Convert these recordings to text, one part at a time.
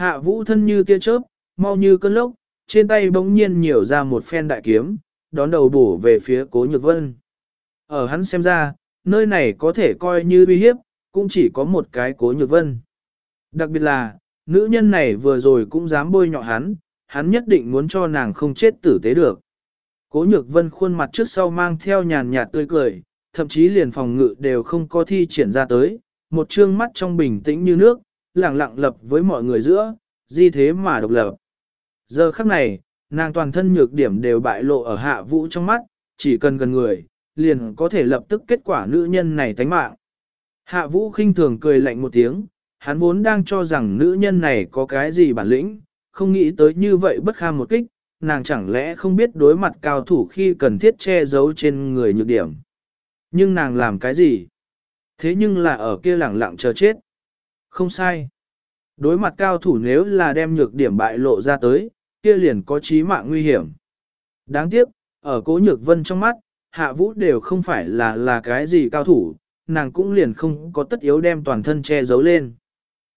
Hạ vũ thân như tia chớp, mau như cơn lốc, trên tay bỗng nhiên nhiều ra một phen đại kiếm, đón đầu bổ về phía cố nhược vân. Ở hắn xem ra, nơi này có thể coi như uy hiếp, cũng chỉ có một cái cố nhược vân. Đặc biệt là, nữ nhân này vừa rồi cũng dám bôi nhọ hắn, hắn nhất định muốn cho nàng không chết tử tế được. Cố nhược vân khuôn mặt trước sau mang theo nhàn nhạt tươi cười, thậm chí liền phòng ngự đều không có thi triển ra tới, một trương mắt trong bình tĩnh như nước, lặng lặng lập với mọi người giữa, di thế mà độc lập. Giờ khắc này, nàng toàn thân nhược điểm đều bại lộ ở hạ vũ trong mắt, chỉ cần gần người, liền có thể lập tức kết quả nữ nhân này tánh mạng. Hạ vũ khinh thường cười lạnh một tiếng, hắn vốn đang cho rằng nữ nhân này có cái gì bản lĩnh, không nghĩ tới như vậy bất kham một kích, nàng chẳng lẽ không biết đối mặt cao thủ khi cần thiết che giấu trên người nhược điểm. Nhưng nàng làm cái gì? Thế nhưng là ở kia lẳng lặng chờ chết. Không sai. Đối mặt cao thủ nếu là đem nhược điểm bại lộ ra tới, kia liền có chí mạng nguy hiểm. Đáng tiếc, ở cố nhược vân trong mắt, hạ vũ đều không phải là là cái gì cao thủ, nàng cũng liền không có tất yếu đem toàn thân che giấu lên.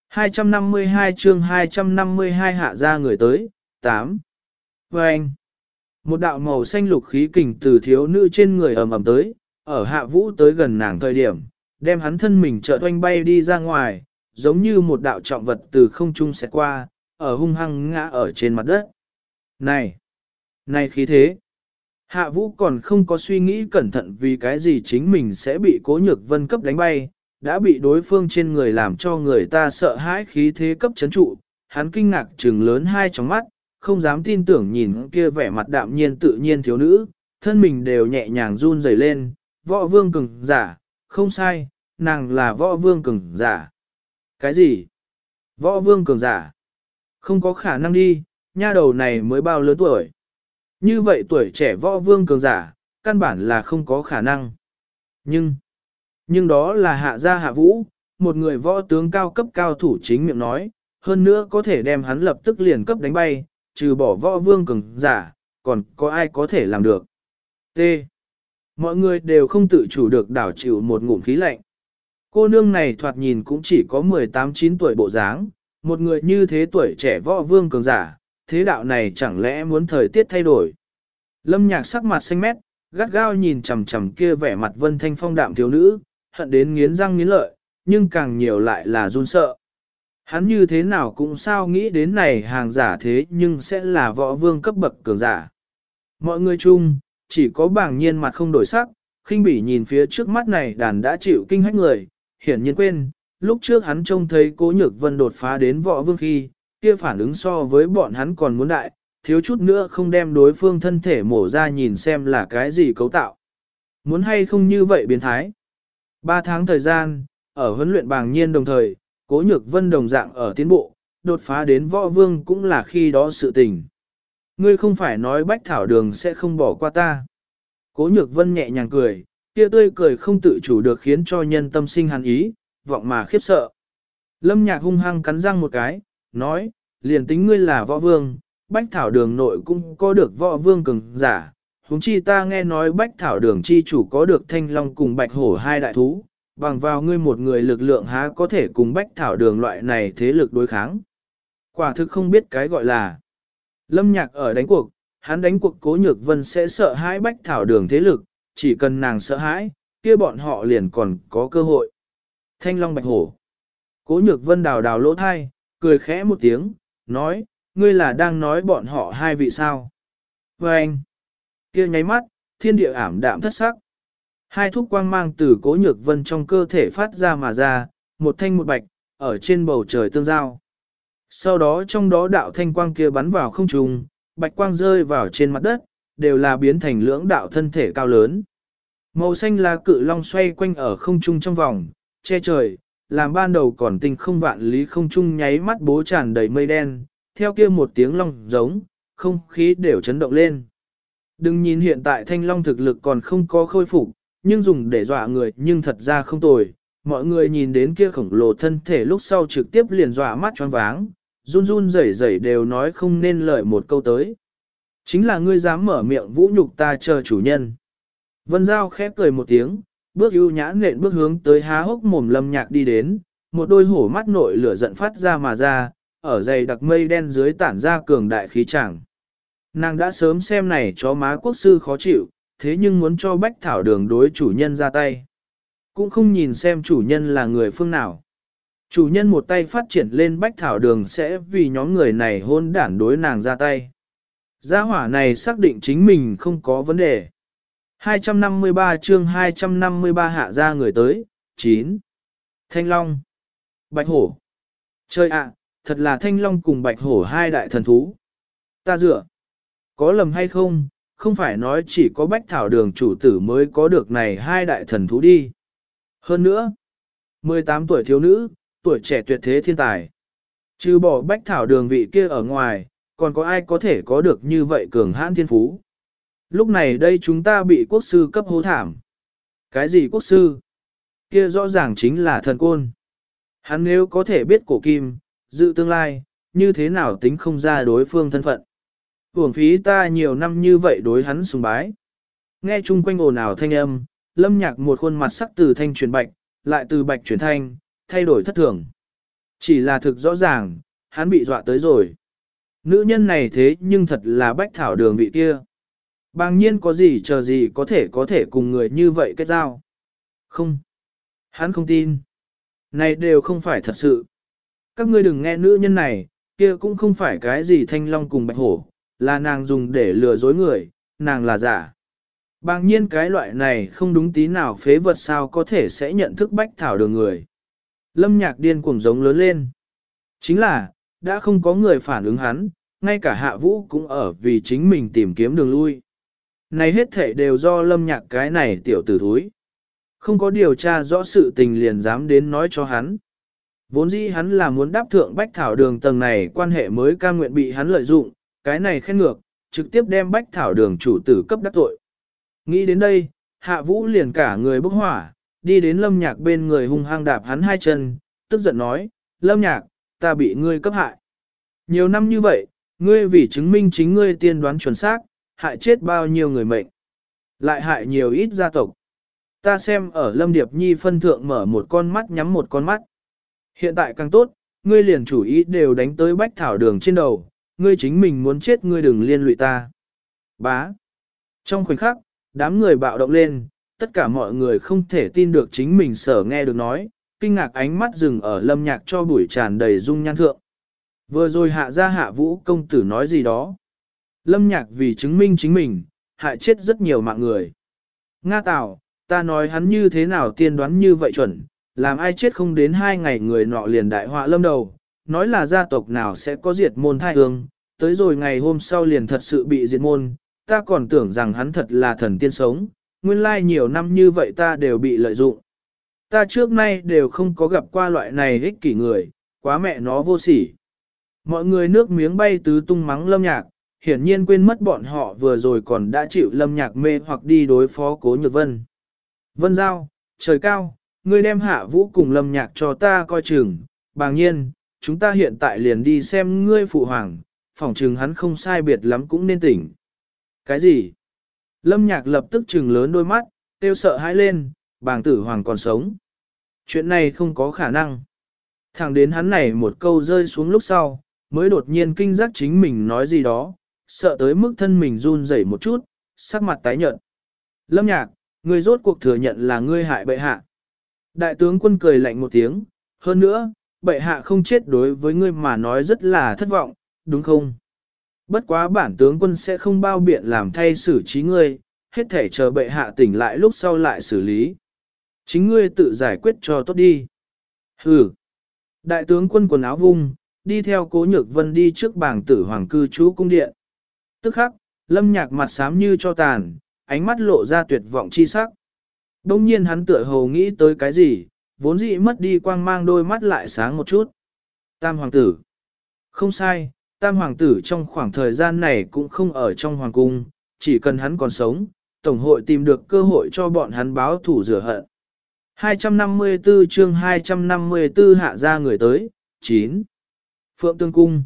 252 chương 252 hạ ra người tới, 8. Và anh, một đạo màu xanh lục khí kình từ thiếu nữ trên người ầm ầm tới, ở hạ vũ tới gần nàng thời điểm, đem hắn thân mình trợ toanh bay đi ra ngoài, giống như một đạo trọng vật từ không trung sẽ qua, ở hung hăng ngã ở trên mặt đất. Này! Này khí thế! Hạ vũ còn không có suy nghĩ cẩn thận vì cái gì chính mình sẽ bị cố nhược vân cấp đánh bay, đã bị đối phương trên người làm cho người ta sợ hãi khí thế cấp chấn trụ, hắn kinh ngạc trừng lớn hai tròng mắt, không dám tin tưởng nhìn kia vẻ mặt đạm nhiên tự nhiên thiếu nữ, thân mình đều nhẹ nhàng run rẩy lên, võ vương cường giả, không sai, nàng là võ vương cường giả. Cái gì? Võ vương cường giả? Không có khả năng đi, nha đầu này mới bao lớn tuổi. Như vậy tuổi trẻ võ vương cường giả, căn bản là không có khả năng. Nhưng, nhưng đó là hạ gia hạ vũ, một người võ tướng cao cấp cao thủ chính miệng nói, hơn nữa có thể đem hắn lập tức liền cấp đánh bay, trừ bỏ võ vương cường giả, còn có ai có thể làm được. T. Mọi người đều không tự chủ được đảo chịu một ngụm khí lạnh. Cô nương này thoạt nhìn cũng chỉ có 18-9 tuổi bộ dáng, một người như thế tuổi trẻ võ vương cường giả, thế đạo này chẳng lẽ muốn thời tiết thay đổi. Lâm nhạc sắc mặt xanh mét, gắt gao nhìn chằm chằm kia vẻ mặt vân thanh phong đạm thiếu nữ, hận đến nghiến răng nghiến lợi, nhưng càng nhiều lại là run sợ. Hắn như thế nào cũng sao nghĩ đến này hàng giả thế nhưng sẽ là võ vương cấp bậc cường giả. Mọi người chung, chỉ có bảng nhiên mặt không đổi sắc, khinh bỉ nhìn phía trước mắt này đàn đã chịu kinh hách người, hiển nhiên quên, lúc trước hắn trông thấy cố nhược vân đột phá đến võ vương khi, kia phản ứng so với bọn hắn còn muốn đại, thiếu chút nữa không đem đối phương thân thể mổ ra nhìn xem là cái gì cấu tạo. Muốn hay không như vậy biến thái. Ba tháng thời gian, ở huấn luyện bàng nhiên đồng thời, cố nhược vân đồng dạng ở tiến bộ, đột phá đến võ vương cũng là khi đó sự tình. Ngươi không phải nói bách thảo đường sẽ không bỏ qua ta. Cố nhược vân nhẹ nhàng cười, kia tươi cười không tự chủ được khiến cho nhân tâm sinh hàn ý, vọng mà khiếp sợ. Lâm nhạc hung hăng cắn răng một cái, nói, liền tính ngươi là võ vương, bách thảo đường nội cũng có được võ vương cường giả. Húng chi ta nghe nói bách thảo đường chi chủ có được thanh long cùng bạch hổ hai đại thú, bằng vào ngươi một người lực lượng há có thể cùng bách thảo đường loại này thế lực đối kháng. Quả thực không biết cái gọi là. Lâm nhạc ở đánh cuộc, hắn đánh cuộc cố nhược vân sẽ sợ hãi bách thảo đường thế lực, chỉ cần nàng sợ hãi, kia bọn họ liền còn có cơ hội. Thanh long bạch hổ. Cố nhược vân đào đào lỗ thai, cười khẽ một tiếng, nói, ngươi là đang nói bọn họ hai vị sao. Và anh, kia nháy mắt, thiên địa ảm đạm thất sắc. Hai thúc quang mang từ cố nhược vân trong cơ thể phát ra mà ra, một thanh một bạch, ở trên bầu trời tương giao. Sau đó trong đó đạo thanh quang kia bắn vào không trung, bạch quang rơi vào trên mặt đất, đều là biến thành lưỡng đạo thân thể cao lớn. Màu xanh là cự long xoay quanh ở không trung trong vòng, che trời, làm ban đầu còn tình không vạn lý không trung nháy mắt bố tràn đầy mây đen, theo kia một tiếng long giống, không khí đều chấn động lên. Đừng nhìn hiện tại thanh long thực lực còn không có khôi phục, nhưng dùng để dọa người nhưng thật ra không tồi. Mọi người nhìn đến kia khổng lồ thân thể lúc sau trực tiếp liền dọa mắt choáng váng, run run rẩy rẩy đều nói không nên lời một câu tới. Chính là ngươi dám mở miệng vũ nhục ta chờ chủ nhân. Vân Giao khép cười một tiếng, bước ưu nhã nện bước hướng tới há hốc mồm lâm nhạc đi đến, một đôi hổ mắt nội lửa giận phát ra mà ra, ở dày đặc mây đen dưới tản ra cường đại khí chẳng. Nàng đã sớm xem này chó má quốc sư khó chịu, thế nhưng muốn cho bách thảo đường đối chủ nhân ra tay. Cũng không nhìn xem chủ nhân là người phương nào. Chủ nhân một tay phát triển lên bách thảo đường sẽ vì nhóm người này hôn đản đối nàng ra tay. Gia hỏa này xác định chính mình không có vấn đề. 253 chương 253 hạ ra người tới, 9. Thanh Long Bạch Hổ Chơi ạ, thật là Thanh Long cùng Bạch Hổ hai đại thần thú. Ta dựa. Có lầm hay không, không phải nói chỉ có bách thảo đường chủ tử mới có được này hai đại thần thú đi. Hơn nữa, 18 tuổi thiếu nữ, tuổi trẻ tuyệt thế thiên tài. Trừ bỏ bách thảo đường vị kia ở ngoài, còn có ai có thể có được như vậy cường hãn thiên phú. Lúc này đây chúng ta bị quốc sư cấp hố thảm. Cái gì quốc sư? Kia rõ ràng chính là thần côn. Hắn nếu có thể biết cổ kim, dự tương lai, như thế nào tính không ra đối phương thân phận. Hưởng phí ta nhiều năm như vậy đối hắn sùng bái. Nghe chung quanh ồn ào thanh âm, lâm nhạc một khuôn mặt sắc từ thanh chuyển bạch, lại từ bạch chuyển thanh, thay đổi thất thường. Chỉ là thực rõ ràng, hắn bị dọa tới rồi. Nữ nhân này thế nhưng thật là bách thảo đường vị kia. Bàng nhiên có gì chờ gì có thể có thể cùng người như vậy kết giao. Không. Hắn không tin. Này đều không phải thật sự. Các ngươi đừng nghe nữ nhân này, kia cũng không phải cái gì thanh long cùng bạch hổ, là nàng dùng để lừa dối người, nàng là giả. Bàng nhiên cái loại này không đúng tí nào phế vật sao có thể sẽ nhận thức bách thảo đường người. Lâm nhạc điên cuồng giống lớn lên. Chính là, đã không có người phản ứng hắn, ngay cả hạ vũ cũng ở vì chính mình tìm kiếm đường lui. Này hết thể đều do lâm nhạc cái này tiểu tử thúi. Không có điều tra rõ sự tình liền dám đến nói cho hắn. Vốn dĩ hắn là muốn đáp thượng bách thảo đường tầng này quan hệ mới cam nguyện bị hắn lợi dụng, cái này khen ngược, trực tiếp đem bách thảo đường chủ tử cấp đắc tội. Nghĩ đến đây, hạ vũ liền cả người bốc hỏa, đi đến lâm nhạc bên người hung hăng đạp hắn hai chân, tức giận nói, lâm nhạc, ta bị ngươi cấp hại. Nhiều năm như vậy, ngươi vì chứng minh chính ngươi tiên đoán chuẩn xác, hại chết bao nhiêu người mệnh. Lại hại nhiều ít gia tộc. Ta xem ở Lâm Điệp Nhi phân thượng mở một con mắt nhắm một con mắt. Hiện tại càng tốt, ngươi liền chủ ý đều đánh tới bách thảo đường trên đầu, ngươi chính mình muốn chết ngươi đừng liên lụy ta. Bá. Trong khoảnh khắc, đám người bạo động lên, tất cả mọi người không thể tin được chính mình sở nghe được nói, kinh ngạc ánh mắt dừng ở lâm nhạc cho bụi tràn đầy dung nhan thượng. Vừa rồi hạ ra hạ vũ công tử nói gì đó. Lâm nhạc vì chứng minh chính mình, hại chết rất nhiều mạng người. Nga Tào, ta nói hắn như thế nào tiên đoán như vậy chuẩn, làm ai chết không đến hai ngày người nọ liền đại họa lâm đầu, nói là gia tộc nào sẽ có diệt môn thai hương, tới rồi ngày hôm sau liền thật sự bị diệt môn, ta còn tưởng rằng hắn thật là thần tiên sống, nguyên lai nhiều năm như vậy ta đều bị lợi dụng. Ta trước nay đều không có gặp qua loại này ích kỷ người, quá mẹ nó vô sỉ. Mọi người nước miếng bay tứ tung mắng lâm nhạc, hiển nhiên quên mất bọn họ vừa rồi còn đã chịu lâm nhạc mê hoặc đi đối phó cố nhược vân. Vân Giao, trời cao, ngươi đem hạ vũ cùng lâm nhạc cho ta coi chừng, bàng nhiên, chúng ta hiện tại liền đi xem ngươi phụ hoàng, phỏng chừng hắn không sai biệt lắm cũng nên tỉnh. Cái gì? Lâm nhạc lập tức trừng lớn đôi mắt, tiêu sợ hãi lên, bàng tử hoàng còn sống. Chuyện này không có khả năng. Thẳng đến hắn này một câu rơi xuống lúc sau, mới đột nhiên kinh giác chính mình nói gì đó, sợ tới mức thân mình run rẩy một chút, sắc mặt tái nhợt. Lâm nhạc, ngươi rốt cuộc thừa nhận là ngươi hại bệ hạ. Đại tướng quân cười lạnh một tiếng, hơn nữa, bệ hạ không chết đối với ngươi mà nói rất là thất vọng, đúng không? Bất quá bản tướng quân sẽ không bao biện làm thay xử trí ngươi, hết thể chờ bệ hạ tỉnh lại lúc sau lại xử lý. Chính ngươi tự giải quyết cho tốt đi. Hừ. Đại tướng quân quần áo vung, đi theo cố nhược vân đi trước bảng tử hoàng cư chú cung điện. Tức khắc, lâm nhạc mặt xám như cho tàn, ánh mắt lộ ra tuyệt vọng chi sắc. Đông nhiên hắn tựa hồ nghĩ tới cái gì, vốn dĩ mất đi quang mang đôi mắt lại sáng một chút. Tam hoàng tử. Không sai, tam hoàng tử trong khoảng thời gian này cũng không ở trong hoàng cung, chỉ cần hắn còn sống, Tổng hội tìm được cơ hội cho bọn hắn báo thủ rửa hận. 254 chương 254 hạ ra người tới, 9. Phượng Tương Cung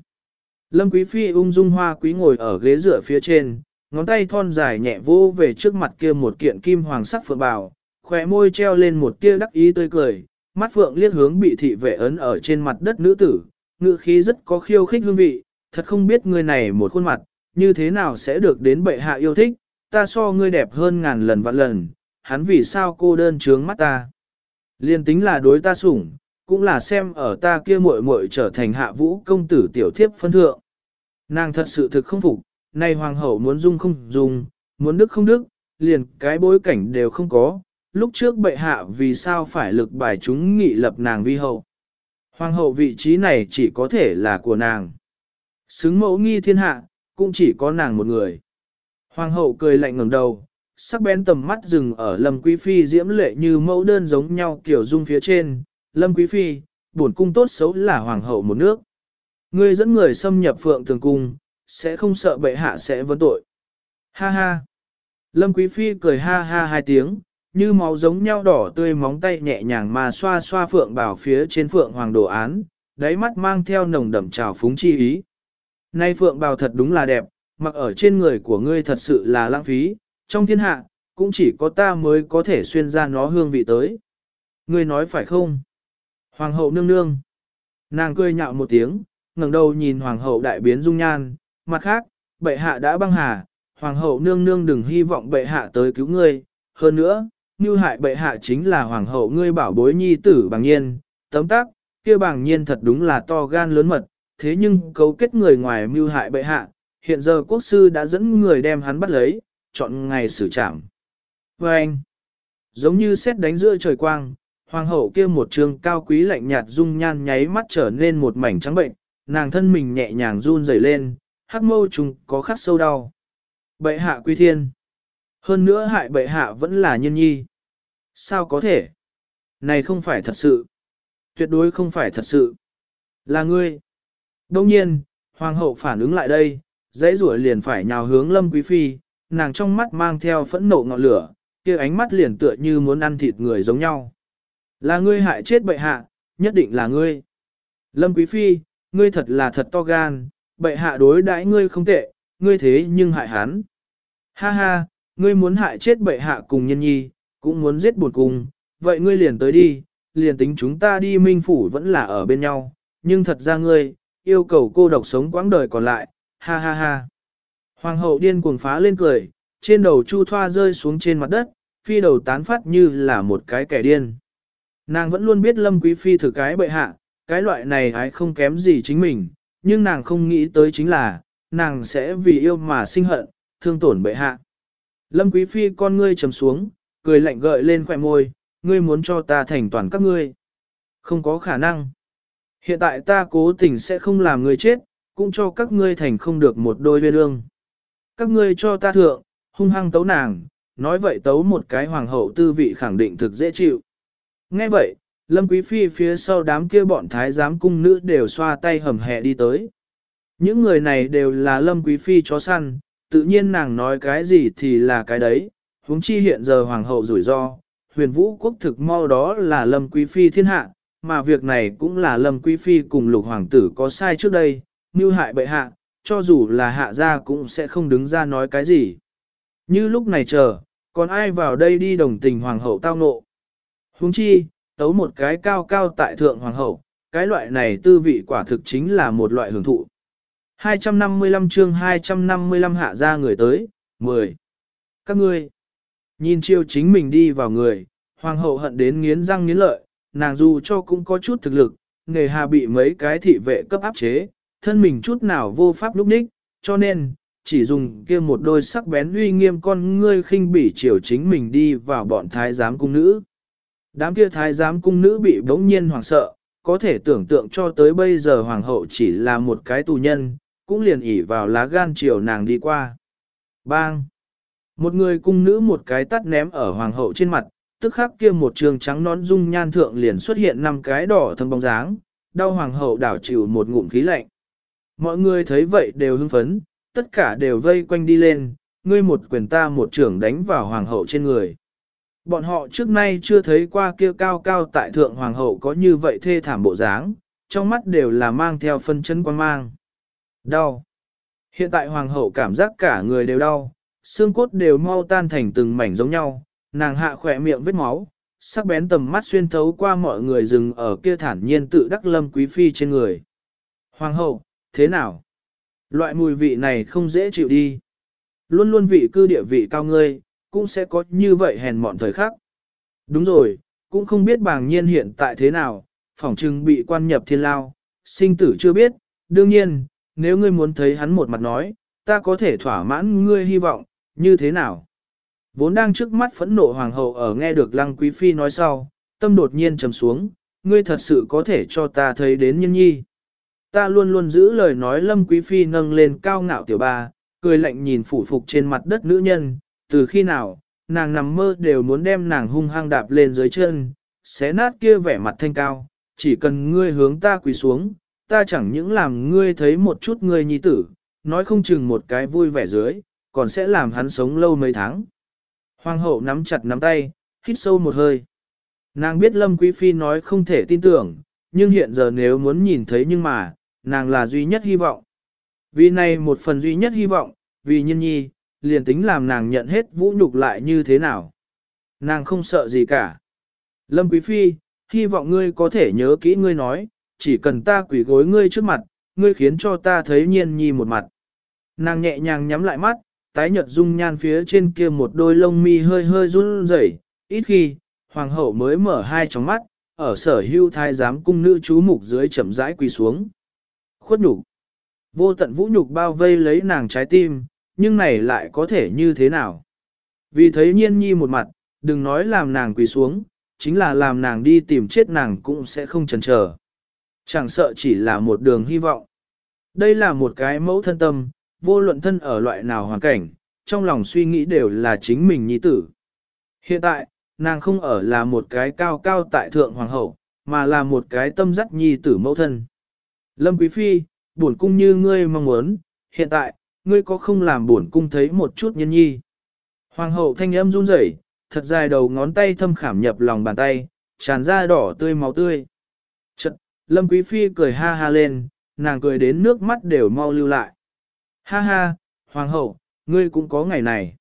Lâm Quý Phi ung dung hoa quý ngồi ở ghế dựa phía trên, ngón tay thon dài nhẹ vô về trước mặt kia một kiện kim hoàng sắc phượng bào, khỏe môi treo lên một tia đắc ý tươi cười, mắt phượng liếc hướng bị thị vệ ấn ở trên mặt đất nữ tử, ngữ khí rất có khiêu khích hương vị, thật không biết người này một khuôn mặt, như thế nào sẽ được đến bệ hạ yêu thích, ta so ngươi đẹp hơn ngàn lần vạn lần, hắn vì sao cô đơn trướng mắt ta. Liên tính là đối ta sủng, cũng là xem ở ta kia muội muội trở thành hạ vũ công tử tiểu thiếp phân thượng. Nàng thật sự thực không phục, nay hoàng hậu muốn dung không dung, muốn đức không đức, liền cái bối cảnh đều không có, lúc trước bệ hạ vì sao phải lực bài chúng nghị lập nàng vi hậu. Hoàng hậu vị trí này chỉ có thể là của nàng. Xứng mẫu nghi thiên hạ, cũng chỉ có nàng một người. Hoàng hậu cười lạnh ngẩng đầu, sắc bén tầm mắt dừng ở lầm Quý Phi diễm lệ như mẫu đơn giống nhau kiểu dung phía trên. Lâm Quý Phi, bổn cung tốt xấu là hoàng hậu một nước. Ngươi dẫn người xâm nhập phượng tường cung, sẽ không sợ bệ hạ sẽ vấn tội. Ha ha. Lâm Quý Phi cười ha ha hai tiếng, như máu giống nhau đỏ tươi móng tay nhẹ nhàng mà xoa xoa phượng bảo phía trên phượng hoàng đồ án, đáy mắt mang theo nồng đậm trào phúng chi ý. Nay phượng bào thật đúng là đẹp, mặc ở trên người của ngươi thật sự là lãng phí, trong thiên hạ, cũng chỉ có ta mới có thể xuyên ra nó hương vị tới. Ngươi nói phải không? Hoàng hậu nương nương. Nàng cười nhạo một tiếng, ngẩng đầu nhìn hoàng hậu đại biến dung nhan, mặt khác, bệ hạ đã băng hà, hoàng hậu nương nương đừng hy vọng bệ hạ tới cứu ngươi, hơn nữa, như hại bệ hạ chính là hoàng hậu ngươi bảo bối nhi tử bằng nhiên, tấm tác, kia bằng nhiên thật đúng là to gan lớn mật, thế nhưng cấu kết người ngoài mưu hại bệ hạ, hiện giờ quốc sư đã dẫn người đem hắn bắt lấy, chọn ngày xử trảm. Và anh, giống như xét đánh giữa trời quang, hoàng hậu kia một trường cao quý lạnh nhạt dung nhan nháy mắt trở nên một mảnh trắng bệnh, nàng thân mình nhẹ nhàng run rẩy lên, hắc mâu trùng có khắc sâu đau. Bệ hạ quy thiên. Hơn nữa hại bệ hạ vẫn là nhân nhi. Sao có thể? Này không phải thật sự. Tuyệt đối không phải thật sự. Là ngươi. Đông nhiên, hoàng hậu phản ứng lại đây, dãy rủa liền phải nhào hướng lâm quý phi, nàng trong mắt mang theo phẫn nộ ngọn lửa, kia ánh mắt liền tựa như muốn ăn thịt người giống nhau. Là ngươi hại chết bệ hạ, nhất định là ngươi. Lâm quý phi, ngươi thật là thật to gan, bệ hạ đối đãi ngươi không tệ, ngươi thế nhưng hại hắn. Ha ha, ngươi muốn hại chết bệ hạ cùng nhân nhi, cũng muốn giết buồn cùng, vậy ngươi liền tới đi, liền tính chúng ta đi minh phủ vẫn là ở bên nhau, nhưng thật ra ngươi, yêu cầu cô độc sống quãng đời còn lại, ha ha ha. Hoàng hậu điên cuồng phá lên cười, trên đầu chu thoa rơi xuống trên mặt đất, phi đầu tán phát như là một cái kẻ điên. Nàng vẫn luôn biết lâm quý phi thử cái bệ hạ, cái loại này ái không kém gì chính mình, nhưng nàng không nghĩ tới chính là, nàng sẽ vì yêu mà sinh hận, thương tổn bệ hạ. Lâm quý phi con ngươi trầm xuống, cười lạnh gợi lên khỏe môi, ngươi muốn cho ta thành toàn các ngươi. Không có khả năng. Hiện tại ta cố tình sẽ không làm ngươi chết, cũng cho các ngươi thành không được một đôi viên ương. Các ngươi cho ta thượng, hung hăng tấu nàng, nói vậy tấu một cái hoàng hậu tư vị khẳng định thực dễ chịu. Nghe vậy, Lâm Quý Phi phía sau đám kia bọn thái giám cung nữ đều xoa tay hầm hè đi tới. Những người này đều là Lâm Quý Phi chó săn, tự nhiên nàng nói cái gì thì là cái đấy, huống chi hiện giờ hoàng hậu rủi ro, huyền vũ quốc thực mau đó là Lâm Quý Phi thiên hạ, mà việc này cũng là Lâm Quý Phi cùng lục hoàng tử có sai trước đây, như hại bệ hạ, cho dù là hạ gia cũng sẽ không đứng ra nói cái gì. Như lúc này chờ, còn ai vào đây đi đồng tình hoàng hậu tao nộ. Huống chi, tấu một cái cao cao tại thượng hoàng hậu, cái loại này tư vị quả thực chính là một loại hưởng thụ. 255 chương 255 hạ ra người tới, 10. Các ngươi, nhìn chiêu chính mình đi vào người, hoàng hậu hận đến nghiến răng nghiến lợi, nàng dù cho cũng có chút thực lực, nghề hà bị mấy cái thị vệ cấp áp chế, thân mình chút nào vô pháp lúc ních, cho nên, chỉ dùng kia một đôi sắc bén uy nghiêm con ngươi khinh bỉ chiều chính mình đi vào bọn thái giám cung nữ. Đám kia thái giám cung nữ bị bỗng nhiên hoảng sợ, có thể tưởng tượng cho tới bây giờ hoàng hậu chỉ là một cái tù nhân, cũng liền ỉ vào lá gan chiều nàng đi qua. Bang! Một người cung nữ một cái tắt ném ở hoàng hậu trên mặt, tức khắc kia một trường trắng nón dung nhan thượng liền xuất hiện năm cái đỏ thâm bóng dáng, đau hoàng hậu đảo chịu một ngụm khí lạnh. Mọi người thấy vậy đều hưng phấn, tất cả đều vây quanh đi lên, ngươi một quyền ta một trưởng đánh vào hoàng hậu trên người. Bọn họ trước nay chưa thấy qua kia cao cao tại thượng hoàng hậu có như vậy thê thảm bộ dáng, trong mắt đều là mang theo phân chân quan mang. Đau. Hiện tại hoàng hậu cảm giác cả người đều đau, xương cốt đều mau tan thành từng mảnh giống nhau, nàng hạ khỏe miệng vết máu, sắc bén tầm mắt xuyên thấu qua mọi người dừng ở kia thản nhiên tự đắc lâm quý phi trên người. Hoàng hậu, thế nào? Loại mùi vị này không dễ chịu đi. Luôn luôn vị cư địa vị cao ngươi, cũng sẽ có như vậy hèn mọn thời khắc. Đúng rồi, cũng không biết bàng nhiên hiện tại thế nào, phỏng chừng bị quan nhập thiên lao, sinh tử chưa biết, đương nhiên, nếu ngươi muốn thấy hắn một mặt nói, ta có thể thỏa mãn ngươi hy vọng, như thế nào? Vốn đang trước mắt phẫn nộ hoàng hậu ở nghe được lăng quý phi nói sau, tâm đột nhiên trầm xuống, ngươi thật sự có thể cho ta thấy đến nhân nhi. Ta luôn luôn giữ lời nói lâm quý phi nâng lên cao ngạo tiểu ba, cười lạnh nhìn phủ phục trên mặt đất nữ nhân, từ khi nào, nàng nằm mơ đều muốn đem nàng hung hăng đạp lên dưới chân, xé nát kia vẻ mặt thanh cao, chỉ cần ngươi hướng ta quỳ xuống, ta chẳng những làm ngươi thấy một chút ngươi nhi tử, nói không chừng một cái vui vẻ dưới, còn sẽ làm hắn sống lâu mấy tháng. Hoàng hậu nắm chặt nắm tay, hít sâu một hơi. Nàng biết Lâm Quý Phi nói không thể tin tưởng, nhưng hiện giờ nếu muốn nhìn thấy nhưng mà, nàng là duy nhất hy vọng. Vì này một phần duy nhất hy vọng, vì nhân nhi, liền tính làm nàng nhận hết vũ nhục lại như thế nào. Nàng không sợ gì cả. Lâm Quý Phi, hy vọng ngươi có thể nhớ kỹ ngươi nói, chỉ cần ta quỷ gối ngươi trước mặt, ngươi khiến cho ta thấy nhiên nhi một mặt. Nàng nhẹ nhàng nhắm lại mắt, tái nhợt dung nhan phía trên kia một đôi lông mi hơi hơi run rẩy, ít khi, hoàng hậu mới mở hai tròng mắt, ở sở hưu thái giám cung nữ chú mục dưới chậm rãi quỳ xuống. Khuất nhục, vô tận vũ nhục bao vây lấy nàng trái tim, nhưng này lại có thể như thế nào? Vì thấy nhiên nhi một mặt, đừng nói làm nàng quỳ xuống, chính là làm nàng đi tìm chết nàng cũng sẽ không chần chờ. Chẳng sợ chỉ là một đường hy vọng. Đây là một cái mẫu thân tâm, vô luận thân ở loại nào hoàn cảnh, trong lòng suy nghĩ đều là chính mình nhi tử. Hiện tại, nàng không ở là một cái cao cao tại thượng hoàng hậu, mà là một cái tâm dắt nhi tử mẫu thân. Lâm Quý Phi, buồn cung như ngươi mong muốn, hiện tại, ngươi có không làm buồn cung thấy một chút nhân nhi. Hoàng hậu thanh âm run rẩy, thật dài đầu ngón tay thâm khảm nhập lòng bàn tay, tràn ra đỏ tươi máu tươi. Chật, Lâm Quý Phi cười ha ha lên, nàng cười đến nước mắt đều mau lưu lại. Ha ha, Hoàng hậu, ngươi cũng có ngày này.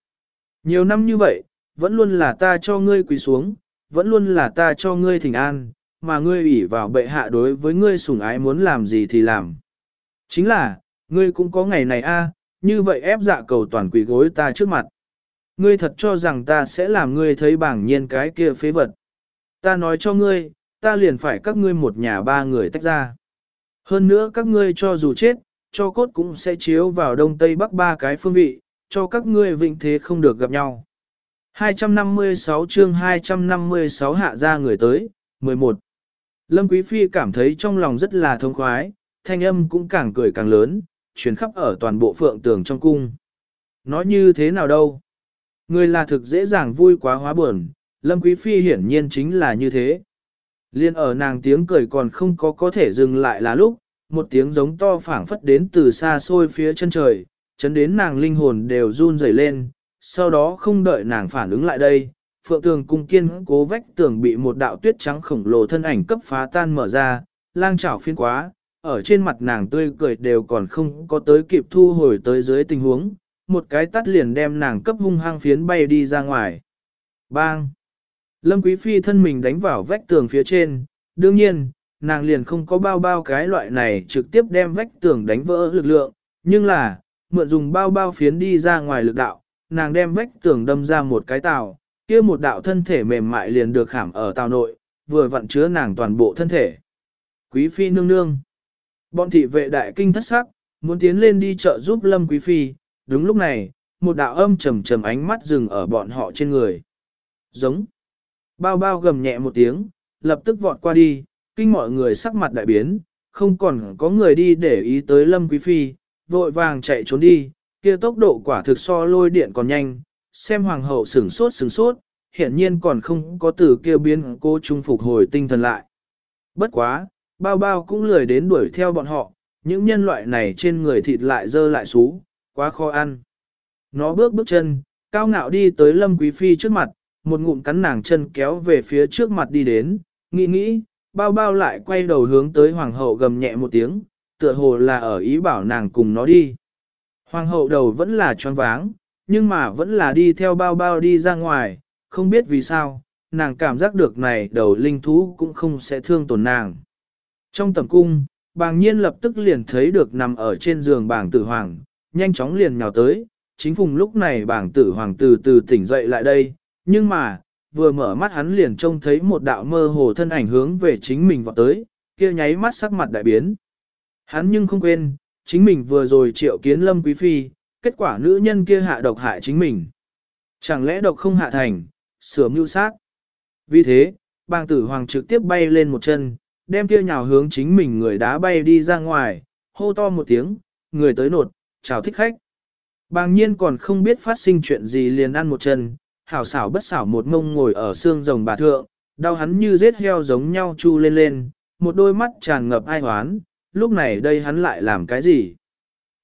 Nhiều năm như vậy, vẫn luôn là ta cho ngươi quỳ xuống, vẫn luôn là ta cho ngươi thỉnh an, mà ngươi ủy vào bệ hạ đối với ngươi sủng ái muốn làm gì thì làm. Chính là, ngươi cũng có ngày này a, như vậy ép dạ cầu toàn quỷ gối ta trước mặt. Ngươi thật cho rằng ta sẽ làm ngươi thấy bảng nhiên cái kia phế vật. Ta nói cho ngươi, ta liền phải các ngươi một nhà ba người tách ra. Hơn nữa các ngươi cho dù chết, cho cốt cũng sẽ chiếu vào đông tây bắc ba cái phương vị, cho các ngươi vĩnh thế không được gặp nhau. 256 chương 256 hạ ra người tới, 11. Lâm Quý Phi cảm thấy trong lòng rất là thông khoái, thanh âm cũng càng cười càng lớn, Chuyển khắp ở toàn bộ phượng tường trong cung. Nói như thế nào đâu? Người là thực dễ dàng vui quá hóa buồn, Lâm Quý Phi hiển nhiên chính là như thế. Liên ở nàng tiếng cười còn không có có thể dừng lại là lúc, một tiếng giống to phảng phất đến từ xa xôi phía chân trời, chấn đến nàng linh hồn đều run rẩy lên, sau đó không đợi nàng phản ứng lại đây, phượng tường cung kiên cố vách tường bị một đạo tuyết trắng khổng lồ thân ảnh cấp phá tan mở ra, lang chảo phiên quá, ở trên mặt nàng tươi cười đều còn không có tới kịp thu hồi tới dưới tình huống, một cái tắt liền đem nàng cấp hung hăng phiến bay đi ra ngoài. Bang! Lâm Quý Phi thân mình đánh vào vách tường phía trên, đương nhiên, nàng liền không có bao bao cái loại này trực tiếp đem vách tường đánh vỡ lực lượng, nhưng là, mượn dùng bao bao phiến đi ra ngoài lực đạo, nàng đem vách tường đâm ra một cái tàu, kia một đạo thân thể mềm mại liền được khảm ở tàu nội, vừa vặn chứa nàng toàn bộ thân thể. Quý Phi nương nương. Bọn thị vệ đại kinh thất sắc, muốn tiến lên đi chợ giúp Lâm Quý Phi, đúng lúc này, một đạo âm trầm trầm ánh mắt dừng ở bọn họ trên người. Giống. Bao bao gầm nhẹ một tiếng, lập tức vọt qua đi, kinh mọi người sắc mặt đại biến, không còn có người đi để ý tới Lâm Quý Phi, vội vàng chạy trốn đi, kia tốc độ quả thực so lôi điện còn nhanh, xem hoàng hậu sửng sốt sửng sốt, hiển nhiên còn không có từ kia biến cô trung phục hồi tinh thần lại. Bất quá, bao bao cũng lười đến đuổi theo bọn họ, những nhân loại này trên người thịt lại dơ lại xú, quá khó ăn. Nó bước bước chân, cao ngạo đi tới Lâm Quý Phi trước mặt, một ngụm cắn nàng chân kéo về phía trước mặt đi đến, nghĩ nghĩ, bao bao lại quay đầu hướng tới hoàng hậu gầm nhẹ một tiếng, tựa hồ là ở ý bảo nàng cùng nó đi. Hoàng hậu đầu vẫn là choáng váng, nhưng mà vẫn là đi theo bao bao đi ra ngoài, không biết vì sao, nàng cảm giác được này đầu linh thú cũng không sẽ thương tổn nàng. Trong tầm cung, bàng nhiên lập tức liền thấy được nằm ở trên giường bàng tử hoàng, nhanh chóng liền nhào tới, chính phùng lúc này bàng tử hoàng từ từ tỉnh dậy lại đây, nhưng mà, vừa mở mắt hắn liền trông thấy một đạo mơ hồ thân ảnh hướng về chính mình vọt tới, kia nháy mắt sắc mặt đại biến. Hắn nhưng không quên, chính mình vừa rồi triệu kiến lâm quý phi, kết quả nữ nhân kia hạ độc hại chính mình. Chẳng lẽ độc không hạ thành, sửa mưu sát. Vì thế, bàng tử hoàng trực tiếp bay lên một chân, đem kia nhào hướng chính mình người đá bay đi ra ngoài, hô to một tiếng, người tới nột, chào thích khách. Bàng nhiên còn không biết phát sinh chuyện gì liền ăn một chân, hảo xảo bất xảo một ngông ngồi ở xương rồng bà thượng, đau hắn như giết heo giống nhau chu lên lên, một đôi mắt tràn ngập ai hoán, lúc này đây hắn lại làm cái gì?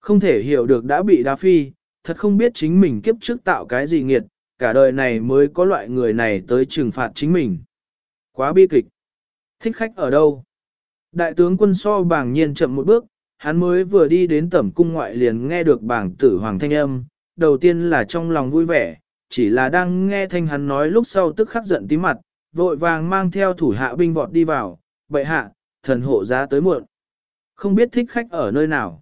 Không thể hiểu được đã bị đá phi, thật không biết chính mình kiếp trước tạo cái gì nghiệt, cả đời này mới có loại người này tới trừng phạt chính mình. Quá bi kịch. Thích khách ở đâu? Đại tướng quân so bảng nhiên chậm một bước, hắn mới vừa đi đến tẩm cung ngoại liền nghe được bảng tử hoàng thanh âm, đầu tiên là trong lòng vui vẻ, chỉ là đang nghe thanh hắn nói lúc sau tức khắc giận tí mặt, vội vàng mang theo thủ hạ binh vọt đi vào, bệ hạ, thần hộ giá tới muộn. Không biết thích khách ở nơi nào.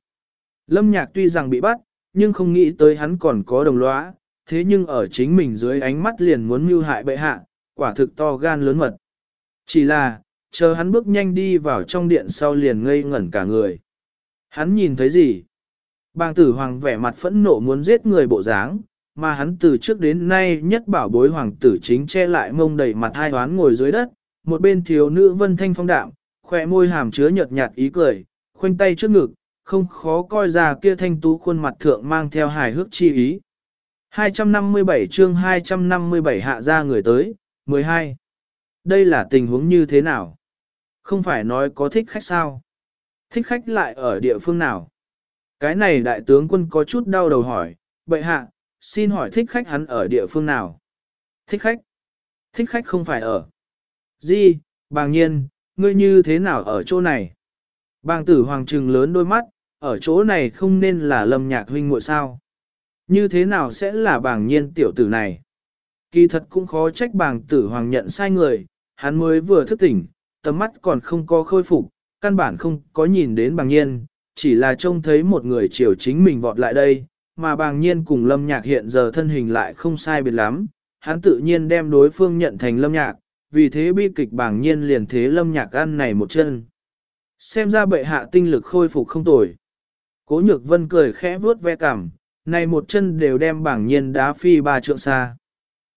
Lâm nhạc tuy rằng bị bắt, nhưng không nghĩ tới hắn còn có đồng lõa, thế nhưng ở chính mình dưới ánh mắt liền muốn mưu hại bệ hạ, quả thực to gan lớn mật. Chỉ là, chờ hắn bước nhanh đi vào trong điện sau liền ngây ngẩn cả người. Hắn nhìn thấy gì? Bàng tử hoàng vẻ mặt phẫn nộ muốn giết người bộ dáng, mà hắn từ trước đến nay nhất bảo bối hoàng tử chính che lại mông đầy mặt hai hoán ngồi dưới đất, một bên thiếu nữ vân thanh phong đạm, khỏe môi hàm chứa nhợt nhạt ý cười, khoanh tay trước ngực, không khó coi ra kia thanh tú khuôn mặt thượng mang theo hài hước chi ý. 257 chương 257 hạ ra người tới, 12. Đây là tình huống như thế nào? Không phải nói có thích khách sao? Thích khách lại ở địa phương nào? Cái này đại tướng quân có chút đau đầu hỏi, bệ hạ, xin hỏi thích khách hắn ở địa phương nào? Thích khách? Thích khách không phải ở. Di, bàng nhiên, ngươi như thế nào ở chỗ này? Bàng tử hoàng trừng lớn đôi mắt, ở chỗ này không nên là lâm nhạc huynh muội sao? Như thế nào sẽ là bàng nhiên tiểu tử này? Kỳ thật cũng khó trách bàng tử hoàng nhận sai người, hắn mới vừa thức tỉnh, tầm mắt còn không có khôi phục, căn bản không có nhìn đến bàng nhiên, chỉ là trông thấy một người chiều chính mình vọt lại đây, mà bàng nhiên cùng lâm nhạc hiện giờ thân hình lại không sai biệt lắm, hắn tự nhiên đem đối phương nhận thành lâm nhạc, vì thế bi kịch bàng nhiên liền thế lâm nhạc ăn này một chân. Xem ra bệ hạ tinh lực khôi phục không tồi. Cố nhược vân cười khẽ vuốt ve cảm, này một chân đều đem bàng nhiên đá phi ba trượng xa.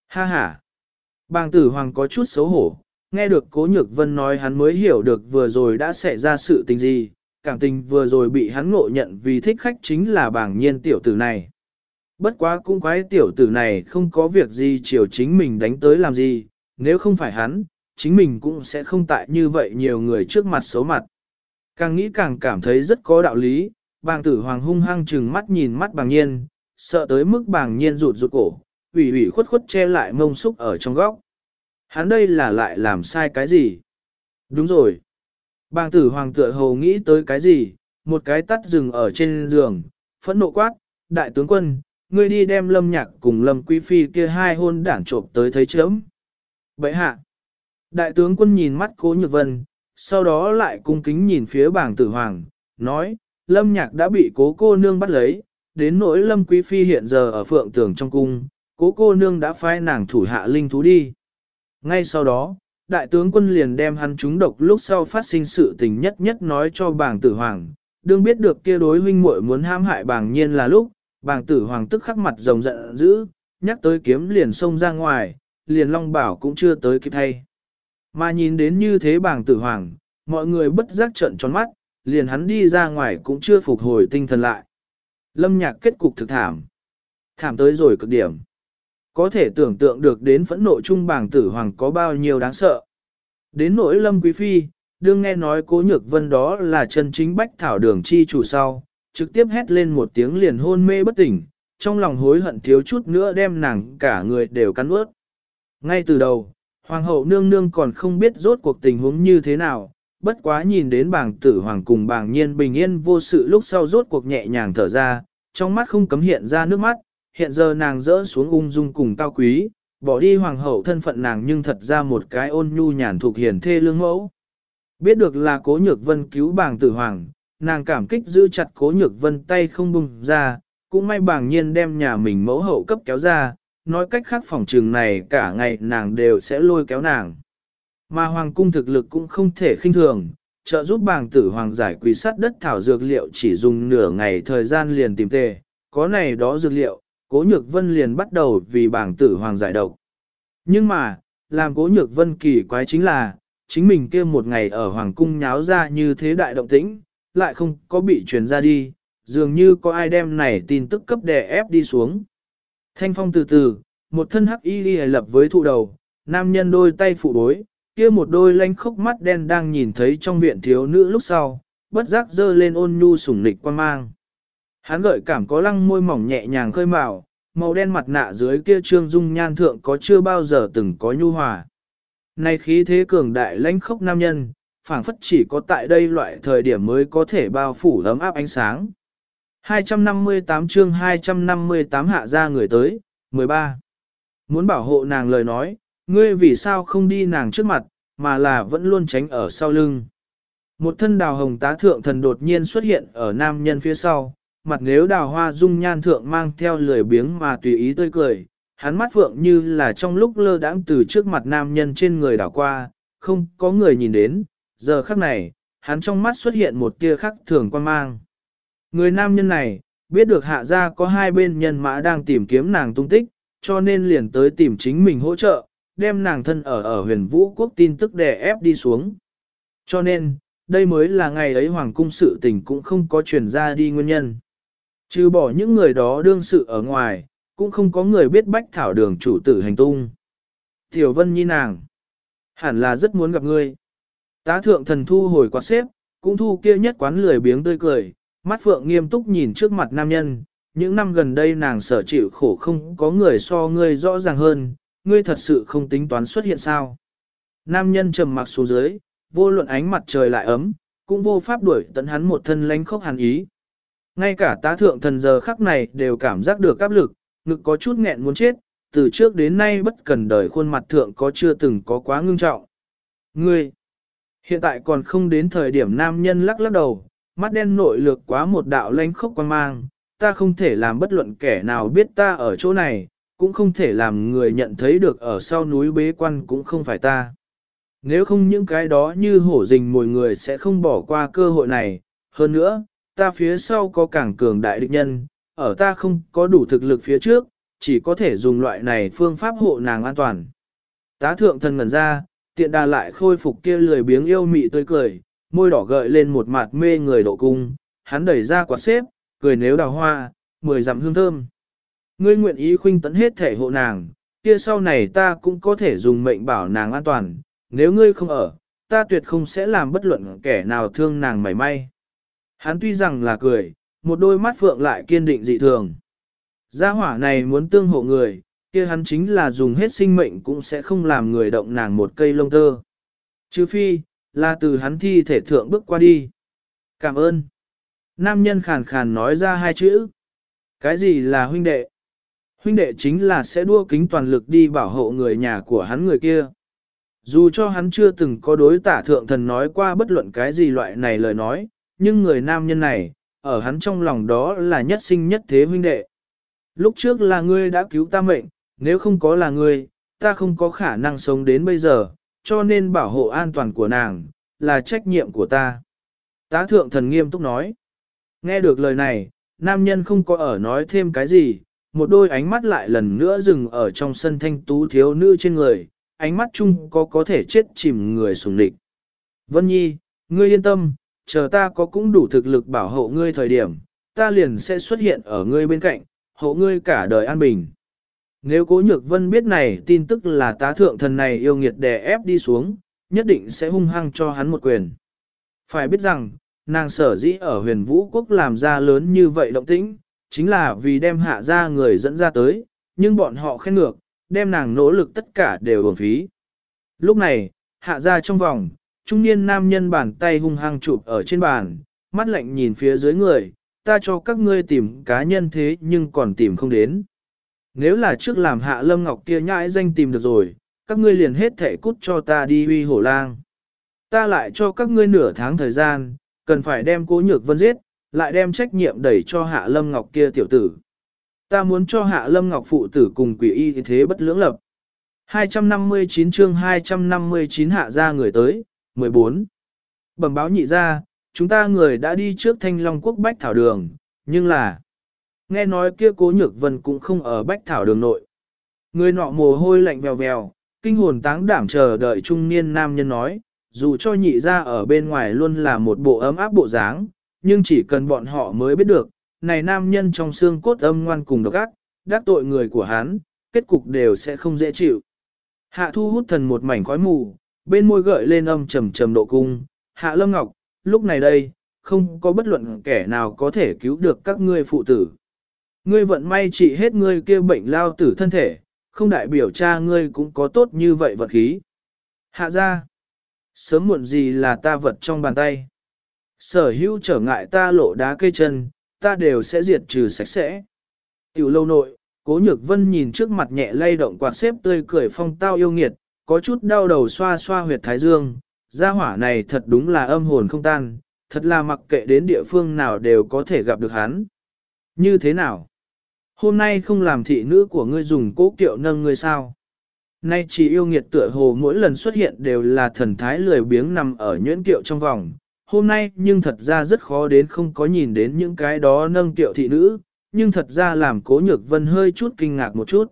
Ha ha! Bàng tử hoàng có chút xấu hổ, nghe được cố nhược vân nói hắn mới hiểu được vừa rồi đã xảy ra sự tình gì, cảm tình vừa rồi bị hắn ngộ nhận vì thích khách chính là bảng nhiên tiểu tử này. Bất quá cũng quái tiểu tử này không có việc gì chiều chính mình đánh tới làm gì, nếu không phải hắn, chính mình cũng sẽ không tại như vậy nhiều người trước mặt xấu mặt. Càng nghĩ càng cảm thấy rất có đạo lý, bàng tử hoàng hung hăng chừng mắt nhìn mắt bàng nhiên, sợ tới mức bàng nhiên rụt rụt cổ, ủy ủy khuất khuất che lại mông xúc ở trong góc. Hắn đây là lại làm sai cái gì? Đúng rồi. Bàng tử hoàng tựa hồ nghĩ tới cái gì, một cái tắt rừng ở trên giường, phẫn nộ quát, đại tướng quân, ngươi đi đem lâm nhạc cùng lâm quý phi kia hai hôn đảng trộm tới thấy chớm. Vậy hạ, đại tướng quân nhìn mắt cố nhược vân, sau đó lại cung kính nhìn phía bàng tử hoàng, nói, lâm nhạc đã bị cố cô nương bắt lấy, đến nỗi lâm quý phi hiện giờ ở phượng tường trong cung, cố cô nương đã phái nàng thủ hạ linh thú đi. Ngay sau đó, đại tướng quân liền đem hắn trúng độc lúc sau phát sinh sự tình nhất nhất nói cho bảng tử hoàng, đương biết được kia đối huynh muội muốn ham hại bảng nhiên là lúc, bảng tử hoàng tức khắc mặt rồng giận dữ, nhắc tới kiếm liền xông ra ngoài, liền long bảo cũng chưa tới kịp thay. Mà nhìn đến như thế bảng tử hoàng, mọi người bất giác trợn tròn mắt, liền hắn đi ra ngoài cũng chưa phục hồi tinh thần lại. Lâm nhạc kết cục thực thảm. Thảm tới rồi cực điểm. Có thể tưởng tượng được đến phẫn nộ trung bảng tử hoàng có bao nhiêu đáng sợ. Đến nỗi lâm quý phi, đương nghe nói cố nhược vân đó là chân chính bách thảo đường chi chủ sau, trực tiếp hét lên một tiếng liền hôn mê bất tỉnh, trong lòng hối hận thiếu chút nữa đem nàng cả người đều cắn ướt. Ngay từ đầu, hoàng hậu nương nương còn không biết rốt cuộc tình huống như thế nào, bất quá nhìn đến bảng tử hoàng cùng bảng nhiên bình yên vô sự lúc sau rốt cuộc nhẹ nhàng thở ra, trong mắt không cấm hiện ra nước mắt, hiện giờ nàng rỡ xuống ung dung cùng cao quý, bỏ đi hoàng hậu thân phận nàng nhưng thật ra một cái ôn nhu nhàn thuộc hiền thê lương mẫu. Biết được là cố nhược vân cứu bàng tử hoàng, nàng cảm kích giữ chặt cố nhược vân tay không bùng ra, cũng may bàng nhiên đem nhà mình mẫu hậu cấp kéo ra, nói cách khác phòng trường này cả ngày nàng đều sẽ lôi kéo nàng. Mà hoàng cung thực lực cũng không thể khinh thường, trợ giúp bàng tử hoàng giải quỷ sát đất thảo dược liệu chỉ dùng nửa ngày thời gian liền tìm tề, có này đó dược liệu, cố nhược vân liền bắt đầu vì bảng tử hoàng giải độc. Nhưng mà, làm cố nhược vân kỳ quái chính là, chính mình kia một ngày ở hoàng cung nháo ra như thế đại động tĩnh, lại không có bị truyền ra đi, dường như có ai đem này tin tức cấp đè ép đi xuống. Thanh phong từ từ, một thân hắc y đi lập với thụ đầu, nam nhân đôi tay phụ bối, kia một đôi lanh khốc mắt đen đang nhìn thấy trong viện thiếu nữ lúc sau, bất giác dơ lên ôn nhu sủng lịch quan mang. Hắn gợi cảm có lăng môi mỏng nhẹ nhàng khơi màu, màu đen mặt nạ dưới kia trương dung nhan thượng có chưa bao giờ từng có nhu hòa. Nay khí thế cường đại lãnh khốc nam nhân, phảng phất chỉ có tại đây loại thời điểm mới có thể bao phủ ấm áp ánh sáng. 258 chương 258 hạ ra người tới, 13. Muốn bảo hộ nàng lời nói, ngươi vì sao không đi nàng trước mặt, mà là vẫn luôn tránh ở sau lưng. Một thân đào hồng tá thượng thần đột nhiên xuất hiện ở nam nhân phía sau, mặt nếu đào hoa dung nhan thượng mang theo lười biếng mà tùy ý tươi cười, hắn mắt phượng như là trong lúc lơ đãng từ trước mặt nam nhân trên người đảo qua, không có người nhìn đến, giờ khắc này, hắn trong mắt xuất hiện một tia khắc thường quan mang. Người nam nhân này, biết được hạ gia có hai bên nhân mã đang tìm kiếm nàng tung tích, cho nên liền tới tìm chính mình hỗ trợ, đem nàng thân ở ở huyền vũ quốc tin tức đè ép đi xuống. Cho nên, đây mới là ngày ấy hoàng cung sự tình cũng không có truyền ra đi nguyên nhân. Trừ bỏ những người đó đương sự ở ngoài, cũng không có người biết bách thảo đường chủ tử hành tung. Tiểu vân nhi nàng, hẳn là rất muốn gặp ngươi. Tá thượng thần thu hồi quạt xếp, cũng thu kia nhất quán lười biếng tươi cười, mắt phượng nghiêm túc nhìn trước mặt nam nhân. Những năm gần đây nàng sở chịu khổ không có người so ngươi rõ ràng hơn, ngươi thật sự không tính toán xuất hiện sao. Nam nhân trầm mặc xuống dưới, vô luận ánh mặt trời lại ấm, cũng vô pháp đuổi tận hắn một thân lánh khốc hàn ý. Ngay cả tá thượng thần giờ khắc này đều cảm giác được áp lực, ngực có chút nghẹn muốn chết, từ trước đến nay bất cần đời khuôn mặt thượng có chưa từng có quá ngưng trọng. Ngươi, hiện tại còn không đến thời điểm nam nhân lắc lắc đầu, mắt đen nội lược quá một đạo lánh khốc quan mang, ta không thể làm bất luận kẻ nào biết ta ở chỗ này, cũng không thể làm người nhận thấy được ở sau núi bế quan cũng không phải ta. Nếu không những cái đó như hổ rình mồi người sẽ không bỏ qua cơ hội này, hơn nữa, ta phía sau có càng cường đại địch nhân, ở ta không có đủ thực lực phía trước, chỉ có thể dùng loại này phương pháp hộ nàng an toàn. Tá thượng thần ngẩn ra, tiện đà lại khôi phục kia lười biếng yêu mị tươi cười, môi đỏ gợi lên một mặt mê người độ cung, hắn đẩy ra quạt xếp, cười nếu đào hoa, mười dặm hương thơm. Ngươi nguyện ý khuynh tấn hết thể hộ nàng, kia sau này ta cũng có thể dùng mệnh bảo nàng an toàn, nếu ngươi không ở, ta tuyệt không sẽ làm bất luận kẻ nào thương nàng mảy may. Hắn tuy rằng là cười, một đôi mắt phượng lại kiên định dị thường. Gia hỏa này muốn tương hộ người, kia hắn chính là dùng hết sinh mệnh cũng sẽ không làm người động nàng một cây lông tơ. Chứ phi, là từ hắn thi thể thượng bước qua đi. Cảm ơn. Nam nhân khàn khàn nói ra hai chữ. Cái gì là huynh đệ? Huynh đệ chính là sẽ đua kính toàn lực đi bảo hộ người nhà của hắn người kia. Dù cho hắn chưa từng có đối tả thượng thần nói qua bất luận cái gì loại này lời nói, nhưng người nam nhân này, ở hắn trong lòng đó là nhất sinh nhất thế huynh đệ. Lúc trước là ngươi đã cứu ta mệnh, nếu không có là ngươi, ta không có khả năng sống đến bây giờ, cho nên bảo hộ an toàn của nàng, là trách nhiệm của ta. Tá thượng thần nghiêm túc nói. Nghe được lời này, nam nhân không có ở nói thêm cái gì, một đôi ánh mắt lại lần nữa dừng ở trong sân thanh tú thiếu nữ trên người, ánh mắt chung có có thể chết chìm người sùng địch. Vân Nhi, ngươi yên tâm, chờ ta có cũng đủ thực lực bảo hộ ngươi thời điểm, ta liền sẽ xuất hiện ở ngươi bên cạnh, hộ ngươi cả đời an bình. Nếu cố nhược vân biết này tin tức là tá thượng thần này yêu nghiệt đè ép đi xuống, nhất định sẽ hung hăng cho hắn một quyền. Phải biết rằng, nàng sở dĩ ở huyền vũ quốc làm ra lớn như vậy động tĩnh, chính là vì đem hạ ra người dẫn ra tới, nhưng bọn họ khen ngược, đem nàng nỗ lực tất cả đều uổng phí. Lúc này, hạ ra trong vòng, trung niên nam nhân bàn tay hung hăng chụp ở trên bàn, mắt lạnh nhìn phía dưới người, ta cho các ngươi tìm cá nhân thế nhưng còn tìm không đến. Nếu là trước làm hạ lâm ngọc kia nhãi danh tìm được rồi, các ngươi liền hết thể cút cho ta đi huy hổ lang. ta lại cho các ngươi nửa tháng thời gian, cần phải đem cố nhược vân giết, lại đem trách nhiệm đẩy cho hạ lâm ngọc kia tiểu tử. Ta muốn cho hạ lâm ngọc phụ tử cùng quỷ y thế bất lưỡng lập. 259 chương 259 hạ ra người tới, 14. Bẩm báo nhị ra, chúng ta người đã đi trước thanh long quốc bách thảo đường, nhưng là... Nghe nói kia cố nhược vân cũng không ở bách thảo đường nội. Người nọ mồ hôi lạnh vèo vèo, kinh hồn táng đảm chờ đợi trung niên nam nhân nói, dù cho nhị ra ở bên ngoài luôn là một bộ ấm áp bộ dáng, nhưng chỉ cần bọn họ mới biết được, này nam nhân trong xương cốt âm ngoan cùng độc ác, đắc tội người của hắn, kết cục đều sẽ không dễ chịu. Hạ thu hút thần một mảnh khói mù, bên môi gợi lên âm trầm trầm độ cung, hạ lâm ngọc, lúc này đây, không có bất luận kẻ nào có thể cứu được các ngươi phụ tử. Ngươi vận may trị hết ngươi kia bệnh lao tử thân thể, không đại biểu cha ngươi cũng có tốt như vậy vật khí. Hạ ra, sớm muộn gì là ta vật trong bàn tay. Sở hữu trở ngại ta lộ đá cây chân, ta đều sẽ diệt trừ sạch sẽ. Tiểu lâu nội, cố nhược vân nhìn trước mặt nhẹ lay động quạt xếp tươi cười phong tao yêu nghiệt, có chút đau đầu xoa xoa huyệt thái dương, gia hỏa này thật đúng là âm hồn không tan, thật là mặc kệ đến địa phương nào đều có thể gặp được hắn. Như thế nào? Hôm nay không làm thị nữ của ngươi dùng cố kiệu nâng ngươi sao? Nay chỉ yêu nghiệt tựa hồ mỗi lần xuất hiện đều là thần thái lười biếng nằm ở nhuyễn kiệu trong vòng. Hôm nay nhưng thật ra rất khó đến không có nhìn đến những cái đó nâng kiệu thị nữ, nhưng thật ra làm cố nhược vân hơi chút kinh ngạc một chút.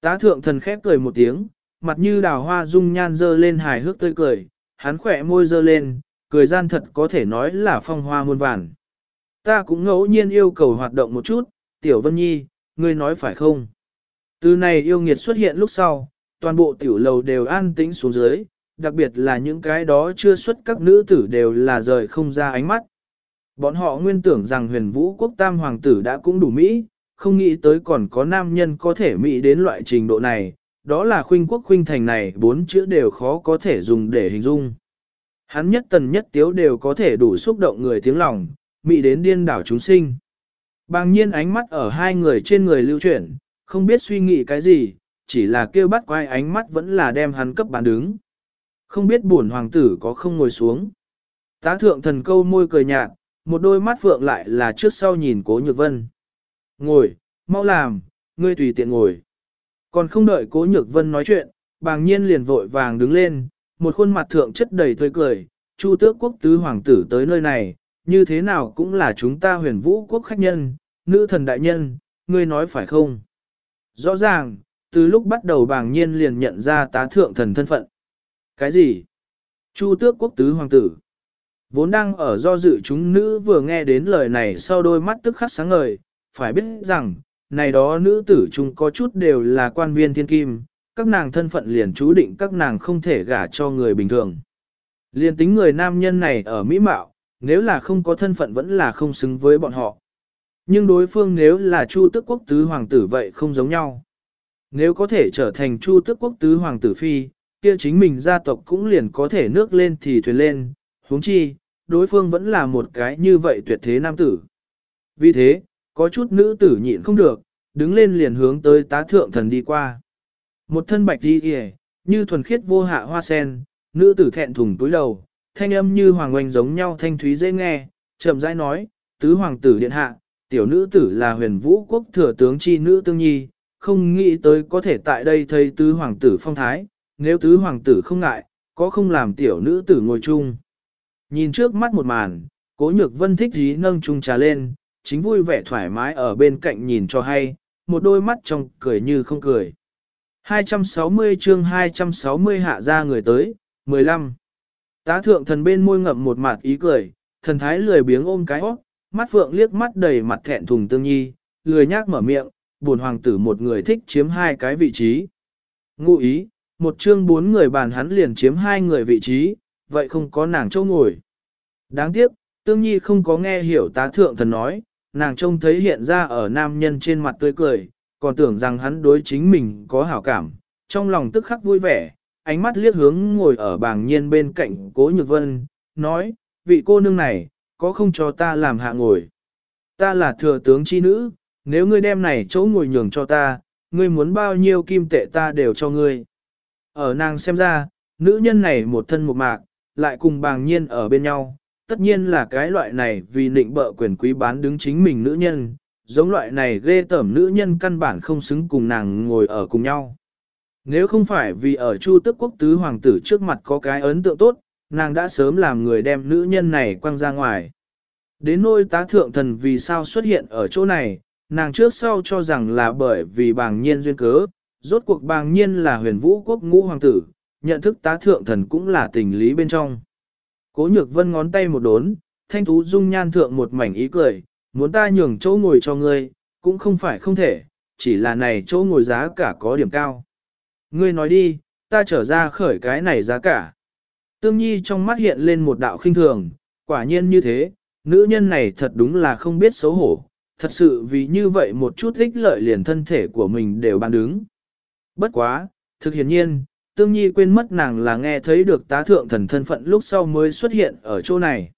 Tá thượng thần khép cười một tiếng, mặt như đào hoa dung nhan dơ lên hài hước tươi cười, hắn khỏe môi dơ lên, cười gian thật có thể nói là phong hoa muôn vàn. Ta cũng ngẫu nhiên yêu cầu hoạt động một chút, Tiểu Vân Nhi, ngươi nói phải không? Từ này yêu nghiệt xuất hiện lúc sau, toàn bộ tiểu lầu đều an tĩnh xuống dưới, đặc biệt là những cái đó chưa xuất các nữ tử đều là rời không ra ánh mắt. Bọn họ nguyên tưởng rằng huyền vũ quốc tam hoàng tử đã cũng đủ Mỹ, không nghĩ tới còn có nam nhân có thể Mỹ đến loại trình độ này, đó là khuynh quốc khuynh thành này bốn chữ đều khó có thể dùng để hình dung. Hắn nhất tần nhất tiếu đều có thể đủ xúc động người tiếng lòng, mị đến điên đảo chúng sinh. Bàng nhiên ánh mắt ở hai người trên người lưu chuyển, không biết suy nghĩ cái gì, chỉ là kêu bắt quay ánh mắt vẫn là đem hắn cấp bán đứng. Không biết buồn hoàng tử có không ngồi xuống. Tá thượng thần câu môi cười nhạt, một đôi mắt phượng lại là trước sau nhìn cố nhược vân. Ngồi, mau làm, ngươi tùy tiện ngồi. Còn không đợi cố nhược vân nói chuyện, bàng nhiên liền vội vàng đứng lên, một khuôn mặt thượng chất đầy tươi cười, chu tước quốc tứ hoàng tử tới nơi này, như thế nào cũng là chúng ta huyền vũ quốc khách nhân, nữ thần đại nhân, ngươi nói phải không? Rõ ràng, từ lúc bắt đầu bàng nhiên liền nhận ra tá thượng thần thân phận. Cái gì? Chu tước quốc tứ hoàng tử. Vốn đang ở do dự chúng nữ vừa nghe đến lời này sau đôi mắt tức khắc sáng ngời, phải biết rằng, này đó nữ tử chúng có chút đều là quan viên thiên kim, các nàng thân phận liền chú định các nàng không thể gả cho người bình thường. Liên tính người nam nhân này ở Mỹ Mạo, nếu là không có thân phận vẫn là không xứng với bọn họ. Nhưng đối phương nếu là Chu Tước Quốc Tứ Hoàng tử vậy không giống nhau. Nếu có thể trở thành Chu Tước Quốc Tứ Hoàng tử Phi, kia chính mình gia tộc cũng liền có thể nước lên thì thuyền lên, huống chi, đối phương vẫn là một cái như vậy tuyệt thế nam tử. Vì thế, có chút nữ tử nhịn không được, đứng lên liền hướng tới tá thượng thần đi qua. Một thân bạch đi kìa, như thuần khiết vô hạ hoa sen, nữ tử thẹn thùng túi đầu, thanh âm như hoàng oanh giống nhau thanh thúy dễ nghe, chậm rãi nói, tứ hoàng tử điện hạ, tiểu nữ tử là huyền vũ quốc thừa tướng chi nữ tương nhi, không nghĩ tới có thể tại đây thấy tứ hoàng tử phong thái, nếu tứ hoàng tử không ngại, có không làm tiểu nữ tử ngồi chung. Nhìn trước mắt một màn, cố nhược vân thích dí nâng chung trà lên, chính vui vẻ thoải mái ở bên cạnh nhìn cho hay, một đôi mắt trong cười như không cười. 260 chương 260 hạ ra người tới, 15. Tá thượng thần bên môi ngậm một mặt ý cười, thần thái lười biếng ôm cái óc, mắt phượng liếc mắt đầy mặt thẹn thùng tương nhi, lười nhác mở miệng, buồn hoàng tử một người thích chiếm hai cái vị trí. Ngụ ý, một chương bốn người bàn hắn liền chiếm hai người vị trí, vậy không có nàng châu ngồi. Đáng tiếc, tương nhi không có nghe hiểu tá thượng thần nói, nàng trông thấy hiện ra ở nam nhân trên mặt tươi cười, còn tưởng rằng hắn đối chính mình có hảo cảm, trong lòng tức khắc vui vẻ, ánh mắt liếc hướng ngồi ở bảng nhiên bên cạnh cố nhược vân, nói, vị cô nương này, có không cho ta làm hạ ngồi. Ta là thừa tướng chi nữ, nếu ngươi đem này chỗ ngồi nhường cho ta, ngươi muốn bao nhiêu kim tệ ta đều cho ngươi. Ở nàng xem ra, nữ nhân này một thân một mạc, lại cùng bàng nhiên ở bên nhau, tất nhiên là cái loại này vì nịnh bợ quyền quý bán đứng chính mình nữ nhân, giống loại này ghê tởm nữ nhân căn bản không xứng cùng nàng ngồi ở cùng nhau. Nếu không phải vì ở Chu Tức Quốc tứ hoàng tử trước mặt có cái ấn tượng tốt, nàng đã sớm làm người đem nữ nhân này quăng ra ngoài. Đến nôi tá thượng thần vì sao xuất hiện ở chỗ này, nàng trước sau cho rằng là bởi vì bàng nhiên duyên cớ, rốt cuộc bàng nhiên là huyền vũ quốc ngũ hoàng tử, nhận thức tá thượng thần cũng là tình lý bên trong. Cố nhược vân ngón tay một đốn, thanh thú dung nhan thượng một mảnh ý cười, muốn ta nhường chỗ ngồi cho ngươi, cũng không phải không thể, chỉ là này chỗ ngồi giá cả có điểm cao. Ngươi nói đi, ta trở ra khởi cái này giá cả. Tương Nhi trong mắt hiện lên một đạo khinh thường, quả nhiên như thế, nữ nhân này thật đúng là không biết xấu hổ, thật sự vì như vậy một chút ích lợi liền thân thể của mình đều bàn đứng. Bất quá, thực hiển nhiên, Tương Nhi quên mất nàng là nghe thấy được tá thượng thần thân phận lúc sau mới xuất hiện ở chỗ này.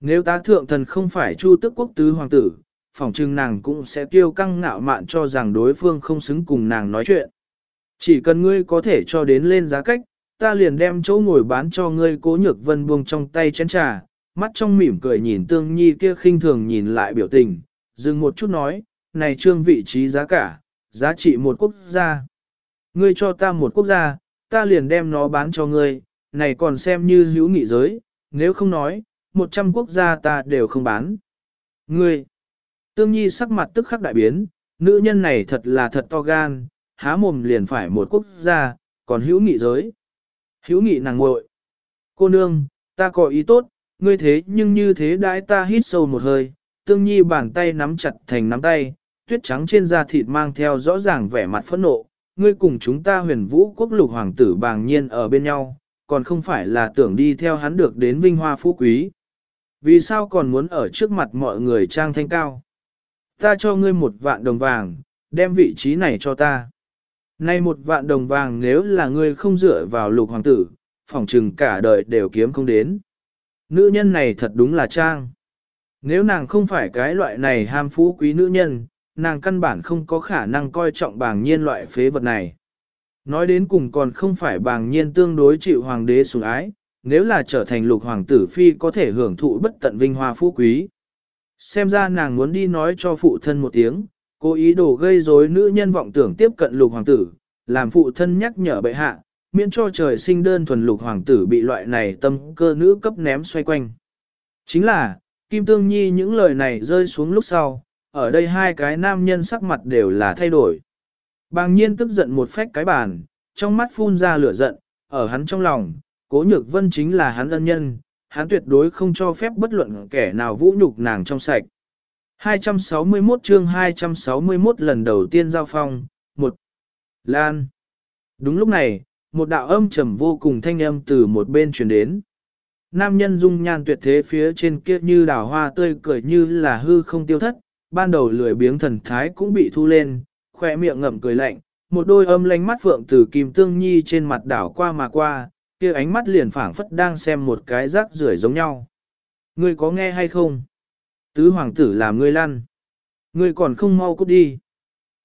Nếu tá thượng thần không phải Chu tức quốc tứ hoàng tử, phỏng chừng nàng cũng sẽ tiêu căng ngạo mạn cho rằng đối phương không xứng cùng nàng nói chuyện. Chỉ cần ngươi có thể cho đến lên giá cách, ta liền đem chỗ ngồi bán cho ngươi cố nhược vân buông trong tay chén trà, mắt trong mỉm cười nhìn tương nhi kia khinh thường nhìn lại biểu tình, dừng một chút nói, này trương vị trí giá cả, giá trị một quốc gia. Ngươi cho ta một quốc gia, ta liền đem nó bán cho ngươi, này còn xem như hữu nghị giới, nếu không nói, một trăm quốc gia ta đều không bán. Ngươi, tương nhi sắc mặt tức khắc đại biến, nữ nhân này thật là thật to gan, há mồm liền phải một quốc gia, còn hữu nghị giới. Hữu nghị nàng ngội. Cô nương, ta có ý tốt, ngươi thế nhưng như thế đãi ta hít sâu một hơi, tương nhi bàn tay nắm chặt thành nắm tay, tuyết trắng trên da thịt mang theo rõ ràng vẻ mặt phẫn nộ, ngươi cùng chúng ta huyền vũ quốc lục hoàng tử bàng nhiên ở bên nhau, còn không phải là tưởng đi theo hắn được đến vinh hoa phú quý. Vì sao còn muốn ở trước mặt mọi người trang thanh cao? Ta cho ngươi một vạn đồng vàng, đem vị trí này cho ta. Nay một vạn đồng vàng nếu là ngươi không dựa vào lục hoàng tử, phỏng chừng cả đời đều kiếm không đến. Nữ nhân này thật đúng là trang. Nếu nàng không phải cái loại này ham phú quý nữ nhân, nàng căn bản không có khả năng coi trọng bàng nhiên loại phế vật này. Nói đến cùng còn không phải bàng nhiên tương đối chịu hoàng đế sủng ái, nếu là trở thành lục hoàng tử phi có thể hưởng thụ bất tận vinh hoa phú quý. Xem ra nàng muốn đi nói cho phụ thân một tiếng, cố ý đồ gây rối nữ nhân vọng tưởng tiếp cận lục hoàng tử, làm phụ thân nhắc nhở bệ hạ, miễn cho trời sinh đơn thuần lục hoàng tử bị loại này tâm cơ nữ cấp ném xoay quanh. Chính là, Kim Tương Nhi những lời này rơi xuống lúc sau, ở đây hai cái nam nhân sắc mặt đều là thay đổi. Bàng nhiên tức giận một phách cái bàn, trong mắt phun ra lửa giận, ở hắn trong lòng, cố nhược vân chính là hắn ân nhân, hắn tuyệt đối không cho phép bất luận kẻ nào vũ nhục nàng trong sạch. 261 chương 261 lần đầu tiên giao phong, một Lan. Đúng lúc này, một đạo âm trầm vô cùng thanh âm từ một bên truyền đến. Nam nhân dung nhan tuyệt thế phía trên kia như đào hoa tươi cười như là hư không tiêu thất, ban đầu lười biếng thần thái cũng bị thu lên, khỏe miệng ngậm cười lạnh, một đôi âm lánh mắt phượng từ kim tương nhi trên mặt đảo qua mà qua, kia ánh mắt liền phảng phất đang xem một cái rác rưởi giống nhau. Ngươi có nghe hay không? Tứ hoàng tử làm ngươi lăn. Ngươi còn không mau cút đi.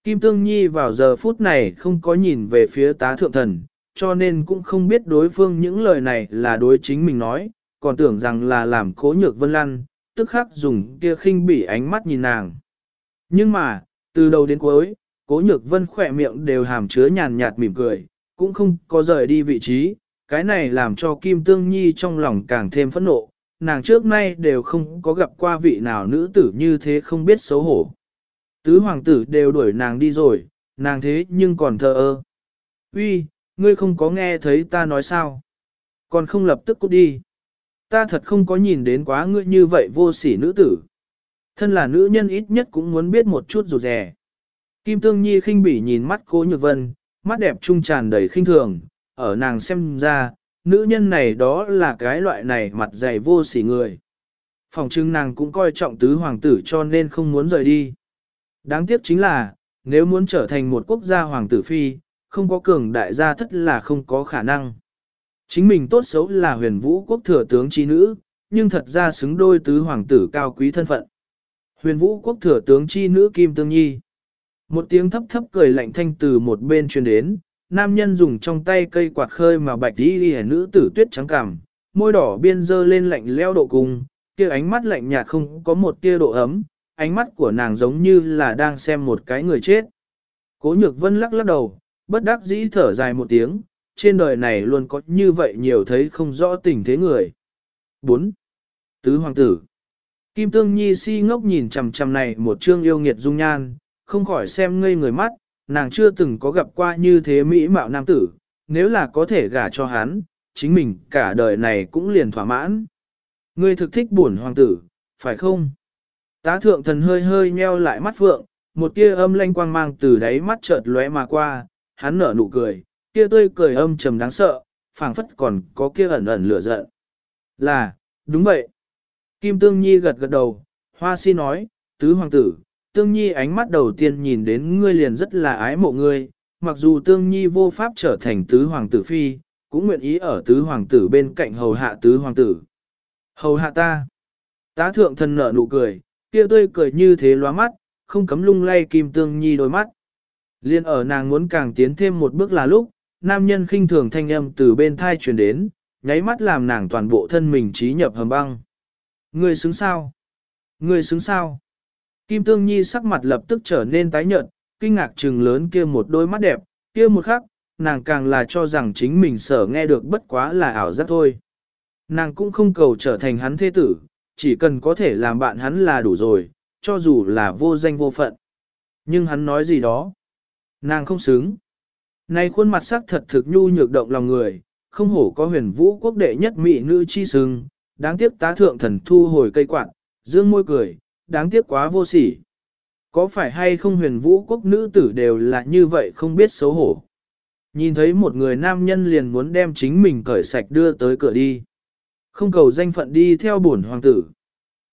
Kim Tương Nhi vào giờ phút này không có nhìn về phía tá thượng thần, cho nên cũng không biết đối phương những lời này là đối chính mình nói, còn tưởng rằng là làm cố nhược vân lăn, tức khắc dùng kia khinh bỉ ánh mắt nhìn nàng. Nhưng mà, từ đầu đến cuối, cố nhược vân khỏe miệng đều hàm chứa nhàn nhạt mỉm cười, cũng không có rời đi vị trí, cái này làm cho Kim Tương Nhi trong lòng càng thêm phẫn nộ, nàng trước nay đều không có gặp qua vị nào nữ tử như thế không biết xấu hổ. Tứ hoàng tử đều đuổi nàng đi rồi, nàng thế nhưng còn thờ ơ. Uy, ngươi không có nghe thấy ta nói sao? Còn không lập tức cút đi. Ta thật không có nhìn đến quá ngươi như vậy vô sỉ nữ tử. Thân là nữ nhân ít nhất cũng muốn biết một chút rụt rè. Kim Tương Nhi khinh bỉ nhìn mắt cố nhược vân, mắt đẹp trung tràn đầy khinh thường, ở nàng xem ra, nữ nhân này đó là cái loại này mặt dày vô sỉ người. Phòng trưng nàng cũng coi trọng tứ hoàng tử cho nên không muốn rời đi. Đáng tiếc chính là, nếu muốn trở thành một quốc gia hoàng tử phi, không có cường đại gia thất là không có khả năng. Chính mình tốt xấu là huyền vũ quốc thừa tướng chi nữ, nhưng thật ra xứng đôi tứ hoàng tử cao quý thân phận. Huyền vũ quốc thừa tướng chi nữ Kim Tương Nhi. Một tiếng thấp thấp cười lạnh thanh từ một bên truyền đến, nam nhân dùng trong tay cây quạt khơi mà bạch đi đi nữ tử tuyết trắng cảm, môi đỏ biên dơ lên lạnh leo độ cùng, kia ánh mắt lạnh nhạt không có một tia độ ấm, ánh mắt của nàng giống như là đang xem một cái người chết. Cố nhược vân lắc lắc đầu, bất đắc dĩ thở dài một tiếng, trên đời này luôn có như vậy nhiều thấy không rõ tình thế người. 4. Tứ Hoàng tử Kim Tương Nhi si ngốc nhìn chằm chằm này một chương yêu nghiệt dung nhan, không khỏi xem ngây người mắt, nàng chưa từng có gặp qua như thế mỹ mạo nam tử, nếu là có thể gả cho hắn, chính mình cả đời này cũng liền thỏa mãn. Ngươi thực thích buồn hoàng tử, phải không? Tá thượng thần hơi hơi nheo lại mắt phượng, một tia âm lanh quang mang từ đáy mắt chợt lóe mà qua, hắn nở nụ cười, kia tươi cười âm trầm đáng sợ, phảng phất còn có kia ẩn ẩn lửa giận. Là, đúng vậy. Kim Tương Nhi gật gật đầu, hoa si nói, tứ hoàng tử, Tương Nhi ánh mắt đầu tiên nhìn đến ngươi liền rất là ái mộ ngươi, mặc dù Tương Nhi vô pháp trở thành tứ hoàng tử phi, cũng nguyện ý ở tứ hoàng tử bên cạnh hầu hạ tứ hoàng tử. Hầu hạ ta. Tá thượng thần nở nụ cười, kia tươi cười như thế loa mắt, không cấm lung lay Kim Tương Nhi đôi mắt. Liên ở nàng muốn càng tiến thêm một bước là lúc, nam nhân khinh thường thanh âm từ bên thai truyền đến, nháy mắt làm nàng toàn bộ thân mình trí nhập hầm băng. Ngươi xứng sao? Ngươi xứng sao? Kim Tương Nhi sắc mặt lập tức trở nên tái nhợt, kinh ngạc trừng lớn kia một đôi mắt đẹp, kia một khắc, nàng càng là cho rằng chính mình sở nghe được bất quá là ảo giác thôi. Nàng cũng không cầu trở thành hắn thế tử, chỉ cần có thể làm bạn hắn là đủ rồi, cho dù là vô danh vô phận. Nhưng hắn nói gì đó? Nàng không xứng. Này khuôn mặt sắc thật thực nhu nhược động lòng người, không hổ có huyền vũ quốc đệ nhất mỹ nữ chi sừng, đáng tiếc tá thượng thần thu hồi cây quạt, dương môi cười, đáng tiếc quá vô sỉ. Có phải hay không huyền vũ quốc nữ tử đều là như vậy không biết xấu hổ. Nhìn thấy một người nam nhân liền muốn đem chính mình cởi sạch đưa tới cửa đi. Không cầu danh phận đi theo bổn hoàng tử.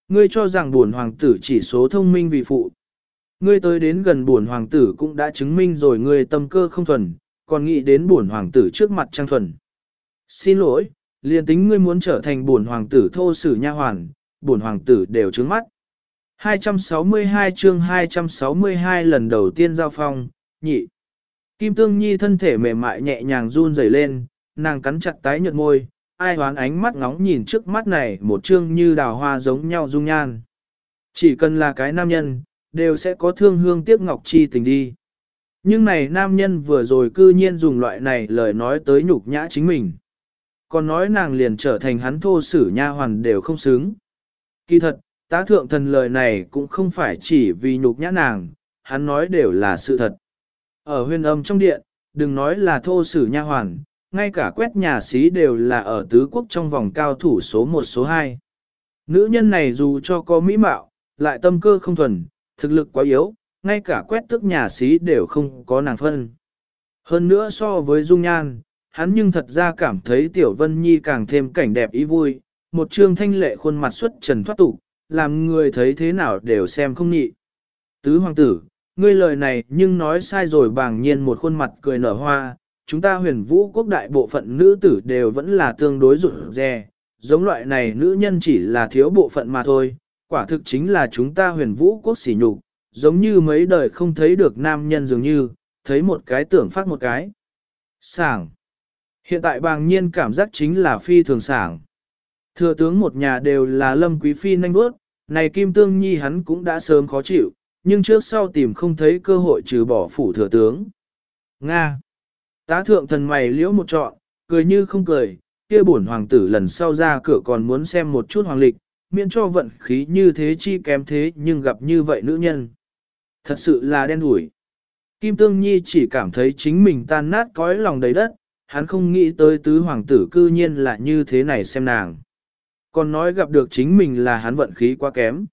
Ngươi cho rằng bổn hoàng tử chỉ số thông minh vì phụ. Ngươi tới đến gần bổn hoàng tử cũng đã chứng minh rồi ngươi tâm cơ không thuần, còn nghĩ đến bổn hoàng tử trước mặt trang thuần. Xin lỗi, liền tính ngươi muốn trở thành bổn hoàng tử thô sử nha hoàn, bổn hoàng tử đều trướng mắt. 262 chương 262 lần đầu tiên giao phong, nhị. Kim Tương Nhi thân thể mềm mại nhẹ nhàng run rẩy lên, nàng cắn chặt tái nhợt môi, ai hoán ánh mắt ngóng nhìn trước mắt này một chương như đào hoa giống nhau dung nhan. Chỉ cần là cái nam nhân, đều sẽ có thương hương tiếc ngọc chi tình đi. Nhưng này nam nhân vừa rồi cư nhiên dùng loại này lời nói tới nhục nhã chính mình. Còn nói nàng liền trở thành hắn thô sử nha hoàn đều không xứng. Kỳ thật, tá thượng thần lời này cũng không phải chỉ vì nhục nhã nàng, hắn nói đều là sự thật. Ở huyền âm trong điện, đừng nói là thô sử nha hoàn, ngay cả quét nhà xí đều là ở tứ quốc trong vòng cao thủ số 1 số 2. Nữ nhân này dù cho có mỹ mạo, lại tâm cơ không thuần, thực lực quá yếu, ngay cả quét tức nhà xí đều không có nàng phân. Hơn nữa so với dung nhan, hắn nhưng thật ra cảm thấy Tiểu Vân Nhi càng thêm cảnh đẹp ý vui, một trương thanh lệ khuôn mặt xuất trần thoát tục, làm người thấy thế nào đều xem không nhị. Tứ hoàng tử, ngươi lời này nhưng nói sai rồi bàng nhiên một khuôn mặt cười nở hoa, chúng ta huyền vũ quốc đại bộ phận nữ tử đều vẫn là tương đối rụt rè, giống loại này nữ nhân chỉ là thiếu bộ phận mà thôi, quả thực chính là chúng ta huyền vũ quốc sỉ nhục, giống như mấy đời không thấy được nam nhân dường như, thấy một cái tưởng phát một cái. Sảng. Hiện tại bàng nhiên cảm giác chính là phi thường sảng. Thừa tướng một nhà đều là lâm quý phi nhanh bước, này kim tương nhi hắn cũng đã sớm khó chịu, nhưng trước sau tìm không thấy cơ hội trừ bỏ phủ thừa tướng. Nga. Tá thượng thần mày liễu một trọn, cười như không cười, kia bổn hoàng tử lần sau ra cửa còn muốn xem một chút hoàng lịch, miễn cho vận khí như thế chi kém thế nhưng gặp như vậy nữ nhân. Thật sự là đen đủi. Kim Tương Nhi chỉ cảm thấy chính mình tan nát cõi lòng đầy đất, hắn không nghĩ tới tứ hoàng tử cư nhiên là như thế này xem nàng. Còn nói gặp được chính mình là hắn vận khí quá kém.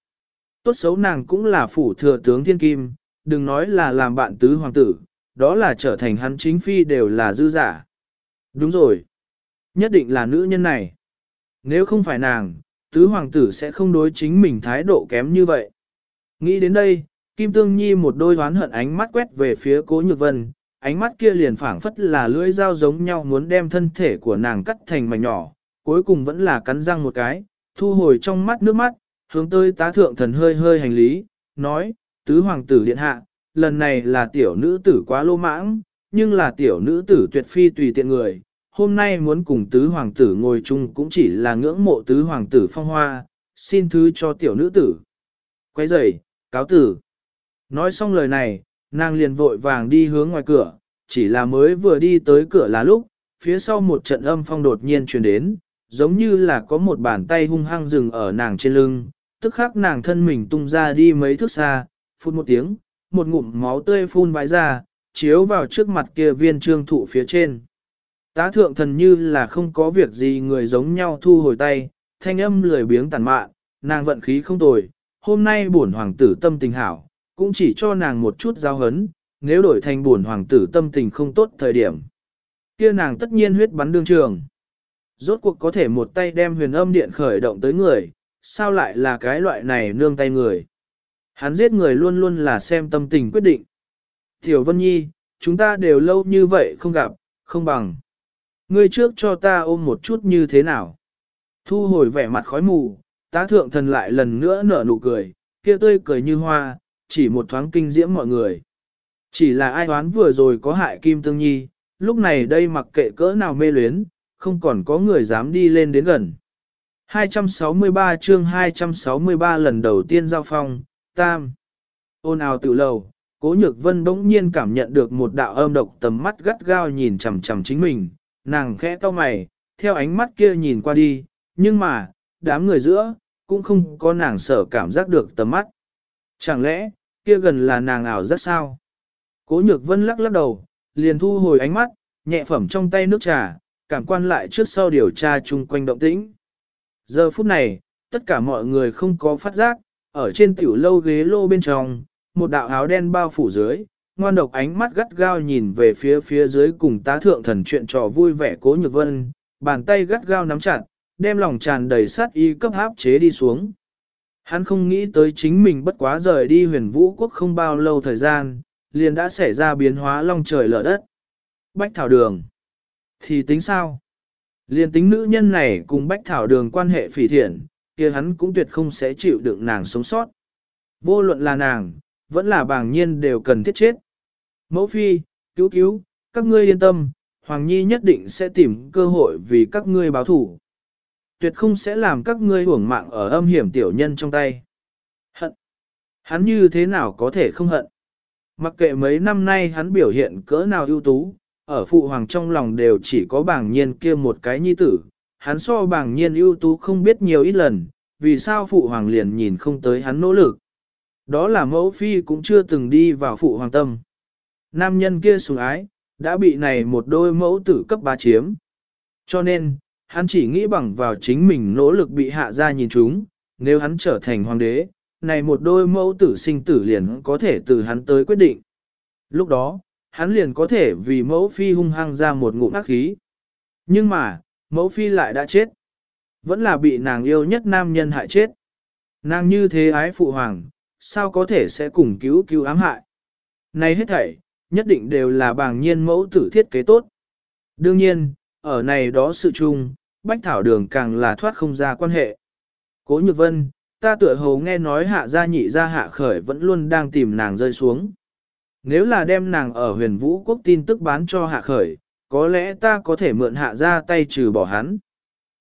Tốt xấu nàng cũng là phủ thừa tướng thiên kim, đừng nói là làm bạn tứ hoàng tử, đó là trở thành hắn chính phi đều là dư giả. Đúng rồi. Nhất định là nữ nhân này. Nếu không phải nàng, tứ hoàng tử sẽ không đối chính mình thái độ kém như vậy. Nghĩ đến đây, Kim Tương Nhi một đôi hoán hận ánh mắt quét về phía cố nhược vân, ánh mắt kia liền phảng phất là lưỡi dao giống nhau muốn đem thân thể của nàng cắt thành mảnh nhỏ, cuối cùng vẫn là cắn răng một cái, thu hồi trong mắt nước mắt, hướng tới tá thượng thần hơi hơi hành lý, nói, tứ hoàng tử điện hạ, lần này là tiểu nữ tử quá lô mãng, nhưng là tiểu nữ tử tuyệt phi tùy tiện người, hôm nay muốn cùng tứ hoàng tử ngồi chung cũng chỉ là ngưỡng mộ tứ hoàng tử phong hoa, xin thứ cho tiểu nữ tử. Quay rời, cáo tử. Nói xong lời này, nàng liền vội vàng đi hướng ngoài cửa, chỉ là mới vừa đi tới cửa là lúc, phía sau một trận âm phong đột nhiên truyền đến, giống như là có một bàn tay hung hăng dừng ở nàng trên lưng, tức khắc nàng thân mình tung ra đi mấy thước xa, phút một tiếng, một ngụm máu tươi phun vãi ra, chiếu vào trước mặt kia viên trương thụ phía trên. Tá thượng thần như là không có việc gì người giống nhau thu hồi tay, thanh âm lười biếng tàn mạn, nàng vận khí không tồi, hôm nay bổn hoàng tử tâm tình hảo, cũng chỉ cho nàng một chút giao hấn, nếu đổi thành buồn hoàng tử tâm tình không tốt thời điểm. kia nàng tất nhiên huyết bắn đương trường. Rốt cuộc có thể một tay đem huyền âm điện khởi động tới người, sao lại là cái loại này nương tay người. Hắn giết người luôn luôn là xem tâm tình quyết định. Tiểu Vân Nhi, chúng ta đều lâu như vậy không gặp, không bằng. Ngươi trước cho ta ôm một chút như thế nào. Thu hồi vẻ mặt khói mù, tá thượng thần lại lần nữa nở nụ cười, kia tươi cười như hoa, chỉ một thoáng kinh diễm mọi người. Chỉ là ai đoán vừa rồi có hại Kim Tương Nhi, lúc này đây mặc kệ cỡ nào mê luyến, không còn có người dám đi lên đến gần. 263 chương 263 lần đầu tiên giao phong, tam. Ôn ào tự lầu, cố nhược vân bỗng nhiên cảm nhận được một đạo âm độc tầm mắt gắt gao nhìn chằm chằm chính mình, nàng khẽ cau mày, theo ánh mắt kia nhìn qua đi, nhưng mà, đám người giữa, cũng không có nàng sở cảm giác được tầm mắt. Chẳng lẽ, kia gần là nàng ảo rất sao? Cố nhược vân lắc lắc đầu, liền thu hồi ánh mắt, nhẹ phẩm trong tay nước trà, cảm quan lại trước sau điều tra chung quanh động tĩnh. Giờ phút này, tất cả mọi người không có phát giác, ở trên tiểu lâu ghế lô bên trong, một đạo áo đen bao phủ dưới, ngoan độc ánh mắt gắt gao nhìn về phía phía dưới cùng tá thượng thần chuyện trò vui vẻ cố nhược vân, bàn tay gắt gao nắm chặt, đem lòng tràn đầy sát y cấp háp chế đi xuống. Hắn không nghĩ tới chính mình bất quá rời đi huyền vũ quốc không bao lâu thời gian, liền đã xảy ra biến hóa long trời lở đất. Bách thảo đường. Thì tính sao? Liền tính nữ nhân này cùng bách thảo đường quan hệ phỉ thiện, kia hắn cũng tuyệt không sẽ chịu đựng nàng sống sót. Vô luận là nàng, vẫn là bàng nhiên đều cần thiết chết. Mẫu phi, cứu cứu, các ngươi yên tâm, Hoàng Nhi nhất định sẽ tìm cơ hội vì các ngươi báo thủ. Tuyệt không sẽ làm các ngươi hưởng mạng ở âm hiểm tiểu nhân trong tay. Hận. Hắn như thế nào có thể không hận? Mặc kệ mấy năm nay hắn biểu hiện cỡ nào ưu tú, ở phụ hoàng trong lòng đều chỉ có bảng nhiên kia một cái nhi tử, hắn so bảng nhiên ưu tú không biết nhiều ít lần, vì sao phụ hoàng liền nhìn không tới hắn nỗ lực. Đó là mẫu phi cũng chưa từng đi vào phụ hoàng tâm. Nam nhân kia sùng ái, đã bị này một đôi mẫu tử cấp ba chiếm. Cho nên, hắn chỉ nghĩ bằng vào chính mình nỗ lực bị hạ ra nhìn chúng, nếu hắn trở thành hoàng đế, này một đôi mẫu tử sinh tử liền có thể từ hắn tới quyết định. Lúc đó, hắn liền có thể vì mẫu phi hung hăng ra một ngụm ác khí. Nhưng mà, mẫu phi lại đã chết. Vẫn là bị nàng yêu nhất nam nhân hại chết. Nàng như thế ái phụ hoàng, sao có thể sẽ cùng cứu cứu ám hại. Này hết thảy, nhất định đều là bàng nhiên mẫu tử thiết kế tốt. Đương nhiên, ở này đó sự chung, bách thảo đường càng là thoát không ra quan hệ. Cố nhược vân, ta tựa hồ nghe nói hạ gia nhị gia hạ khởi vẫn luôn đang tìm nàng rơi xuống. Nếu là đem nàng ở huyền vũ quốc tin tức bán cho hạ khởi, có lẽ ta có thể mượn hạ Gia tay trừ bỏ hắn.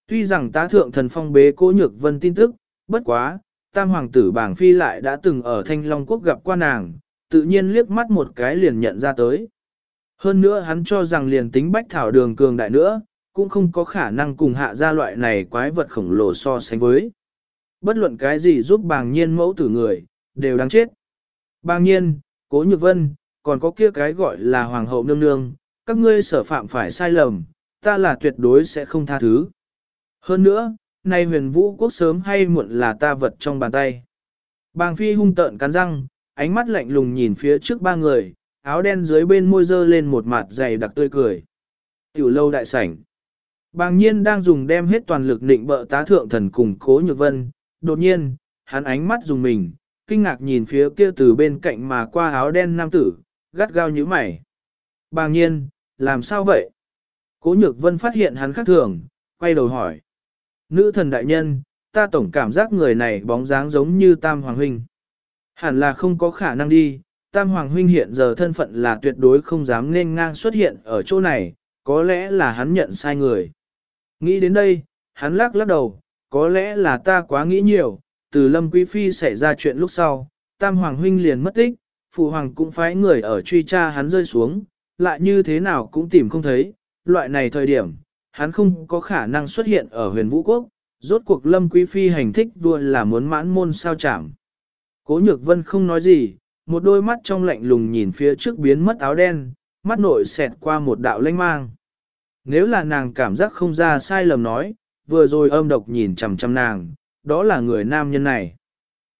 Tuy rằng ta thượng thần phong bế cố nhược vân tin tức, bất quá, tam hoàng tử bảng phi lại đã từng ở thanh long quốc gặp qua nàng, tự nhiên liếc mắt một cái liền nhận ra tới. Hơn nữa hắn cho rằng liền tính bách thảo đường cường đại nữa, cũng không có khả năng cùng hạ gia loại này quái vật khổng lồ so sánh với. Bất luận cái gì giúp bàng nhiên mẫu tử người, đều đáng chết. Bàng nhiên, cố nhược vân, còn có kia cái gọi là hoàng hậu nương nương, các ngươi sở phạm phải sai lầm, ta là tuyệt đối sẽ không tha thứ. Hơn nữa, nay huyền vũ quốc sớm hay muộn là ta vật trong bàn tay. Bàng phi hung tợn cắn răng, ánh mắt lạnh lùng nhìn phía trước ba người, áo đen dưới bên môi dơ lên một mặt dày đặc tươi cười. Tiểu lâu đại sảnh. Bàng nhiên đang dùng đem hết toàn lực nịnh bợ tá thượng thần cùng cố nhược vân, đột nhiên, hắn ánh mắt dùng mình, kinh ngạc nhìn phía kia từ bên cạnh mà qua áo đen nam tử, gắt gao như mày. Bàng nhiên, làm sao vậy? Cố nhược vân phát hiện hắn khác thường, quay đầu hỏi. Nữ thần đại nhân, ta tổng cảm giác người này bóng dáng giống như Tam Hoàng Huynh. Hẳn là không có khả năng đi, Tam Hoàng Huynh hiện giờ thân phận là tuyệt đối không dám nên ngang xuất hiện ở chỗ này, có lẽ là hắn nhận sai người. Nghĩ đến đây, hắn lắc lắc đầu, có lẽ là ta quá nghĩ nhiều, từ Lâm Quý Phi xảy ra chuyện lúc sau, Tam Hoàng Huynh liền mất tích, Phụ Hoàng cũng phái người ở truy tra hắn rơi xuống, lại như thế nào cũng tìm không thấy, loại này thời điểm, hắn không có khả năng xuất hiện ở huyền vũ quốc, rốt cuộc Lâm Quý Phi hành thích vua là muốn mãn môn sao chảm. Cố Nhược Vân không nói gì, một đôi mắt trong lạnh lùng nhìn phía trước biến mất áo đen, mắt nội xẹt qua một đạo lanh mang. Nếu là nàng cảm giác không ra sai lầm nói, vừa rồi âm độc nhìn chằm chằm nàng, đó là người nam nhân này.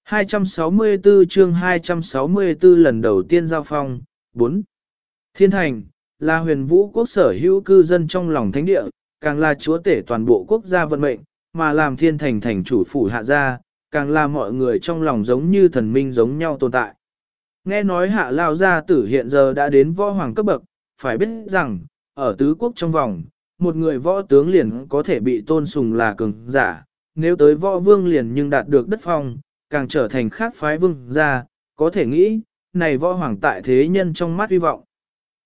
264 chương 264 lần đầu tiên giao phong, 4. Thiên thành, là huyền vũ quốc sở hữu cư dân trong lòng thánh địa, càng là chúa tể toàn bộ quốc gia vận mệnh, mà làm thiên thành thành chủ phủ hạ gia, càng là mọi người trong lòng giống như thần minh giống nhau tồn tại. Nghe nói hạ lao gia tử hiện giờ đã đến võ hoàng cấp bậc, phải biết rằng, ở tứ quốc trong vòng, một người võ tướng liền có thể bị tôn sùng là cường giả, nếu tới võ vương liền nhưng đạt được đất phong, càng trở thành khác phái vương gia, có thể nghĩ, này võ hoàng tại thế nhân trong mắt hy vọng.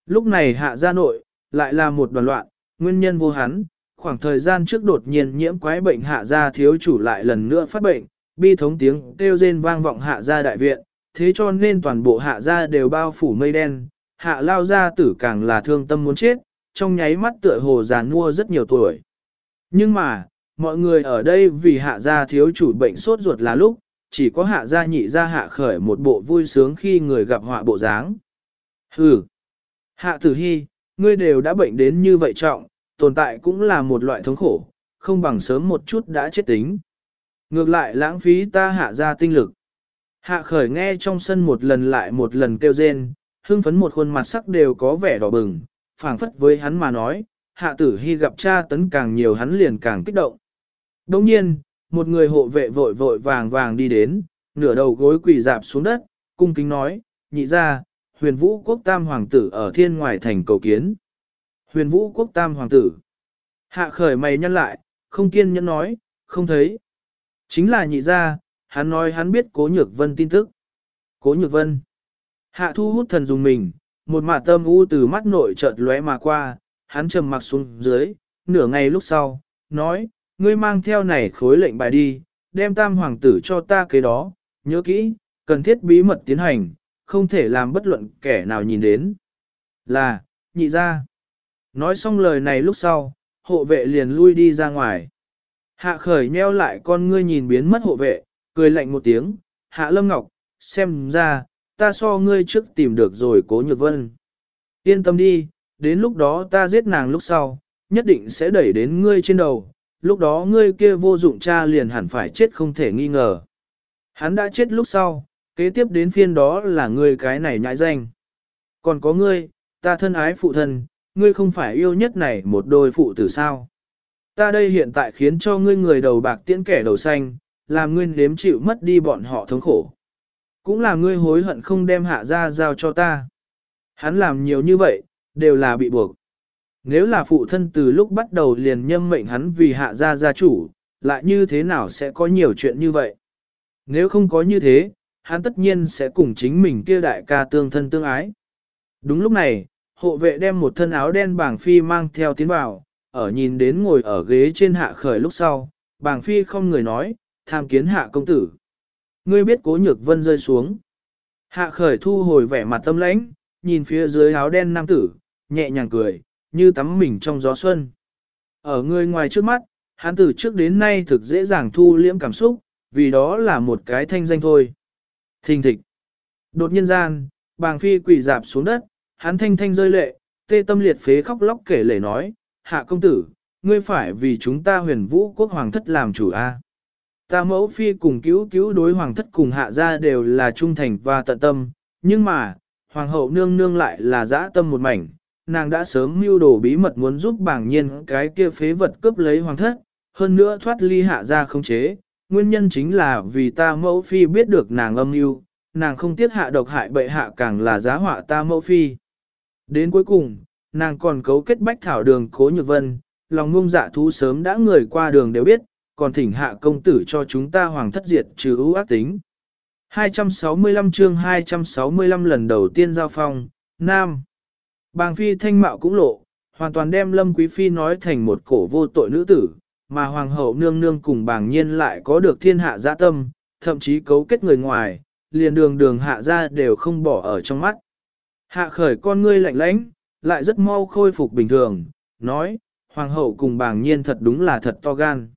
Lúc này hạ gia nội, lại là một đoàn loạn, nguyên nhân vô hắn, khoảng thời gian trước đột nhiên nhiễm quái bệnh hạ gia thiếu chủ lại lần nữa phát bệnh, bi thống tiếng kêu rên vang vọng hạ gia đại viện, thế cho nên toàn bộ hạ gia đều bao phủ mây đen, hạ lao gia tử càng là thương tâm muốn chết, trong nháy mắt tựa hồ già nua rất nhiều tuổi. Nhưng mà, mọi người ở đây vì hạ gia thiếu chủ bệnh sốt ruột là lúc, chỉ có hạ gia nhị gia hạ khởi một bộ vui sướng khi người gặp họa bộ dáng. Hừ! Hạ tử hy, ngươi đều đã bệnh đến như vậy trọng, tồn tại cũng là một loại thống khổ, không bằng sớm một chút đã chết tính. Ngược lại lãng phí ta hạ gia tinh lực. Hạ khởi nghe trong sân một lần lại một lần kêu rên, hưng phấn một khuôn mặt sắc đều có vẻ đỏ bừng, phảng phất với hắn mà nói, hạ tử hy gặp cha tấn càng nhiều hắn liền càng kích động. Đồng nhiên, một người hộ vệ vội vội vàng vàng đi đến, nửa đầu gối quỳ dạp xuống đất, cung kính nói, nhị ra, huyền vũ quốc tam hoàng tử ở thiên ngoài thành cầu kiến. Huyền vũ quốc tam hoàng tử. Hạ khởi mày nhăn lại, không kiên nhẫn nói, không thấy. Chính là nhị ra, hắn nói hắn biết cố nhược vân tin tức. Cố nhược vân. Hạ thu hút thần dùng mình, một mả tâm u từ mắt nội chợt lóe mà qua, hắn trầm mặc xuống dưới, nửa ngày lúc sau, nói, ngươi mang theo này khối lệnh bài đi, đem tam hoàng tử cho ta cái đó, nhớ kỹ, cần thiết bí mật tiến hành, không thể làm bất luận kẻ nào nhìn đến. Là, nhị ra. Nói xong lời này lúc sau, hộ vệ liền lui đi ra ngoài. Hạ khởi nheo lại con ngươi nhìn biến mất hộ vệ, cười lạnh một tiếng, hạ lâm ngọc, xem ra, ta so ngươi trước tìm được rồi cố nhược vân. Yên tâm đi, đến lúc đó ta giết nàng lúc sau, nhất định sẽ đẩy đến ngươi trên đầu, lúc đó ngươi kia vô dụng cha liền hẳn phải chết không thể nghi ngờ. Hắn đã chết lúc sau, kế tiếp đến phiên đó là ngươi cái này nhãi danh. Còn có ngươi, ta thân ái phụ thân, ngươi không phải yêu nhất này một đôi phụ tử sao. Ta đây hiện tại khiến cho ngươi người đầu bạc tiễn kẻ đầu xanh, làm ngươi nếm chịu mất đi bọn họ thống khổ. Cũng là ngươi hối hận không đem hạ ra giao cho ta. Hắn làm nhiều như vậy, đều là bị buộc. Nếu là phụ thân từ lúc bắt đầu liền nhâm mệnh hắn vì hạ gia gia chủ, lại như thế nào sẽ có nhiều chuyện như vậy? Nếu không có như thế, hắn tất nhiên sẽ cùng chính mình kia đại ca tương thân tương ái. Đúng lúc này, hộ vệ đem một thân áo đen bảng phi mang theo tiến vào, ở nhìn đến ngồi ở ghế trên hạ khởi lúc sau, bảng phi không người nói, tham kiến hạ công tử. Ngươi biết cố nhược vân rơi xuống. Hạ khởi thu hồi vẻ mặt tâm lãnh, nhìn phía dưới áo đen nam tử, nhẹ nhàng cười, như tắm mình trong gió xuân. Ở người ngoài trước mắt, hắn từ trước đến nay thực dễ dàng thu liễm cảm xúc, vì đó là một cái thanh danh thôi. Thình thịch. Đột nhiên gian, bàng phi quỳ dạp xuống đất, hắn thanh thanh rơi lệ, tê tâm liệt phế khóc lóc kể lể nói, hạ công tử, ngươi phải vì chúng ta huyền vũ quốc hoàng thất làm chủ a. Ta mẫu phi cùng cứu cứu đối hoàng thất cùng hạ gia đều là trung thành và tận tâm, nhưng mà, hoàng hậu nương nương lại là dã tâm một mảnh, nàng đã sớm mưu đồ bí mật muốn giúp bảng nhiên cái kia phế vật cướp lấy hoàng thất, hơn nữa thoát ly hạ gia không chế, nguyên nhân chính là vì ta mẫu phi biết được nàng âm mưu, nàng không tiết hạ độc hại bệ hạ càng là giá họa ta mẫu phi. Đến cuối cùng, nàng còn cấu kết bách thảo đường cố nhược vân, lòng ngông dạ thú sớm đã người qua đường đều biết, còn thỉnh hạ công tử cho chúng ta hoàng thất diệt trừ ưu ác tính. 265 chương 265 lần đầu tiên giao phong, Nam. Bàng phi thanh mạo cũng lộ, hoàn toàn đem Lâm Quý Phi nói thành một cổ vô tội nữ tử, mà Hoàng hậu nương nương cùng bàng nhiên lại có được thiên hạ dạ tâm, thậm chí cấu kết người ngoài, liền đường đường hạ ra đều không bỏ ở trong mắt. Hạ khởi con ngươi lạnh lãnh, lại rất mau khôi phục bình thường, nói, Hoàng hậu cùng bàng nhiên thật đúng là thật to gan.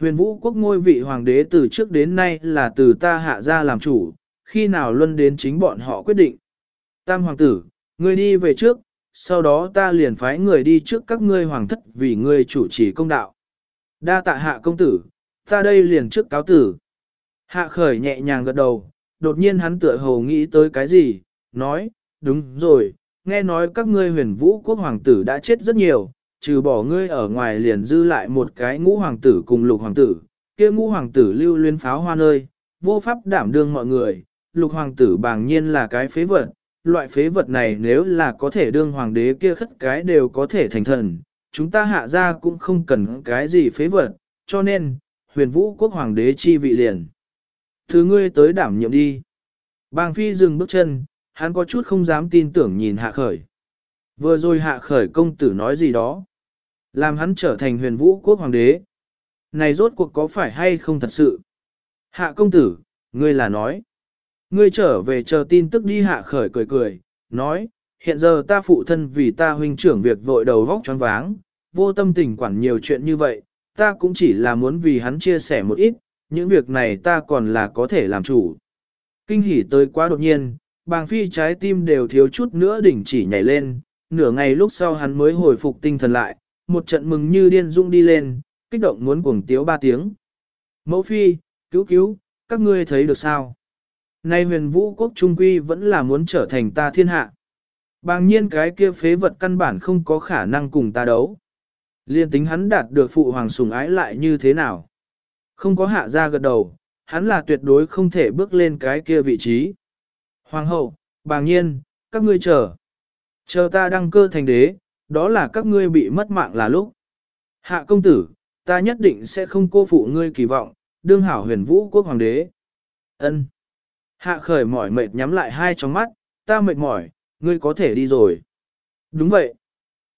Huyền vũ quốc ngôi vị hoàng đế từ trước đến nay là từ ta hạ ra làm chủ, khi nào luân đến chính bọn họ quyết định. Tam hoàng tử, ngươi đi về trước, sau đó ta liền phái người đi trước các ngươi hoàng thất vì ngươi chủ trì công đạo. Đa tạ hạ công tử, ta đây liền trước cáo tử. Hạ khởi nhẹ nhàng gật đầu, đột nhiên hắn tựa hồ nghĩ tới cái gì, nói, đúng rồi, nghe nói các ngươi huyền vũ quốc hoàng tử đã chết rất nhiều, trừ bỏ ngươi ở ngoài liền dư lại một cái ngũ hoàng tử cùng lục hoàng tử, kia ngũ hoàng tử lưu luyến pháo hoa nơi, vô pháp đảm đương mọi người, lục hoàng tử bàng nhiên là cái phế vật, loại phế vật này nếu là có thể đương hoàng đế kia khất cái đều có thể thành thần, chúng ta hạ ra cũng không cần cái gì phế vật, cho nên, huyền vũ quốc hoàng đế chi vị liền. Thứ ngươi tới đảm nhiệm đi. Bàng phi dừng bước chân, hắn có chút không dám tin tưởng nhìn hạ khởi. Vừa rồi hạ khởi công tử nói gì đó. Làm hắn trở thành huyền vũ quốc hoàng đế. Này rốt cuộc có phải hay không thật sự? Hạ công tử, ngươi là nói. Ngươi trở về chờ tin tức đi hạ khởi cười cười, nói, hiện giờ ta phụ thân vì ta huynh trưởng việc vội đầu vóc choáng váng, vô tâm tình quản nhiều chuyện như vậy, ta cũng chỉ là muốn vì hắn chia sẻ một ít, những việc này ta còn là có thể làm chủ. Kinh hỉ tới quá đột nhiên, bàng phi trái tim đều thiếu chút nữa đỉnh chỉ nhảy lên, nửa ngày lúc sau hắn mới hồi phục tinh thần lại, một trận mừng như điên dung đi lên, kích động muốn cuồng tiếu ba tiếng. Mẫu phi, cứu cứu, các ngươi thấy được sao? Nay huyền vũ quốc trung quy vẫn là muốn trở thành ta thiên hạ. Bàng nhiên cái kia phế vật căn bản không có khả năng cùng ta đấu. Liên tính hắn đạt được phụ hoàng sùng ái lại như thế nào? Không có hạ ra gật đầu, hắn là tuyệt đối không thể bước lên cái kia vị trí. Hoàng hậu, bàng nhiên, các ngươi chờ. Chờ ta đăng cơ thành đế, đó là các ngươi bị mất mạng là lúc. Hạ công tử, ta nhất định sẽ không cô phụ ngươi kỳ vọng, đương hảo huyền vũ quốc hoàng đế. Ân. Hạ khởi mỏi mệt nhắm lại hai tròng mắt, ta mệt mỏi, ngươi có thể đi rồi. Đúng vậy.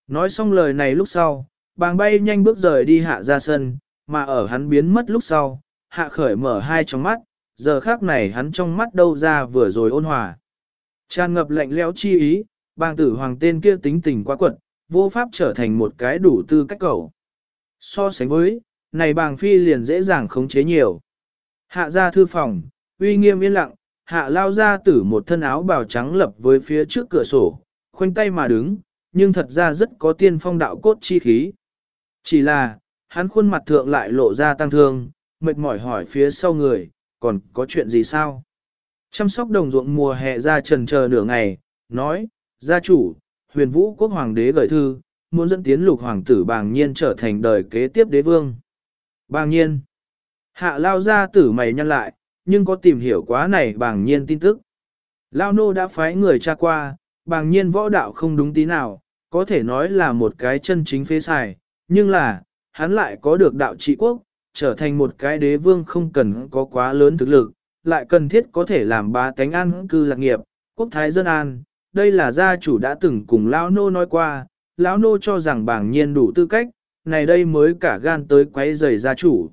Nói xong lời này lúc sau, bàng bay nhanh bước rời đi hạ ra sân, mà ở hắn biến mất lúc sau, hạ khởi mở hai tròng mắt, giờ khác này hắn trong mắt đâu ra vừa rồi ôn hòa. Tràn ngập lạnh lẽo chi ý, bàng tử hoàng tên kia tính tình quá quật, vô pháp trở thành một cái đủ tư cách cầu. So sánh với, này bàng phi liền dễ dàng khống chế nhiều. Hạ ra thư phòng, uy nghiêm yên lặng, hạ lao ra tử một thân áo bào trắng lập với phía trước cửa sổ, khoanh tay mà đứng, nhưng thật ra rất có tiên phong đạo cốt chi khí. Chỉ là, hắn khuôn mặt thượng lại lộ ra tăng thương, mệt mỏi hỏi phía sau người, còn có chuyện gì sao? Chăm sóc đồng ruộng mùa hè ra trần chờ nửa ngày, nói, gia chủ, huyền vũ quốc hoàng đế gửi thư, muốn dẫn tiến lục hoàng tử bàng nhiên trở thành đời kế tiếp đế vương. Bàng nhiên, hạ lao gia tử mày nhăn lại, nhưng có tìm hiểu quá này bàng nhiên tin tức. Lao nô đã phái người tra qua, bàng nhiên võ đạo không đúng tí nào, có thể nói là một cái chân chính phế xài, nhưng là, hắn lại có được đạo trị quốc, trở thành một cái đế vương không cần có quá lớn thực lực, lại cần thiết có thể làm ba tánh an cư lạc nghiệp, quốc thái dân an. Đây là gia chủ đã từng cùng Lão Nô nói qua, Lão Nô cho rằng bảng nhiên đủ tư cách, này đây mới cả gan tới quấy rầy gia chủ.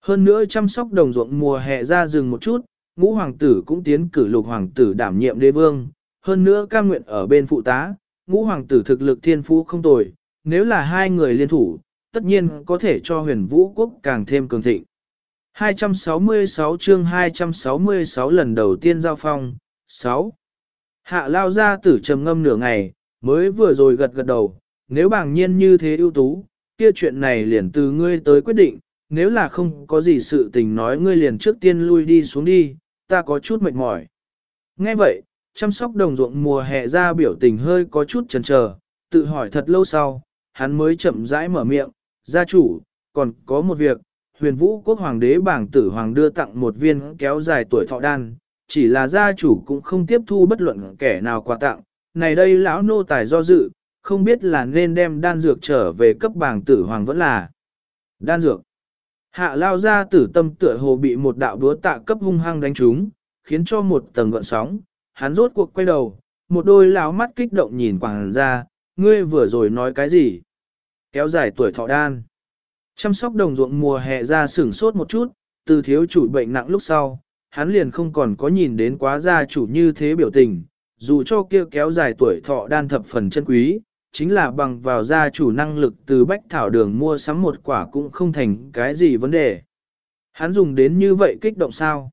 Hơn nữa chăm sóc đồng ruộng mùa hè ra rừng một chút, ngũ hoàng tử cũng tiến cử lục hoàng tử đảm nhiệm đế vương, hơn nữa ca nguyện ở bên phụ tá, ngũ hoàng tử thực lực thiên phú không tồi, nếu là hai người liên thủ, tất nhiên có thể cho huyền vũ quốc càng thêm cường thịnh. 266 chương 266 lần đầu tiên giao phong, 6. Hạ lao ra tử trầm ngâm nửa ngày, mới vừa rồi gật gật đầu, nếu bảng nhiên như thế ưu tú, kia chuyện này liền từ ngươi tới quyết định, nếu là không có gì sự tình nói ngươi liền trước tiên lui đi xuống đi, ta có chút mệt mỏi. Nghe vậy, chăm sóc đồng ruộng mùa hè ra biểu tình hơi có chút chần chờ, tự hỏi thật lâu sau, hắn mới chậm rãi mở miệng, gia chủ, còn có một việc, huyền vũ quốc hoàng đế bảng tử hoàng đưa tặng một viên kéo dài tuổi thọ đan, chỉ là gia chủ cũng không tiếp thu bất luận kẻ nào quà tặng, này đây lão nô tài do dự, không biết là nên đem đan dược trở về cấp bảng tử hoàng vẫn là đan dược. Hạ lao ra tử tâm tựa hồ bị một đạo đúa tạ cấp hung hăng đánh trúng, khiến cho một tầng gợn sóng, hắn rốt cuộc quay đầu, một đôi lão mắt kích động nhìn quảng ra, ngươi vừa rồi nói cái gì? Kéo dài tuổi thọ đan. Chăm sóc đồng ruộng mùa hè ra sửng sốt một chút, từ thiếu chủ bệnh nặng lúc sau, hắn liền không còn có nhìn đến quá gia chủ như thế biểu tình, dù cho kia kéo dài tuổi thọ đan thập phần chân quý, chính là bằng vào gia chủ năng lực từ bách thảo đường mua sắm một quả cũng không thành cái gì vấn đề. Hắn dùng đến như vậy kích động sao?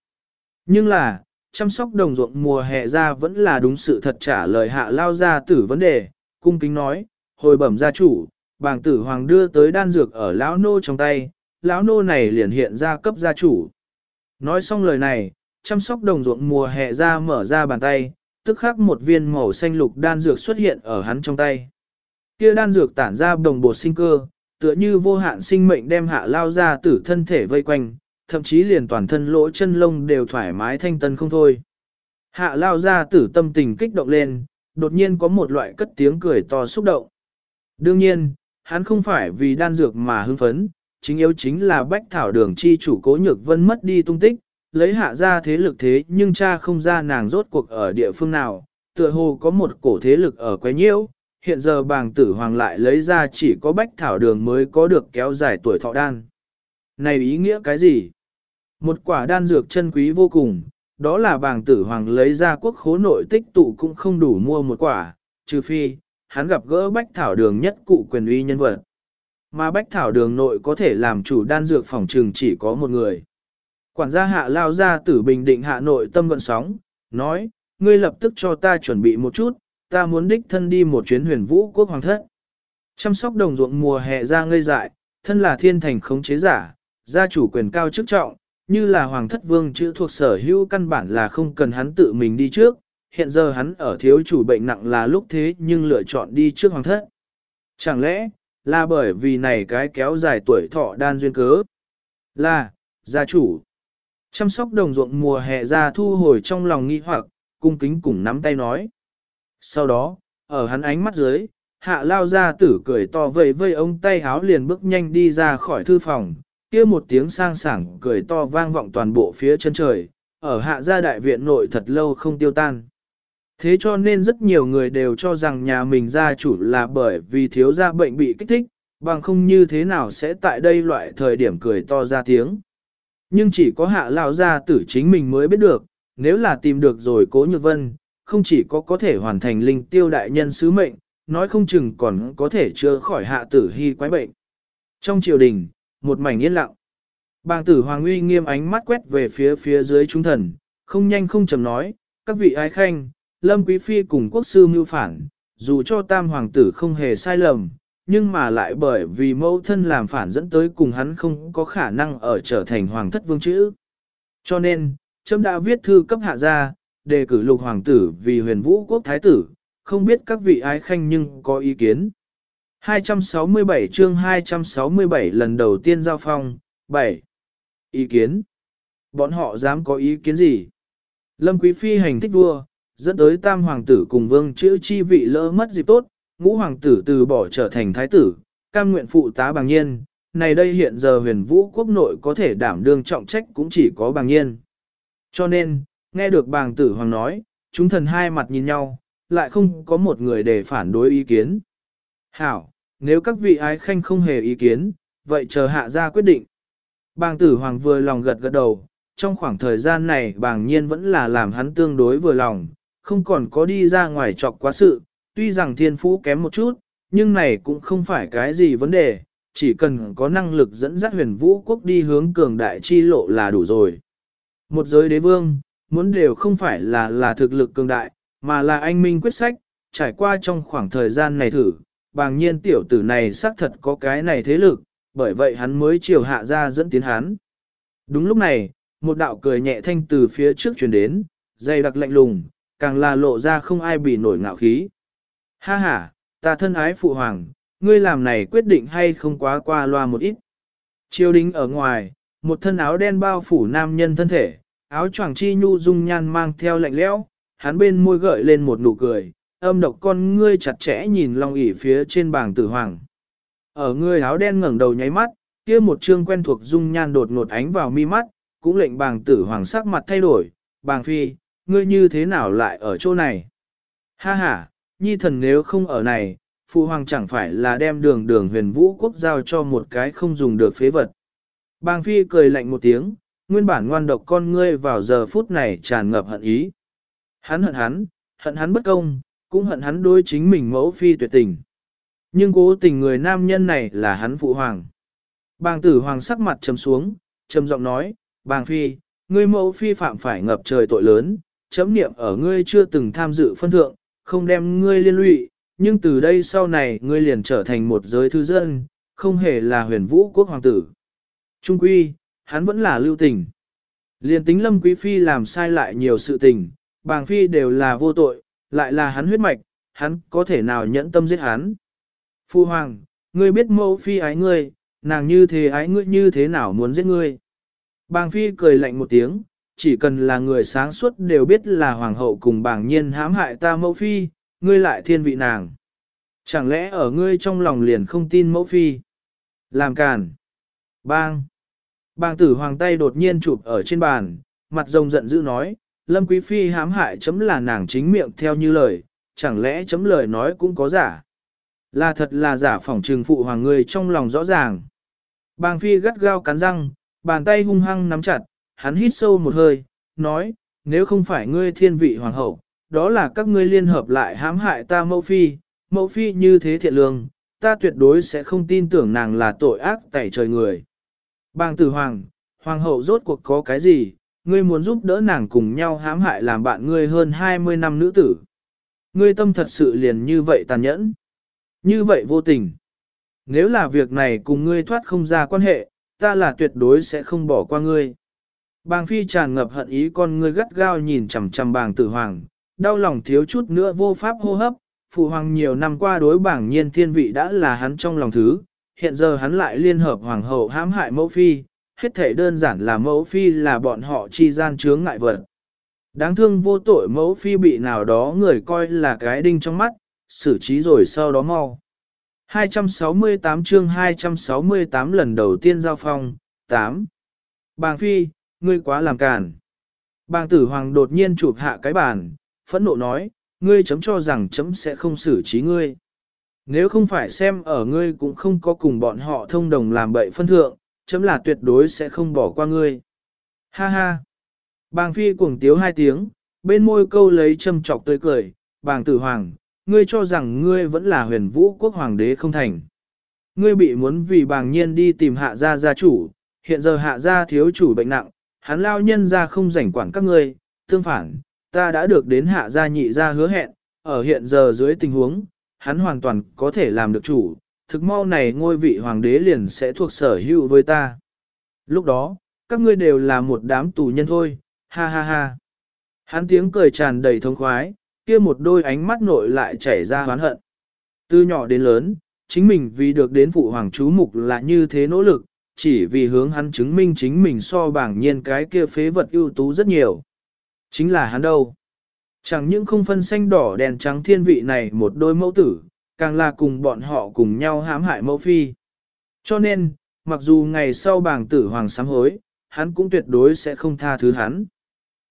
Nhưng là, chăm sóc đồng ruộng mùa hè ra vẫn là đúng sự thật trả lời hạ lao gia tử vấn đề, cung kính nói, hồi bẩm gia chủ, bàng tử hoàng đưa tới đan dược ở lão nô trong tay, lão nô này liền hiện ra cấp gia chủ. Nói xong lời này, chăm sóc đồng ruộng mùa hè ra mở ra bàn tay, tức khắc một viên màu xanh lục đan dược xuất hiện ở hắn trong tay. Kia đan dược tản ra đồng bột sinh cơ, tựa như vô hạn sinh mệnh đem hạ lao ra tử thân thể vây quanh, thậm chí liền toàn thân lỗ chân lông đều thoải mái thanh tân không thôi. Hạ lao ra tử tâm tình kích động lên, đột nhiên có một loại cất tiếng cười to xúc động. Đương nhiên, hắn không phải vì đan dược mà hưng phấn, chính yếu chính là bách thảo đường chi chủ cố nhược vân mất đi tung tích, lấy hạ ra thế lực thế nhưng cha không ra nàng rốt cuộc ở địa phương nào, tựa hồ có một cổ thế lực ở quấy nhiễu, hiện giờ bàng tử hoàng lại lấy ra chỉ có bách thảo đường mới có được kéo dài tuổi thọ đan. Này ý nghĩa cái gì? Một quả đan dược chân quý vô cùng, đó là bàng tử hoàng lấy ra quốc khố nội tích tụ cũng không đủ mua một quả, trừ phi, hắn gặp gỡ bách thảo đường nhất cụ quyền uy nhân vật. Mà bách thảo đường nội có thể làm chủ đan dược phòng trường chỉ có một người. Quản gia hạ lao ra tử bình định hạ nội tâm gọn sóng, nói, ngươi lập tức cho ta chuẩn bị một chút, ta muốn đích thân đi một chuyến huyền vũ quốc hoàng thất. Chăm sóc đồng ruộng mùa hè ra ngây dại, thân là thiên thành khống chế giả, gia chủ quyền cao chức trọng, như là hoàng thất vương chữ thuộc sở hữu căn bản là không cần hắn tự mình đi trước, hiện giờ hắn ở thiếu chủ bệnh nặng là lúc thế nhưng lựa chọn đi trước hoàng thất. Chẳng lẽ, là bởi vì này cái kéo dài tuổi thọ đan duyên cớ? Là, gia chủ. Chăm sóc đồng ruộng mùa hè ra thu hồi trong lòng nghi hoặc, cung kính cùng nắm tay nói. Sau đó, ở hắn ánh mắt dưới, hạ lao ra tử cười to vây vây ông tay háo liền bước nhanh đi ra khỏi thư phòng, kia một tiếng sang sảng cười to vang vọng toàn bộ phía chân trời, ở hạ gia đại viện nội thật lâu không tiêu tan. Thế cho nên rất nhiều người đều cho rằng nhà mình gia chủ là bởi vì thiếu gia bệnh bị kích thích, bằng không như thế nào sẽ tại đây loại thời điểm cười to ra tiếng. Nhưng chỉ có hạ lao gia tử chính mình mới biết được, nếu là tìm được rồi cố nhược vân, không chỉ có có thể hoàn thành linh tiêu đại nhân sứ mệnh, nói không chừng còn có thể chữa khỏi hạ tử hy quái bệnh. Trong triều đình, một mảnh yên lặng. Bàng tử Hoàng uy nghiêm ánh mắt quét về phía phía dưới trung thần, không nhanh không chậm nói, các vị ái khanh, Lâm Quý Phi cùng quốc sư mưu phản, dù cho tam hoàng tử không hề sai lầm, nhưng mà lại bởi vì mẫu thân làm phản dẫn tới cùng hắn không có khả năng ở trở thành hoàng thất vương chữ. Cho nên, chấm đã viết thư cấp hạ ra, đề cử lục hoàng tử vì huyền vũ quốc thái tử, không biết các vị ái khanh nhưng có ý kiến. 267 chương 267 lần đầu tiên giao phong, 7. Ý kiến. Bọn họ dám có ý kiến gì? Lâm Quý Phi hành thích vua, dẫn tới tam hoàng tử cùng vương chữ chi vị lỡ mất dịp tốt, ngũ hoàng tử từ bỏ trở thành thái tử, cam nguyện phụ tá bằng nhiên. Này đây hiện giờ huyền vũ quốc nội có thể đảm đương trọng trách cũng chỉ có bằng nhiên. Cho nên, nghe được bàng tử hoàng nói, chúng thần hai mặt nhìn nhau, lại không có một người để phản đối ý kiến. Hảo, nếu các vị ái khanh không hề ý kiến, vậy chờ hạ ra quyết định. Bàng tử hoàng vừa lòng gật gật đầu, trong khoảng thời gian này bàng nhiên vẫn là làm hắn tương đối vừa lòng, không còn có đi ra ngoài chọc quá sự, tuy rằng thiên phú kém một chút, nhưng này cũng không phải cái gì vấn đề, chỉ cần có năng lực dẫn dắt huyền vũ quốc đi hướng cường đại chi lộ là đủ rồi. Một giới đế vương, muốn đều không phải là là thực lực cường đại, mà là anh minh quyết sách, trải qua trong khoảng thời gian này thử, bàng nhiên tiểu tử này xác thật có cái này thế lực, bởi vậy hắn mới chiều hạ ra dẫn tiến hắn. Đúng lúc này, một đạo cười nhẹ thanh từ phía trước truyền đến, dày đặc lạnh lùng, càng là lộ ra không ai bị nổi ngạo khí. Ha ha, ta thân ái phụ hoàng, ngươi làm này quyết định hay không quá qua loa một ít. Triều đình ở ngoài, một thân áo đen bao phủ nam nhân thân thể, áo choàng chi nhu dung nhan mang theo lạnh lẽo, hắn bên môi gợi lên một nụ cười, âm độc con ngươi chặt chẽ nhìn long ỉ phía trên bảng tử hoàng. Ở ngươi áo đen ngẩng đầu nháy mắt, kia một trương quen thuộc dung nhan đột ngột ánh vào mi mắt, cũng lệnh bàng tử hoàng sắc mặt thay đổi, bàng phi, ngươi như thế nào lại ở chỗ này? Ha ha, nhi thần nếu không ở này, phụ hoàng chẳng phải là đem đường đường huyền vũ quốc giao cho một cái không dùng được phế vật. Bàng phi cười lạnh một tiếng, nguyên bản ngoan độc con ngươi vào giờ phút này tràn ngập hận ý. Hắn hận hắn, hận hắn bất công, cũng hận hắn đối chính mình mẫu phi tuyệt tình. Nhưng cố tình người nam nhân này là hắn phụ hoàng. Bàng tử hoàng sắc mặt trầm xuống, trầm giọng nói, bàng phi, ngươi mẫu phi phạm phải ngập trời tội lớn, chấm niệm ở ngươi chưa từng tham dự phân thượng, không đem ngươi liên lụy, nhưng từ đây sau này ngươi liền trở thành một giới thư dân, không hề là huyền vũ quốc hoàng tử. Trung quy, hắn vẫn là lưu tình. Liền tính lâm quý phi làm sai lại nhiều sự tình, bàng phi đều là vô tội, lại là hắn huyết mạch, hắn có thể nào nhẫn tâm giết hắn. Phu hoàng, ngươi biết mẫu phi ái ngươi, nàng như thế ái ngươi như thế nào muốn giết ngươi. Bàng phi cười lạnh một tiếng, chỉ cần là người sáng suốt đều biết là hoàng hậu cùng bảng nhiên hãm hại ta mẫu phi, ngươi lại thiên vị nàng. Chẳng lẽ ở ngươi trong lòng liền không tin mẫu phi? Làm càn. Bang. Bang tử hoàng tay đột nhiên chụp ở trên bàn, mặt rồng giận dữ nói, Lâm Quý Phi hãm hại chấm là nàng chính miệng theo như lời, chẳng lẽ chấm lời nói cũng có giả. Là thật là giả phỏng trừng phụ hoàng người trong lòng rõ ràng. Bang Phi gắt gao cắn răng, bàn tay hung hăng nắm chặt, hắn hít sâu một hơi, nói, nếu không phải ngươi thiên vị hoàng hậu, đó là các ngươi liên hợp lại hãm hại ta mẫu phi, mẫu phi như thế thiện lương, ta tuyệt đối sẽ không tin tưởng nàng là tội ác tẩy trời người. Bàng tử hoàng, hoàng hậu rốt cuộc có cái gì, ngươi muốn giúp đỡ nàng cùng nhau hãm hại làm bạn ngươi hơn 20 năm nữ tử. Ngươi tâm thật sự liền như vậy tàn nhẫn, như vậy vô tình. Nếu là việc này cùng ngươi thoát không ra quan hệ, ta là tuyệt đối sẽ không bỏ qua ngươi. Bàng phi tràn ngập hận ý con ngươi gắt gao nhìn chằm chằm bàng tử hoàng, đau lòng thiếu chút nữa vô pháp hô hấp, phụ hoàng nhiều năm qua đối bảng nhiên thiên vị đã là hắn trong lòng thứ, hiện giờ hắn lại liên hợp hoàng hậu hãm hại mẫu phi, hết thể đơn giản là mẫu phi là bọn họ chi gian chướng ngại vật. Đáng thương vô tội mẫu phi bị nào đó người coi là cái đinh trong mắt, xử trí rồi sau đó mau. 268 chương 268 lần đầu tiên giao phong, 8. Bàng phi, ngươi quá làm cản. Bàng tử hoàng đột nhiên chụp hạ cái bàn, phẫn nộ nói, ngươi chấm cho rằng chấm sẽ không xử trí ngươi. Nếu không phải xem ở ngươi cũng không có cùng bọn họ thông đồng làm bậy phân thượng, chấm là tuyệt đối sẽ không bỏ qua ngươi. Ha ha. Bàng phi cuồng tiếu hai tiếng, bên môi câu lấy châm chọc tươi cười, bàng tử hoàng, ngươi cho rằng ngươi vẫn là huyền vũ quốc hoàng đế không thành. Ngươi bị muốn vì bàng nhiên đi tìm hạ gia gia chủ, hiện giờ hạ gia thiếu chủ bệnh nặng, hắn lao nhân ra không rảnh quản các ngươi, tương phản, ta đã được đến hạ gia nhị gia hứa hẹn, ở hiện giờ dưới tình huống, hắn hoàn toàn có thể làm được chủ, thực mau này ngôi vị hoàng đế liền sẽ thuộc sở hữu với ta. Lúc đó, các ngươi đều là một đám tù nhân thôi, ha ha ha. Hắn tiếng cười tràn đầy thông khoái, kia một đôi ánh mắt nội lại chảy ra hoán hận. Từ nhỏ đến lớn, chính mình vì được đến phụ hoàng chú mục là như thế nỗ lực, chỉ vì hướng hắn chứng minh chính mình so bảng nhiên cái kia phế vật ưu tú rất nhiều. Chính là hắn đâu. Chẳng những không phân xanh đỏ đèn trắng thiên vị này một đôi mẫu tử, càng là cùng bọn họ cùng nhau hãm hại mẫu phi. Cho nên, mặc dù ngày sau bảng tử hoàng sám hối, hắn cũng tuyệt đối sẽ không tha thứ hắn.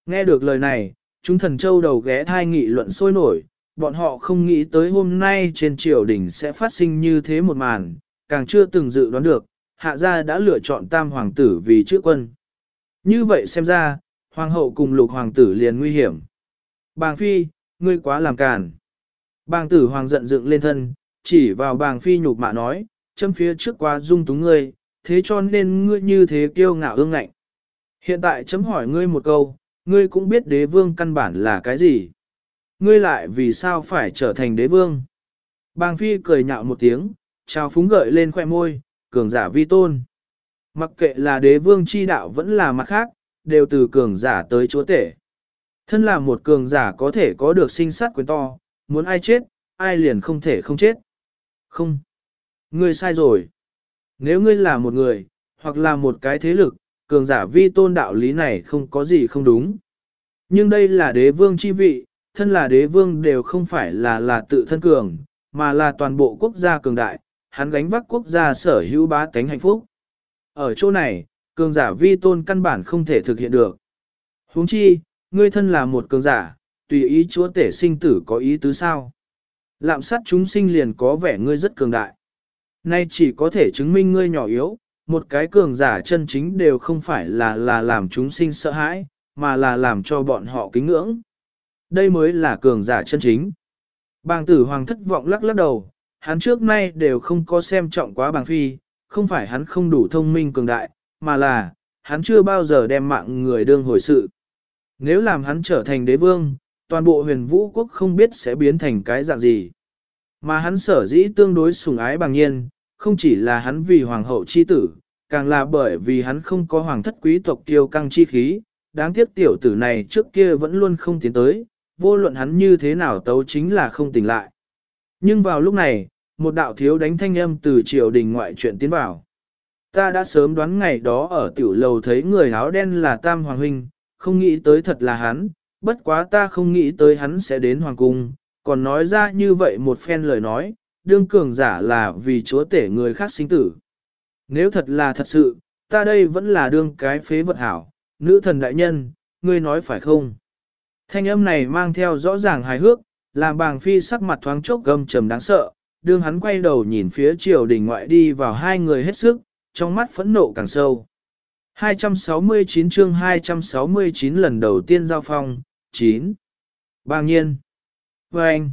Nghe được lời này, chúng thần châu đầu ghé thai nghị luận sôi nổi, bọn họ không nghĩ tới hôm nay trên triều đình sẽ phát sinh như thế một màn, càng chưa từng dự đoán được, hạ gia đã lựa chọn tam hoàng tử vì chữ quân. Như vậy xem ra, hoàng hậu cùng lục hoàng tử liền nguy hiểm. Bàng phi, ngươi quá làm càn. Bàng tử hoàng giận dựng lên thân, chỉ vào bàng phi nhục mạ nói, châm phía trước quá dung túng ngươi, thế cho nên ngươi như thế kiêu ngạo ương ngạnh. Hiện tại chấm hỏi ngươi một câu, ngươi cũng biết đế vương căn bản là cái gì. Ngươi lại vì sao phải trở thành đế vương? Bàng phi cười nhạo một tiếng, trao phúng gợi lên khoẻ môi, cường giả vi tôn. Mặc kệ là đế vương chi đạo vẫn là mặt khác, đều từ cường giả tới chúa tể. Thân là một cường giả có thể có được sinh sát quyền to, muốn ai chết, ai liền không thể không chết. Không. Ngươi sai rồi. Nếu ngươi là một người, hoặc là một cái thế lực, cường giả vi tôn đạo lý này không có gì không đúng. Nhưng đây là đế vương chi vị, thân là đế vương đều không phải là là tự thân cường, mà là toàn bộ quốc gia cường đại, hắn gánh vác quốc gia sở hữu bá tánh hạnh phúc. Ở chỗ này, cường giả vi tôn căn bản không thể thực hiện được. huống chi, ngươi thân là một cường giả, tùy ý chúa tể sinh tử có ý tứ sao. Lạm sát chúng sinh liền có vẻ ngươi rất cường đại. Nay chỉ có thể chứng minh ngươi nhỏ yếu, một cái cường giả chân chính đều không phải là là làm chúng sinh sợ hãi, mà là làm cho bọn họ kính ngưỡng. Đây mới là cường giả chân chính. Bàng tử hoàng thất vọng lắc lắc đầu, hắn trước nay đều không có xem trọng quá bàng phi, không phải hắn không đủ thông minh cường đại, mà là, hắn chưa bao giờ đem mạng người đương hồi sự. Nếu làm hắn trở thành đế vương, toàn bộ huyền vũ quốc không biết sẽ biến thành cái dạng gì. Mà hắn sở dĩ tương đối sùng ái bằng nhiên, không chỉ là hắn vì hoàng hậu chi tử, càng là bởi vì hắn không có hoàng thất quý tộc kiêu căng chi khí, đáng tiếc tiểu tử này trước kia vẫn luôn không tiến tới, vô luận hắn như thế nào tấu chính là không tỉnh lại. Nhưng vào lúc này, một đạo thiếu đánh thanh âm từ triều đình ngoại chuyện tiến vào. Ta đã sớm đoán ngày đó ở tiểu lầu thấy người áo đen là Tam Hoàng Huynh, không nghĩ tới thật là hắn, bất quá ta không nghĩ tới hắn sẽ đến Hoàng Cung, còn nói ra như vậy một phen lời nói, đương cường giả là vì chúa tể người khác sinh tử. Nếu thật là thật sự, ta đây vẫn là đương cái phế vật hảo, nữ thần đại nhân, ngươi nói phải không? Thanh âm này mang theo rõ ràng hài hước, làm bàng phi sắc mặt thoáng chốc gầm trầm đáng sợ, đương hắn quay đầu nhìn phía triều đình ngoại đi vào hai người hết sức, trong mắt phẫn nộ càng sâu. 269 chương 269 lần đầu tiên giao phong, 9. Bàng nhiên. Và anh.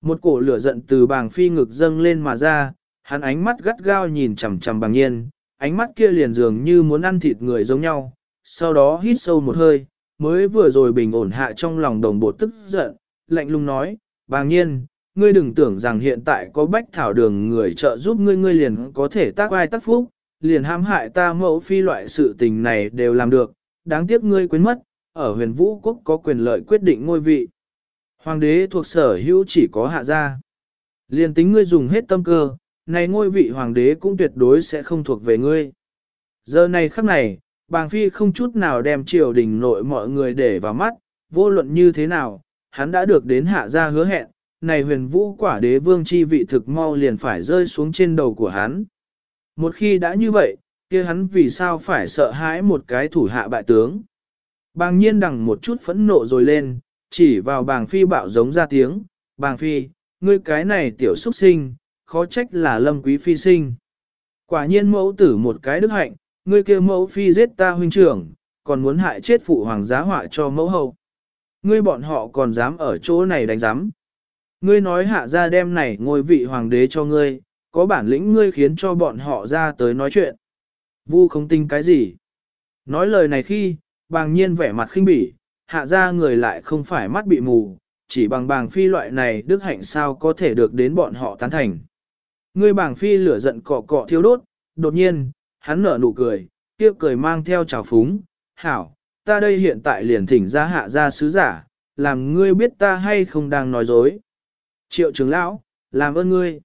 Một cổ lửa giận từ bàng phi ngực dâng lên mà ra, hắn ánh mắt gắt gao nhìn chằm chằm bàng nhiên, ánh mắt kia liền dường như muốn ăn thịt người giống nhau, sau đó hít sâu một hơi, mới vừa rồi bình ổn hạ trong lòng đồng bộ tức giận, lạnh lùng nói, bàng nhiên, ngươi đừng tưởng rằng hiện tại có bách thảo đường người trợ giúp ngươi ngươi liền có thể tác ai tác phúc, liền hãm hại ta mẫu phi loại sự tình này đều làm được, đáng tiếc ngươi quên mất, ở huyền vũ quốc có quyền lợi quyết định ngôi vị. Hoàng đế thuộc sở hữu chỉ có hạ gia. Liền tính ngươi dùng hết tâm cơ, này ngôi vị hoàng đế cũng tuyệt đối sẽ không thuộc về ngươi. Giờ này khắc này, bàng phi không chút nào đem triều đình nội mọi người để vào mắt, vô luận như thế nào, hắn đã được đến hạ gia hứa hẹn, này huyền vũ quả đế vương chi vị thực mau liền phải rơi xuống trên đầu của hắn. Một khi đã như vậy, kia hắn vì sao phải sợ hãi một cái thủ hạ bại tướng. Bàng nhiên đằng một chút phẫn nộ rồi lên, chỉ vào bàng phi bạo giống ra tiếng, bàng phi, ngươi cái này tiểu xuất sinh, khó trách là lâm quý phi sinh. Quả nhiên mẫu tử một cái đức hạnh, ngươi kia mẫu phi giết ta huynh trưởng, còn muốn hại chết phụ hoàng giá họa cho mẫu hậu. Ngươi bọn họ còn dám ở chỗ này đánh giám. Ngươi nói hạ ra đem này ngôi vị hoàng đế cho ngươi, có bản lĩnh ngươi khiến cho bọn họ ra tới nói chuyện. Vu không tin cái gì. Nói lời này khi, bàng nhiên vẻ mặt khinh bỉ, hạ ra người lại không phải mắt bị mù, chỉ bằng bàng phi loại này đức hạnh sao có thể được đến bọn họ tán thành. Ngươi bàng phi lửa giận cọ cọ thiêu đốt, đột nhiên, hắn nở nụ cười, kia cười mang theo trào phúng, hảo, ta đây hiện tại liền thỉnh ra hạ ra sứ giả, làm ngươi biết ta hay không đang nói dối. Triệu trưởng lão, làm ơn ngươi.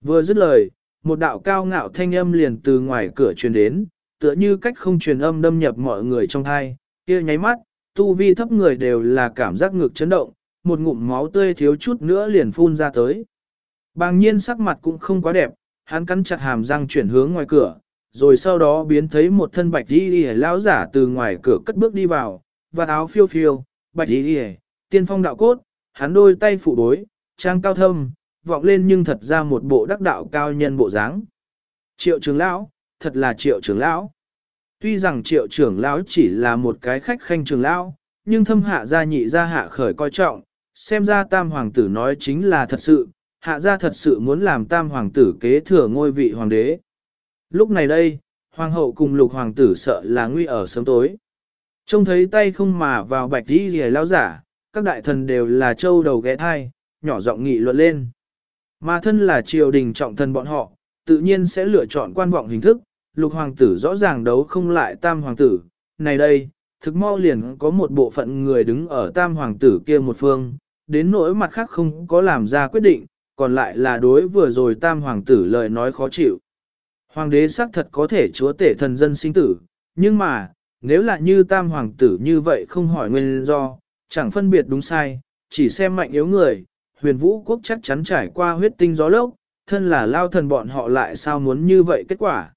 Vừa dứt lời, một đạo cao ngạo thanh âm liền từ ngoài cửa truyền đến, tựa như cách không truyền âm đâm nhập mọi người trong thai, kia nháy mắt, tu vi thấp người đều là cảm giác ngực chấn động, một ngụm máu tươi thiếu chút nữa liền phun ra tới. Bàng nhiên sắc mặt cũng không quá đẹp, hắn cắn chặt hàm răng chuyển hướng ngoài cửa, rồi sau đó biến thấy một thân bạch đi đi lão giả từ ngoài cửa cất bước đi vào, và áo phiêu phiêu, bạch đi đi tiên phong đạo cốt, hắn đôi tay phụ bối, trang cao thâm, vọng lên nhưng thật ra một bộ đắc đạo cao nhân bộ dáng. Triệu trưởng lão, thật là triệu trưởng lão. Tuy rằng triệu trưởng lão chỉ là một cái khách khanh trưởng lão, nhưng thâm hạ gia nhị gia hạ khởi coi trọng, xem ra tam hoàng tử nói chính là thật sự, hạ gia thật sự muốn làm tam hoàng tử kế thừa ngôi vị hoàng đế. Lúc này đây, hoàng hậu cùng lục hoàng tử sợ là nguy ở sớm tối. Trông thấy tay không mà vào bạch đi rìa lao giả, các đại thần đều là châu đầu ghé thai, nhỏ giọng nghị luận lên. Mà thân là triều đình trọng thần bọn họ, tự nhiên sẽ lựa chọn quan vọng hình thức, lục hoàng tử rõ ràng đấu không lại tam hoàng tử. Này đây, thực mau liền có một bộ phận người đứng ở tam hoàng tử kia một phương, đến nỗi mặt khác không có làm ra quyết định, còn lại là đối vừa rồi tam hoàng tử lời nói khó chịu. Hoàng đế xác thật có thể chúa tể thần dân sinh tử, nhưng mà, nếu là như tam hoàng tử như vậy không hỏi nguyên do, chẳng phân biệt đúng sai, chỉ xem mạnh yếu người, huyền vũ quốc chắc chắn trải qua huyết tinh gió lốc, thân là lao thần bọn họ lại sao muốn như vậy kết quả.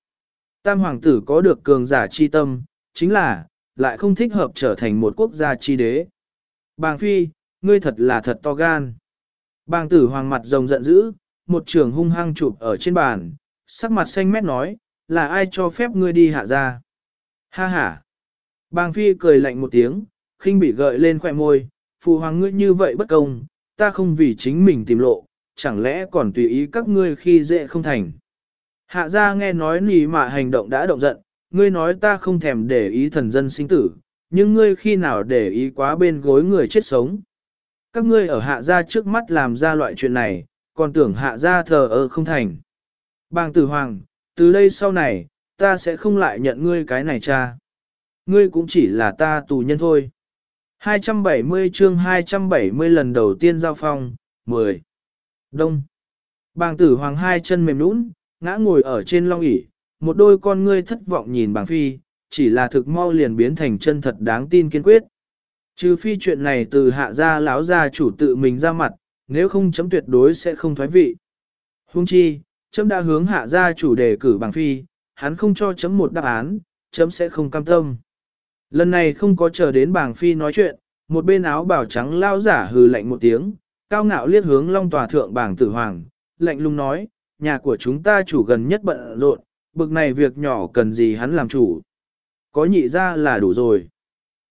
Tam hoàng tử có được cường giả chi tâm, chính là, lại không thích hợp trở thành một quốc gia chi đế. Bàng phi, ngươi thật là thật to gan. Bàng tử hoàng mặt rồng giận dữ, một trường hung hăng chụp ở trên bàn, sắc mặt xanh mét nói, là ai cho phép ngươi đi hạ ra? Ha ha! Bàng phi cười lạnh một tiếng, khinh bị gợi lên khỏe môi, phù hoàng ngươi như vậy bất công, ta không vì chính mình tìm lộ, chẳng lẽ còn tùy ý các ngươi khi dễ không thành. Hạ gia nghe nói nì mà hành động đã động giận, ngươi nói ta không thèm để ý thần dân sinh tử, nhưng ngươi khi nào để ý quá bên gối người chết sống. Các ngươi ở hạ gia trước mắt làm ra loại chuyện này, còn tưởng hạ gia thờ ơ không thành. Bàng tử hoàng, từ đây sau này, ta sẽ không lại nhận ngươi cái này cha. Ngươi cũng chỉ là ta tù nhân thôi. 270 chương 270 lần đầu tiên giao phong, 10. Đông. Bàng tử hoàng hai chân mềm nũng, ngã ngồi ở trên long ỷ một đôi con ngươi thất vọng nhìn bàng phi, chỉ là thực mau liền biến thành chân thật đáng tin kiên quyết. Trừ phi chuyện này từ hạ gia lão gia chủ tự mình ra mặt, nếu không chấm tuyệt đối sẽ không thoái vị. Hung chi, chấm đã hướng hạ gia chủ đề cử bàng phi, hắn không cho chấm một đáp án, chấm sẽ không cam tâm. Lần này không có chờ đến bàng phi nói chuyện, một bên áo bảo trắng lao giả hừ lạnh một tiếng, cao ngạo liếc hướng long tòa thượng bàng tử hoàng, lạnh lùng nói, nhà của chúng ta chủ gần nhất bận rộn, bực này việc nhỏ cần gì hắn làm chủ. Có nhị ra là đủ rồi.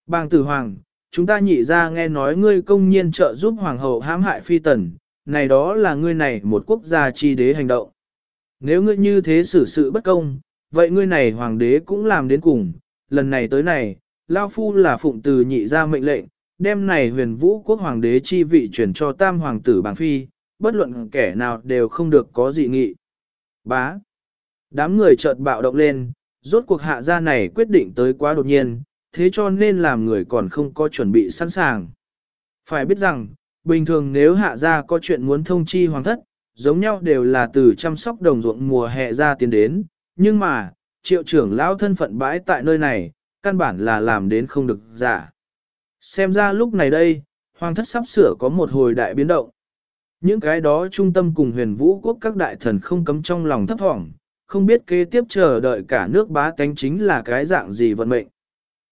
Bàng tử hoàng, chúng ta nhị ra nghe nói ngươi công nhiên trợ giúp hoàng hậu hãm hại phi tần, này đó là ngươi này một quốc gia chi đế hành động. Nếu ngươi như thế xử sự bất công, vậy ngươi này hoàng đế cũng làm đến cùng, lần này tới này, Lao Phu là phụng từ nhị ra mệnh lệnh, đem này huyền vũ quốc hoàng đế chi vị chuyển cho tam hoàng tử bàng phi, bất luận kẻ nào đều không được có dị nghị. Bá. Đám người chợt bạo động lên, rốt cuộc hạ gia này quyết định tới quá đột nhiên, thế cho nên làm người còn không có chuẩn bị sẵn sàng. Phải biết rằng, bình thường nếu hạ gia có chuyện muốn thông chi hoàng thất, giống nhau đều là từ chăm sóc đồng ruộng mùa hè ra tiến đến, nhưng mà, triệu trưởng lão thân phận bãi tại nơi này, căn bản là làm đến không được giả. Xem ra lúc này đây, hoàng thất sắp sửa có một hồi đại biến động. Những cái đó trung tâm cùng huyền vũ quốc các đại thần không cấm trong lòng thấp thỏm, không biết kế tiếp chờ đợi cả nước bá tánh chính là cái dạng gì vận mệnh.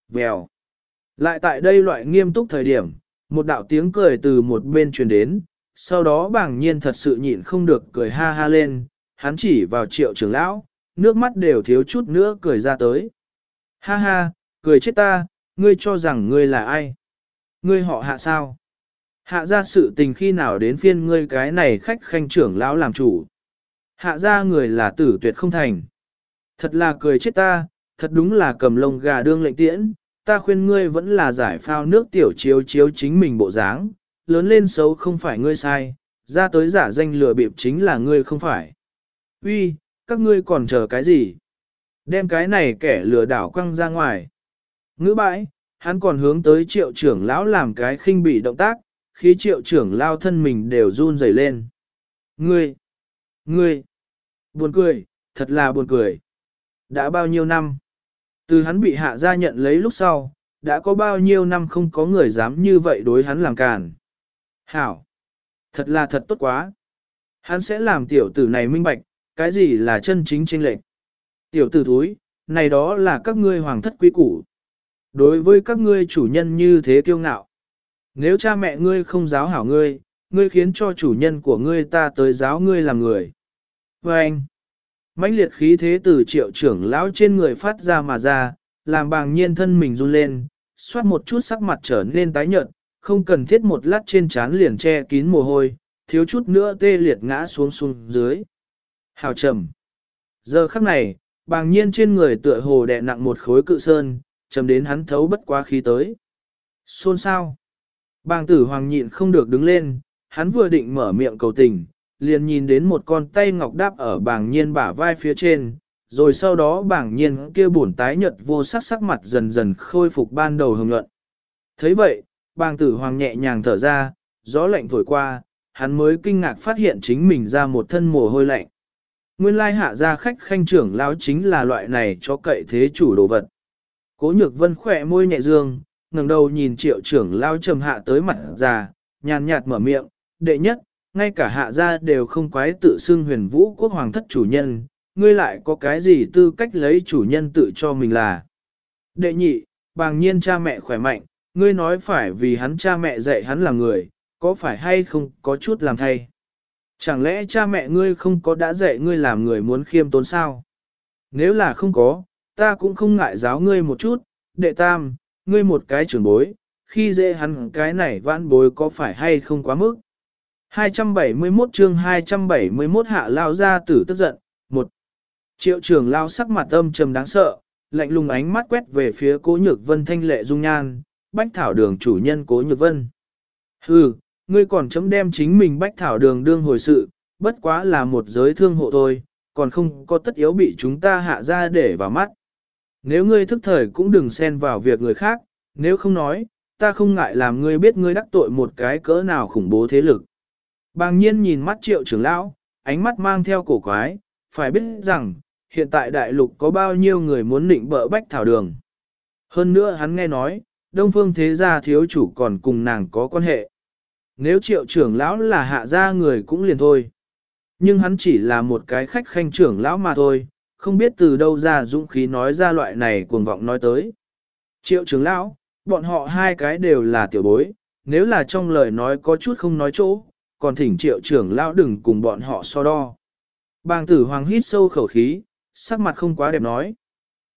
Vèo. Lại tại đây loại nghiêm túc thời điểm, một đạo tiếng cười từ một bên truyền đến, sau đó bảng nhiên thật sự nhịn không được cười ha ha lên, hắn chỉ vào triệu trưởng lão, nước mắt đều thiếu chút nữa cười ra tới. Ha ha, cười chết ta, ngươi cho rằng ngươi là ai? Ngươi họ hạ sao? Hạ ra sự tình khi nào đến phiên ngươi cái này khách khanh trưởng lão làm chủ. Hạ ra người là tử tuyệt không thành. Thật là cười chết ta, thật đúng là cầm lông gà đương lệnh tiễn, ta khuyên ngươi vẫn là giải phao nước tiểu chiếu chiếu chính mình bộ dáng, lớn lên xấu không phải ngươi sai, ra tới giả danh lừa bịp chính là ngươi không phải. Uy, các ngươi còn chờ cái gì? Đem cái này kẻ lừa đảo quăng ra ngoài. Ngữ bãi, hắn còn hướng tới triệu trưởng lão làm cái khinh bị động tác, khi triệu trưởng lao thân mình đều run rẩy lên. Ngươi! Ngươi! Buồn cười, thật là buồn cười. Đã bao nhiêu năm? Từ hắn bị hạ gia nhận lấy lúc sau, đã có bao nhiêu năm không có người dám như vậy đối hắn làm càn. Hảo! Thật là thật tốt quá! Hắn sẽ làm tiểu tử này minh bạch, cái gì là chân chính chênh lệch. Tiểu tử thúi, này đó là các ngươi hoàng thất quý củ. Đối với các ngươi chủ nhân như thế kiêu ngạo. Nếu cha mẹ ngươi không giáo hảo ngươi, ngươi khiến cho chủ nhân của ngươi ta tới giáo ngươi làm người. Và anh, mãnh liệt khí thế từ triệu trưởng lão trên người phát ra mà ra, làm bàng nhiên thân mình run lên, xoát một chút sắc mặt trở nên tái nhợt, không cần thiết một lát trên trán liền che kín mồ hôi, thiếu chút nữa tê liệt ngã xuống xuống dưới. Hào trầm. Giờ khắc này, bàng nhiên trên người tựa hồ đè nặng một khối cự sơn, chầm đến hắn thấu bất quá khí tới. Xôn sao? Bàng tử hoàng nhịn không được đứng lên, hắn vừa định mở miệng cầu tình, liền nhìn đến một con tay ngọc đáp ở bàng nhiên bả vai phía trên, rồi sau đó bàng nhiên kia buồn tái nhợt vô sắc sắc mặt dần dần khôi phục ban đầu hồng nhuận. thấy vậy, bàng tử hoàng nhẹ nhàng thở ra, gió lạnh thổi qua, hắn mới kinh ngạc phát hiện chính mình ra một thân mồ hôi lạnh. Nguyên lai hạ ra khách khanh trưởng lão chính là loại này cho cậy thế chủ đồ vật. Cố nhược vân khỏe môi nhẹ dương, ngẩng đầu nhìn triệu trưởng lao trầm hạ tới mặt già, nhàn nhạt mở miệng, đệ nhất, ngay cả hạ gia đều không quái tự xưng huyền vũ quốc hoàng thất chủ nhân, ngươi lại có cái gì tư cách lấy chủ nhân tự cho mình là. Đệ nhị, bàng nhiên cha mẹ khỏe mạnh, ngươi nói phải vì hắn cha mẹ dạy hắn là người, có phải hay không có chút làm thay? Chẳng lẽ cha mẹ ngươi không có đã dạy ngươi làm người muốn khiêm tốn sao? Nếu là không có, ta cũng không ngại giáo ngươi một chút, đệ tam, ngươi một cái trưởng bối, khi dễ hắn cái này vãn bối có phải hay không quá mức? 271 chương 271 hạ lao ra tử tức giận, một Triệu trưởng lao sắc mặt âm trầm đáng sợ, lạnh lùng ánh mắt quét về phía cố nhược vân thanh lệ dung nhan, bách thảo đường chủ nhân cố nhược vân. Hừ, ngươi còn chấm đem chính mình bách thảo đường đương hồi sự, bất quá là một giới thương hộ thôi, còn không có tất yếu bị chúng ta hạ ra để vào mắt. Nếu ngươi thức thời cũng đừng xen vào việc người khác, nếu không nói, ta không ngại làm ngươi biết ngươi đắc tội một cái cỡ nào khủng bố thế lực. Bàng nhiên nhìn mắt triệu trưởng lão, ánh mắt mang theo cổ quái, phải biết rằng, hiện tại đại lục có bao nhiêu người muốn định bỡ bách thảo đường. Hơn nữa hắn nghe nói, đông phương thế gia thiếu chủ còn cùng nàng có quan hệ. Nếu triệu trưởng lão là hạ gia người cũng liền thôi. Nhưng hắn chỉ là một cái khách khanh trưởng lão mà thôi, không biết từ đâu ra dũng khí nói ra loại này cuồng vọng nói tới. Triệu trưởng lão, bọn họ hai cái đều là tiểu bối, nếu là trong lời nói có chút không nói chỗ, còn thỉnh triệu trưởng lão đừng cùng bọn họ so đo. Bàng tử hoàng hít sâu khẩu khí, sắc mặt không quá đẹp nói.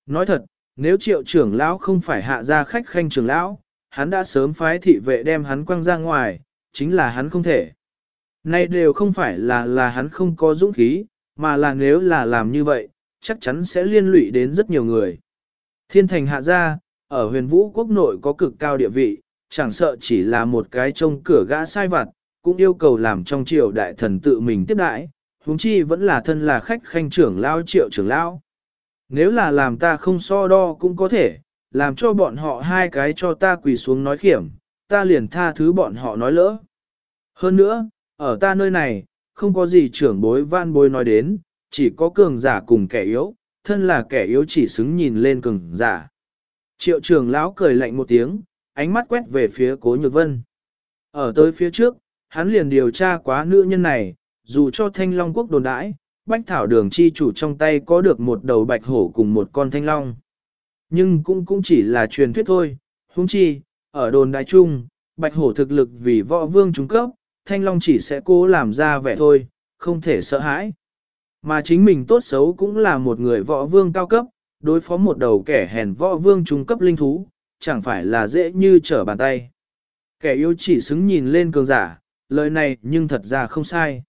Nói thật, nếu triệu trưởng lão không phải hạ ra khách khanh trưởng lão, hắn đã sớm phái thị vệ đem hắn quăng ra ngoài, chính là hắn không thể. Nay đều không phải là là hắn không có dũng khí, mà là nếu là làm như vậy, chắc chắn sẽ liên lụy đến rất nhiều người. Thiên thành hạ gia, ở huyền vũ quốc nội có cực cao địa vị, chẳng sợ chỉ là một cái trông cửa gã sai vặt, cũng yêu cầu làm trong triều đại thần tự mình tiếp đãi, huống chi vẫn là thân là khách khanh trưởng lao triệu trưởng lao. Nếu là làm ta không so đo cũng có thể, làm cho bọn họ hai cái cho ta quỳ xuống nói khiểm, ta liền tha thứ bọn họ nói lỡ. Hơn nữa, ở ta nơi này, không có gì trưởng bối van bối nói đến, chỉ có cường giả cùng kẻ yếu, thân là kẻ yếu chỉ xứng nhìn lên cường giả. Triệu trưởng lão cười lạnh một tiếng, ánh mắt quét về phía cố nhược vân. Ở tới phía trước, hắn liền điều tra quá nữ nhân này, dù cho thanh long quốc đồn đãi, bách thảo đường chi chủ trong tay có được một đầu bạch hổ cùng một con thanh long. Nhưng cũng cũng chỉ là truyền thuyết thôi, huống chi, ở đồn đại trung, bạch hổ thực lực vì võ vương trung cấp, thanh long chỉ sẽ cố làm ra vẻ thôi, không thể sợ hãi. Mà chính mình tốt xấu cũng là một người võ vương cao cấp, đối phó một đầu kẻ hèn võ vương trung cấp linh thú, chẳng phải là dễ như trở bàn tay. Kẻ yếu chỉ xứng nhìn lên cường giả, lời này nhưng thật ra không sai.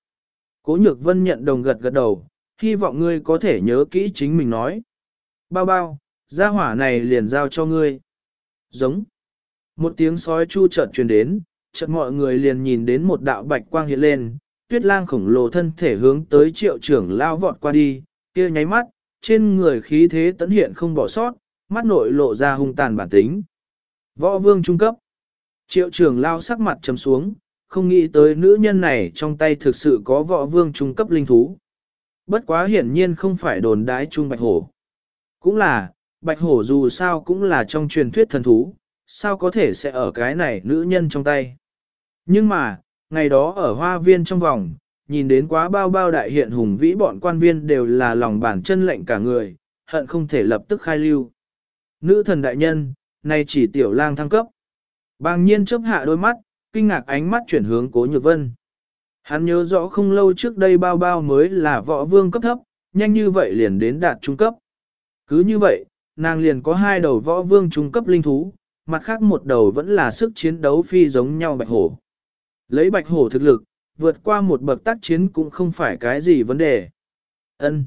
Cố nhược vân nhận đồng gật gật đầu, hy vọng ngươi có thể nhớ kỹ chính mình nói. Bao bao, gia hỏa này liền giao cho ngươi. Giống. Một tiếng sói chu chợt truyền đến, chợt mọi người liền nhìn đến một đạo bạch quang hiện lên, tuyết lang khổng lồ thân thể hướng tới triệu trưởng lao vọt qua đi, kia nháy mắt, trên người khí thế tấn hiện không bỏ sót, mắt nội lộ ra hung tàn bản tính. Võ vương trung cấp. Triệu trưởng lao sắc mặt trầm xuống, không nghĩ tới nữ nhân này trong tay thực sự có võ vương trung cấp linh thú. Bất quá hiển nhiên không phải đồn đái trung bạch hổ. Cũng là, bạch hổ dù sao cũng là trong truyền thuyết thần thú, sao có thể sẽ ở cái này nữ nhân trong tay. Nhưng mà, ngày đó ở hoa viên trong vòng, nhìn đến quá bao bao đại hiện hùng vĩ bọn quan viên đều là lòng bản chân lệnh cả người, hận không thể lập tức khai lưu. Nữ thần đại nhân, nay chỉ tiểu lang thăng cấp. Bàng nhiên chớp hạ đôi mắt, kinh ngạc ánh mắt chuyển hướng cố nhược vân. Hắn nhớ rõ không lâu trước đây bao bao mới là võ vương cấp thấp, nhanh như vậy liền đến đạt trung cấp. Cứ như vậy, nàng liền có hai đầu võ vương trung cấp linh thú, mặt khác một đầu vẫn là sức chiến đấu phi giống nhau bạch hổ. Lấy bạch hổ thực lực, vượt qua một bậc tác chiến cũng không phải cái gì vấn đề. Ân.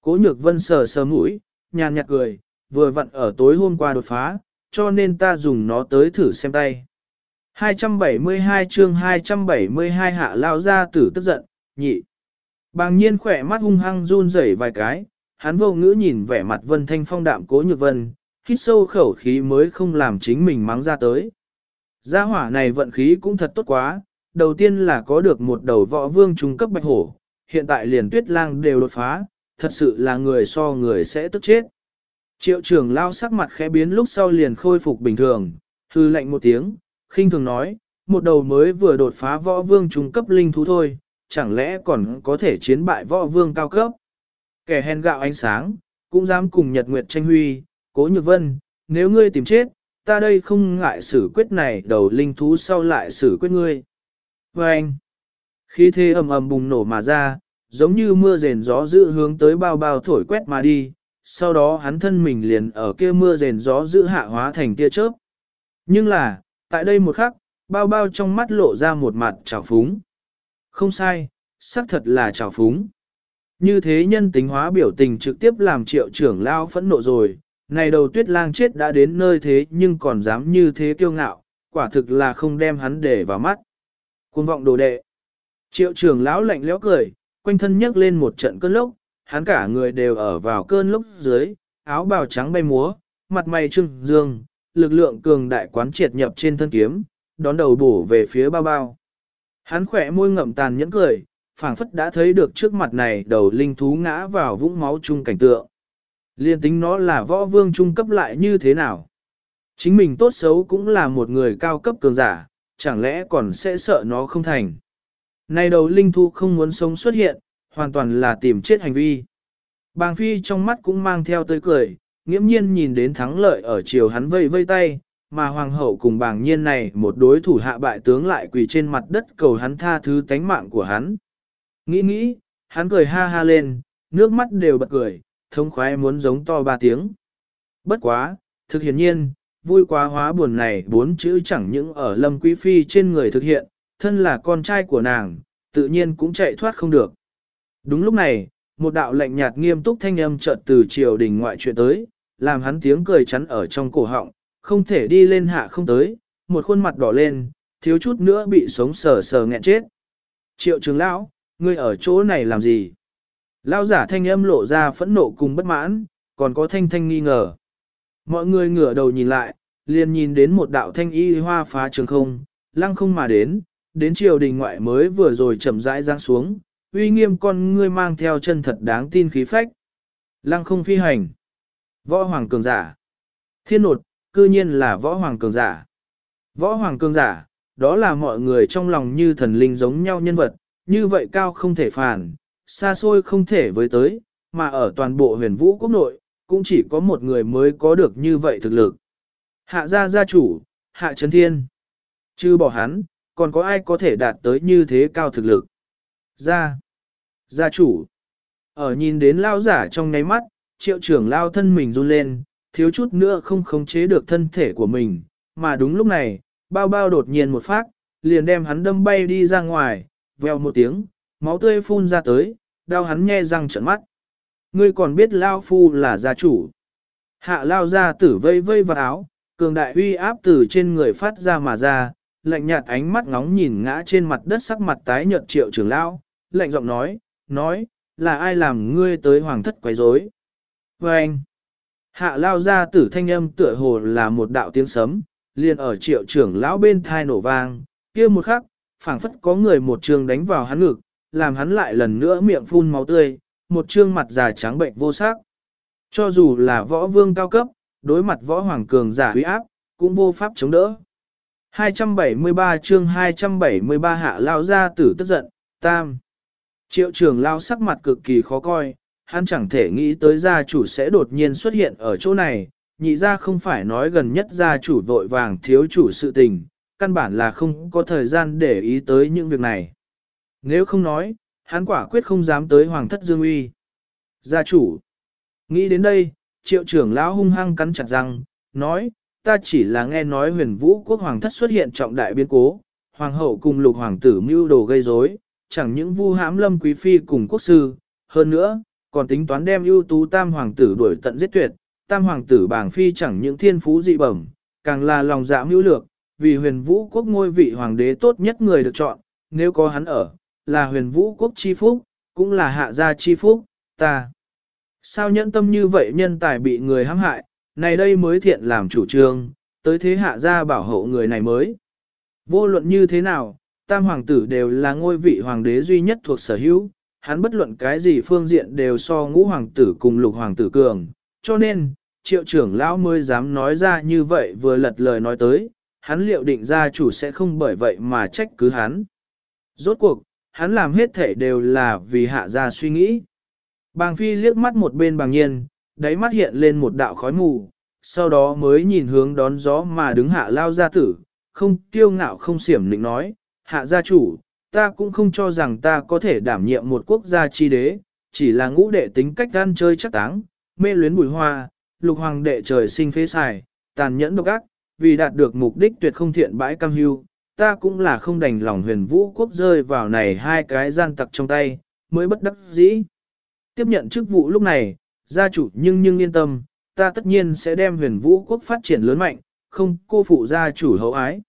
Cố nhược vân sờ sờ mũi, nhàn nhạt cười, vừa vặn ở tối hôm qua đột phá, cho nên ta dùng nó tới thử xem tay. 272 chương 272 hạ lao ra tử tức giận, nhị. Bàng nhiên khỏe mắt hung hăng run rẩy vài cái, hắn vô ngữ nhìn vẻ mặt vân thanh phong đạm cố nhược vân, hít sâu khẩu khí mới không làm chính mình mắng ra tới. Gia hỏa này vận khí cũng thật tốt quá, đầu tiên là có được một đầu võ vương trung cấp bạch hổ, hiện tại liền tuyết lang đều đột phá, thật sự là người so người sẽ tức chết. Triệu trưởng lao sắc mặt khẽ biến lúc sau liền khôi phục bình thường, hư lạnh một tiếng, khinh thường nói, một đầu mới vừa đột phá võ vương trung cấp linh thú thôi, chẳng lẽ còn có thể chiến bại võ vương cao cấp. Kẻ hèn gạo ánh sáng, cũng dám cùng nhật nguyệt tranh huy, cố nhược vân, nếu ngươi tìm chết, ta đây không ngại xử quyết này đầu linh thú sau lại xử quyết ngươi. Và anh, khí thế ầm ầm bùng nổ mà ra, giống như mưa rền gió dữ hướng tới bao bao thổi quét mà đi, sau đó hắn thân mình liền ở kia mưa rền gió dữ hạ hóa thành tia chớp. Nhưng là, tại đây một khắc, bao bao trong mắt lộ ra một mặt trào phúng. Không sai, xác thật là trào phúng. Như thế nhân tính hóa biểu tình trực tiếp làm triệu trưởng lao phẫn nộ rồi, này đầu tuyết lang chết đã đến nơi thế nhưng còn dám như thế kiêu ngạo, quả thực là không đem hắn để vào mắt. Cuồng vọng đồ đệ. Triệu trưởng lão lạnh lẽo cười, quanh thân nhấc lên một trận cơn lốc, hắn cả người đều ở vào cơn lốc dưới, áo bào trắng bay múa, mặt mày trưng dương, lực lượng cường đại quán triệt nhập trên thân kiếm, đón đầu bổ về phía bao bao. Hắn khỏe môi ngậm tàn nhẫn cười, phảng phất đã thấy được trước mặt này đầu linh thú ngã vào vũng máu chung cảnh tượng. Liên tính nó là võ vương trung cấp lại như thế nào? Chính mình tốt xấu cũng là một người cao cấp cường giả, chẳng lẽ còn sẽ sợ nó không thành? nay đầu linh thú không muốn sống xuất hiện, hoàn toàn là tìm chết hành vi. Bàng phi trong mắt cũng mang theo tươi cười, nghiễm nhiên nhìn đến thắng lợi ở chiều hắn vây vây tay, mà hoàng hậu cùng bàng nhiên này một đối thủ hạ bại tướng lại quỳ trên mặt đất cầu hắn tha thứ tánh mạng của hắn. Nghĩ nghĩ, hắn cười ha ha lên, nước mắt đều bật cười, thống khoái muốn giống to ba tiếng. Bất quá, thực hiển nhiên, vui quá hóa buồn này bốn chữ chẳng những ở lâm quý phi trên người thực hiện, thân là con trai của nàng, tự nhiên cũng chạy thoát không được. Đúng lúc này, một đạo lạnh nhạt nghiêm túc thanh âm chợt từ triều đình ngoại chuyện tới, làm hắn tiếng cười chắn ở trong cổ họng, không thể đi lên hạ không tới, một khuôn mặt đỏ lên, thiếu chút nữa bị sống sờ sờ nghẹn chết. Triệu trưởng lão, ngươi ở chỗ này làm gì? Lão giả thanh âm lộ ra phẫn nộ cùng bất mãn, còn có thanh thanh nghi ngờ. Mọi người ngửa đầu nhìn lại, liền nhìn đến một đạo thanh y hoa phá trường không, lăng không mà đến, đến triều đình ngoại mới vừa rồi chậm rãi giáng xuống, uy nghiêm con ngươi mang theo chân thật đáng tin khí phách. Lăng không phi hành. Võ hoàng cường giả. Thiên nột, cư nhiên là võ hoàng cường giả. Võ hoàng cường giả, đó là mọi người trong lòng như thần linh giống nhau nhân vật, như vậy cao không thể phản, xa xôi không thể với tới, mà ở toàn bộ huyền vũ quốc nội, cũng chỉ có một người mới có được như vậy thực lực. Hạ gia gia chủ, hạ chấn thiên. Chứ bỏ hắn, còn có ai có thể đạt tới như thế cao thực lực. Gia, gia chủ. Ở nhìn đến lao giả trong ngáy mắt, triệu trưởng lao thân mình run lên, thiếu chút nữa không khống chế được thân thể của mình, mà đúng lúc này, bao bao đột nhiên một phát, liền đem hắn đâm bay đi ra ngoài, vèo một tiếng, máu tươi phun ra tới, đau hắn nhe răng trợn mắt. Ngươi còn biết Lao Phu là gia chủ. Hạ Lao ra tử vây vây vào áo, cường đại uy áp từ trên người phát ra mà ra, lạnh nhạt ánh mắt ngóng nhìn ngã trên mặt đất sắc mặt tái nhợt triệu trưởng Lao, lạnh giọng nói, nói, là ai làm ngươi tới hoàng thất quấy rối? Và anh, hạ Lao ra tử thanh âm tựa hồ là một đạo tiếng sấm, liền ở triệu trưởng lão bên thai nổ vang, kia một khắc, phảng phất có người một trường đánh vào hắn ngực, làm hắn lại lần nữa miệng phun máu tươi, một trương mặt già trắng bệnh vô sắc. Cho dù là võ vương cao cấp, đối mặt võ hoàng cường giả uy áp, cũng vô pháp chống đỡ. 273 chương 273 hạ lao ra tử tức giận, tam. Triệu trưởng lao sắc mặt cực kỳ khó coi, hắn chẳng thể nghĩ tới gia chủ sẽ đột nhiên xuất hiện ở chỗ này, nhị ra không phải nói gần nhất gia chủ vội vàng thiếu chủ sự tình, căn bản là không có thời gian để ý tới những việc này. Nếu không nói, hắn quả quyết không dám tới hoàng thất dương uy. Gia chủ. Nghĩ đến đây, triệu trưởng lão hung hăng cắn chặt răng, nói, ta chỉ là nghe nói huyền vũ quốc hoàng thất xuất hiện trọng đại biến cố, hoàng hậu cùng lục hoàng tử mưu đồ gây rối, chẳng những vu hãm lâm quý phi cùng quốc sư, hơn nữa, còn tính toán đem ưu tú tam hoàng tử đuổi tận giết tuyệt, tam hoàng tử bảng phi chẳng những thiên phú dị bẩm, càng là lòng dạ mưu lược, vì huyền vũ quốc ngôi vị hoàng đế tốt nhất người được chọn, nếu có hắn ở, là huyền vũ quốc chi phúc, cũng là hạ gia chi phúc, ta. Sao nhẫn tâm như vậy nhân tài bị người hãm hại, này đây mới thiện làm chủ trương, tới thế hạ gia bảo hộ người này mới. Vô luận như thế nào, tam hoàng tử đều là ngôi vị hoàng đế duy nhất thuộc sở hữu, hắn bất luận cái gì phương diện đều so ngũ hoàng tử cùng lục hoàng tử cường, cho nên, triệu trưởng lão mới dám nói ra như vậy vừa lật lời nói tới, hắn liệu định gia chủ sẽ không bởi vậy mà trách cứ hắn. Rốt cuộc, hắn làm hết thể đều là vì hạ gia suy nghĩ. Bàng phi liếc mắt một bên bàng nhiên, đáy mắt hiện lên một đạo khói mù, sau đó mới nhìn hướng đón gió mà đứng hạ lao gia tử, không tiêu ngạo không xiểm định nói, hạ gia chủ, ta cũng không cho rằng ta có thể đảm nhiệm một quốc gia chi đế, chỉ là ngũ đệ tính cách gan chơi chắc táng, mê luyến bùi hoa, lục hoàng đệ trời sinh phế xài, tàn nhẫn độc ác, vì đạt được mục đích tuyệt không thiện bãi cam hưu, ta cũng là không đành lòng huyền vũ quốc rơi vào này hai cái gian tặc trong tay, mới bất đắc dĩ. Tiếp nhận chức vụ lúc này, gia chủ nhưng nhưng yên tâm, ta tất nhiên sẽ đem huyền vũ quốc phát triển lớn mạnh, không cô phụ gia chủ hậu ái.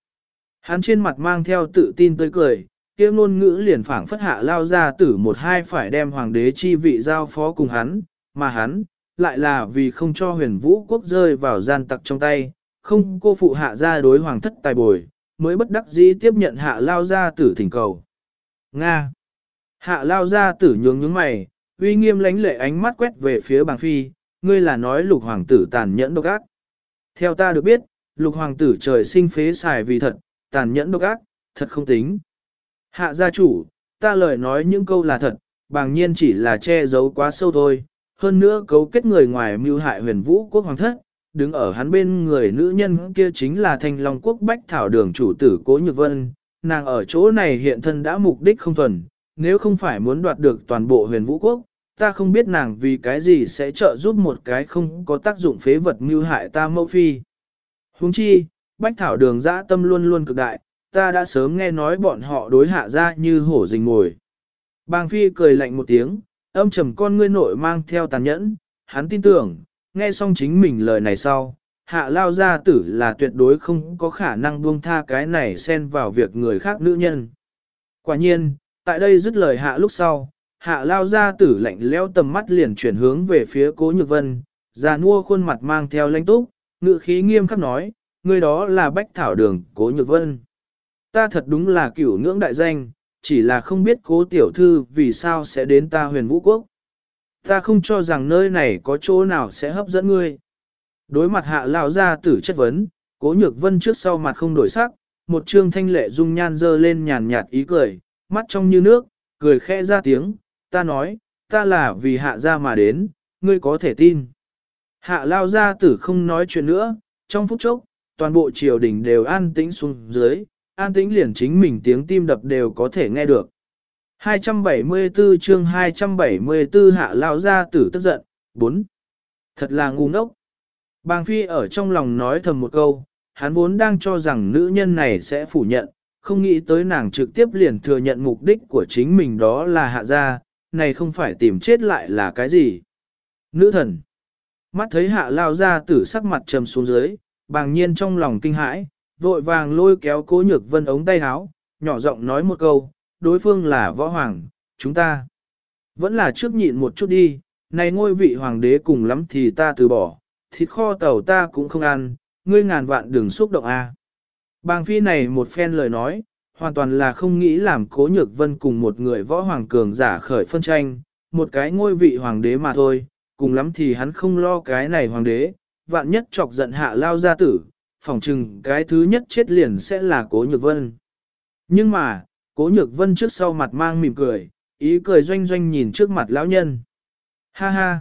Hắn trên mặt mang theo tự tin tới cười, tiếng ngôn ngữ liền phảng phất hạ lao ra tử một hai phải đem hoàng đế chi vị giao phó cùng hắn, mà hắn, lại là vì không cho huyền vũ quốc rơi vào gian tặc trong tay, không cô phụ hạ ra đối hoàng thất tài bồi, mới bất đắc dĩ tiếp nhận hạ lao gia tử thỉnh cầu. Nga Hạ lao gia tử nhướng nhướng mày, uy nghiêm lánh lệ ánh mắt quét về phía bàng phi, ngươi là nói lục hoàng tử tàn nhẫn độc ác. Theo ta được biết, lục hoàng tử trời sinh phế xài vì thật, tàn nhẫn độc ác, thật không tính. Hạ gia chủ, ta lời nói những câu là thật, bàng nhiên chỉ là che giấu quá sâu thôi, hơn nữa cấu kết người ngoài mưu hại huyền vũ quốc hoàng thất, đứng ở hắn bên người nữ nhân kia chính là thanh long quốc bách thảo đường chủ tử Cố Nhược Vân, nàng ở chỗ này hiện thân đã mục đích không thuần, nếu không phải muốn đoạt được toàn bộ huyền vũ quốc, ta không biết nàng vì cái gì sẽ trợ giúp một cái không có tác dụng phế vật mưu hại ta mẫu phi. Huống chi, bách thảo đường dã tâm luôn luôn cực đại, ta đã sớm nghe nói bọn họ đối hạ ra như hổ rình ngồi. Bàng phi cười lạnh một tiếng, âm trầm con ngươi nội mang theo tàn nhẫn, hắn tin tưởng, nghe xong chính mình lời này sau, hạ lao gia tử là tuyệt đối không có khả năng buông tha cái này xen vào việc người khác nữ nhân. Quả nhiên, tại đây dứt lời hạ lúc sau, hạ lao gia tử lạnh leo tầm mắt liền chuyển hướng về phía cố nhược vân, già nua khuôn mặt mang theo lãnh túc, ngự khí nghiêm khắc nói, người đó là bách thảo đường cố nhược vân. Ta thật đúng là cửu ngưỡng đại danh, chỉ là không biết cố tiểu thư vì sao sẽ đến ta huyền vũ quốc. Ta không cho rằng nơi này có chỗ nào sẽ hấp dẫn ngươi. Đối mặt hạ lão gia tử chất vấn, cố nhược vân trước sau mặt không đổi sắc, một trương thanh lệ dung nhan dơ lên nhàn nhạt ý cười, mắt trong như nước, cười khẽ ra tiếng, ta nói, ta là vì hạ gia mà đến, ngươi có thể tin. Hạ lao gia tử không nói chuyện nữa, trong phút chốc, toàn bộ triều đình đều an tĩnh xuống dưới, an tĩnh liền chính mình tiếng tim đập đều có thể nghe được. 274 chương 274 hạ lao gia tử tức giận, 4. Thật là ngu ngốc. Bàng Phi ở trong lòng nói thầm một câu, hắn vốn đang cho rằng nữ nhân này sẽ phủ nhận, không nghĩ tới nàng trực tiếp liền thừa nhận mục đích của chính mình đó là hạ gia, này không phải tìm chết lại là cái gì. Nữ thần. Mắt thấy hạ lao ra tử sắc mặt trầm xuống dưới, bàng nhiên trong lòng kinh hãi, vội vàng lôi kéo cố nhược vân ống tay háo, nhỏ giọng nói một câu, đối phương là võ hoàng, chúng ta. Vẫn là trước nhịn một chút đi, này ngôi vị hoàng đế cùng lắm thì ta từ bỏ, thịt kho tàu ta cũng không ăn, ngươi ngàn vạn đừng xúc động a. Bàng phi này một phen lời nói, hoàn toàn là không nghĩ làm cố nhược vân cùng một người võ hoàng cường giả khởi phân tranh, một cái ngôi vị hoàng đế mà thôi, cùng lắm thì hắn không lo cái này hoàng đế, vạn nhất chọc giận hạ lao gia tử, phỏng chừng cái thứ nhất chết liền sẽ là cố nhược vân. Nhưng mà, cố nhược vân trước sau mặt mang mỉm cười, ý cười doanh doanh nhìn trước mặt lão nhân. Ha ha!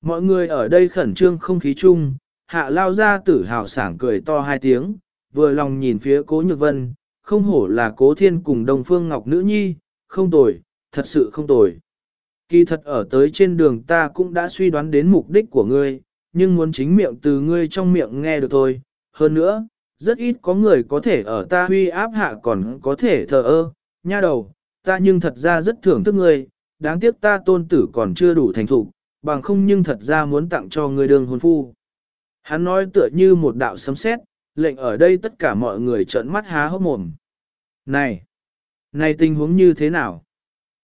Mọi người ở đây khẩn trương không khí chung, hạ lao gia tử hào sảng cười to hai tiếng, vừa lòng nhìn phía cố nhược vân, không hổ là cố thiên cùng đồng phương ngọc nữ nhi, không tồi, thật sự không tồi. Kỳ thật ở tới trên đường ta cũng đã suy đoán đến mục đích của ngươi, nhưng muốn chính miệng từ ngươi trong miệng nghe được thôi. Hơn nữa, rất ít có người có thể ở ta huy áp hạ còn có thể thờ ơ, nha đầu, ta nhưng thật ra rất thưởng thức ngươi, đáng tiếc ta tôn tử còn chưa đủ thành thục, bằng không nhưng thật ra muốn tặng cho ngươi đường hôn phu. Hắn nói tựa như một đạo sấm sét, lệnh ở đây tất cả mọi người trợn mắt há hốc mồm. Này! Này tình huống như thế nào?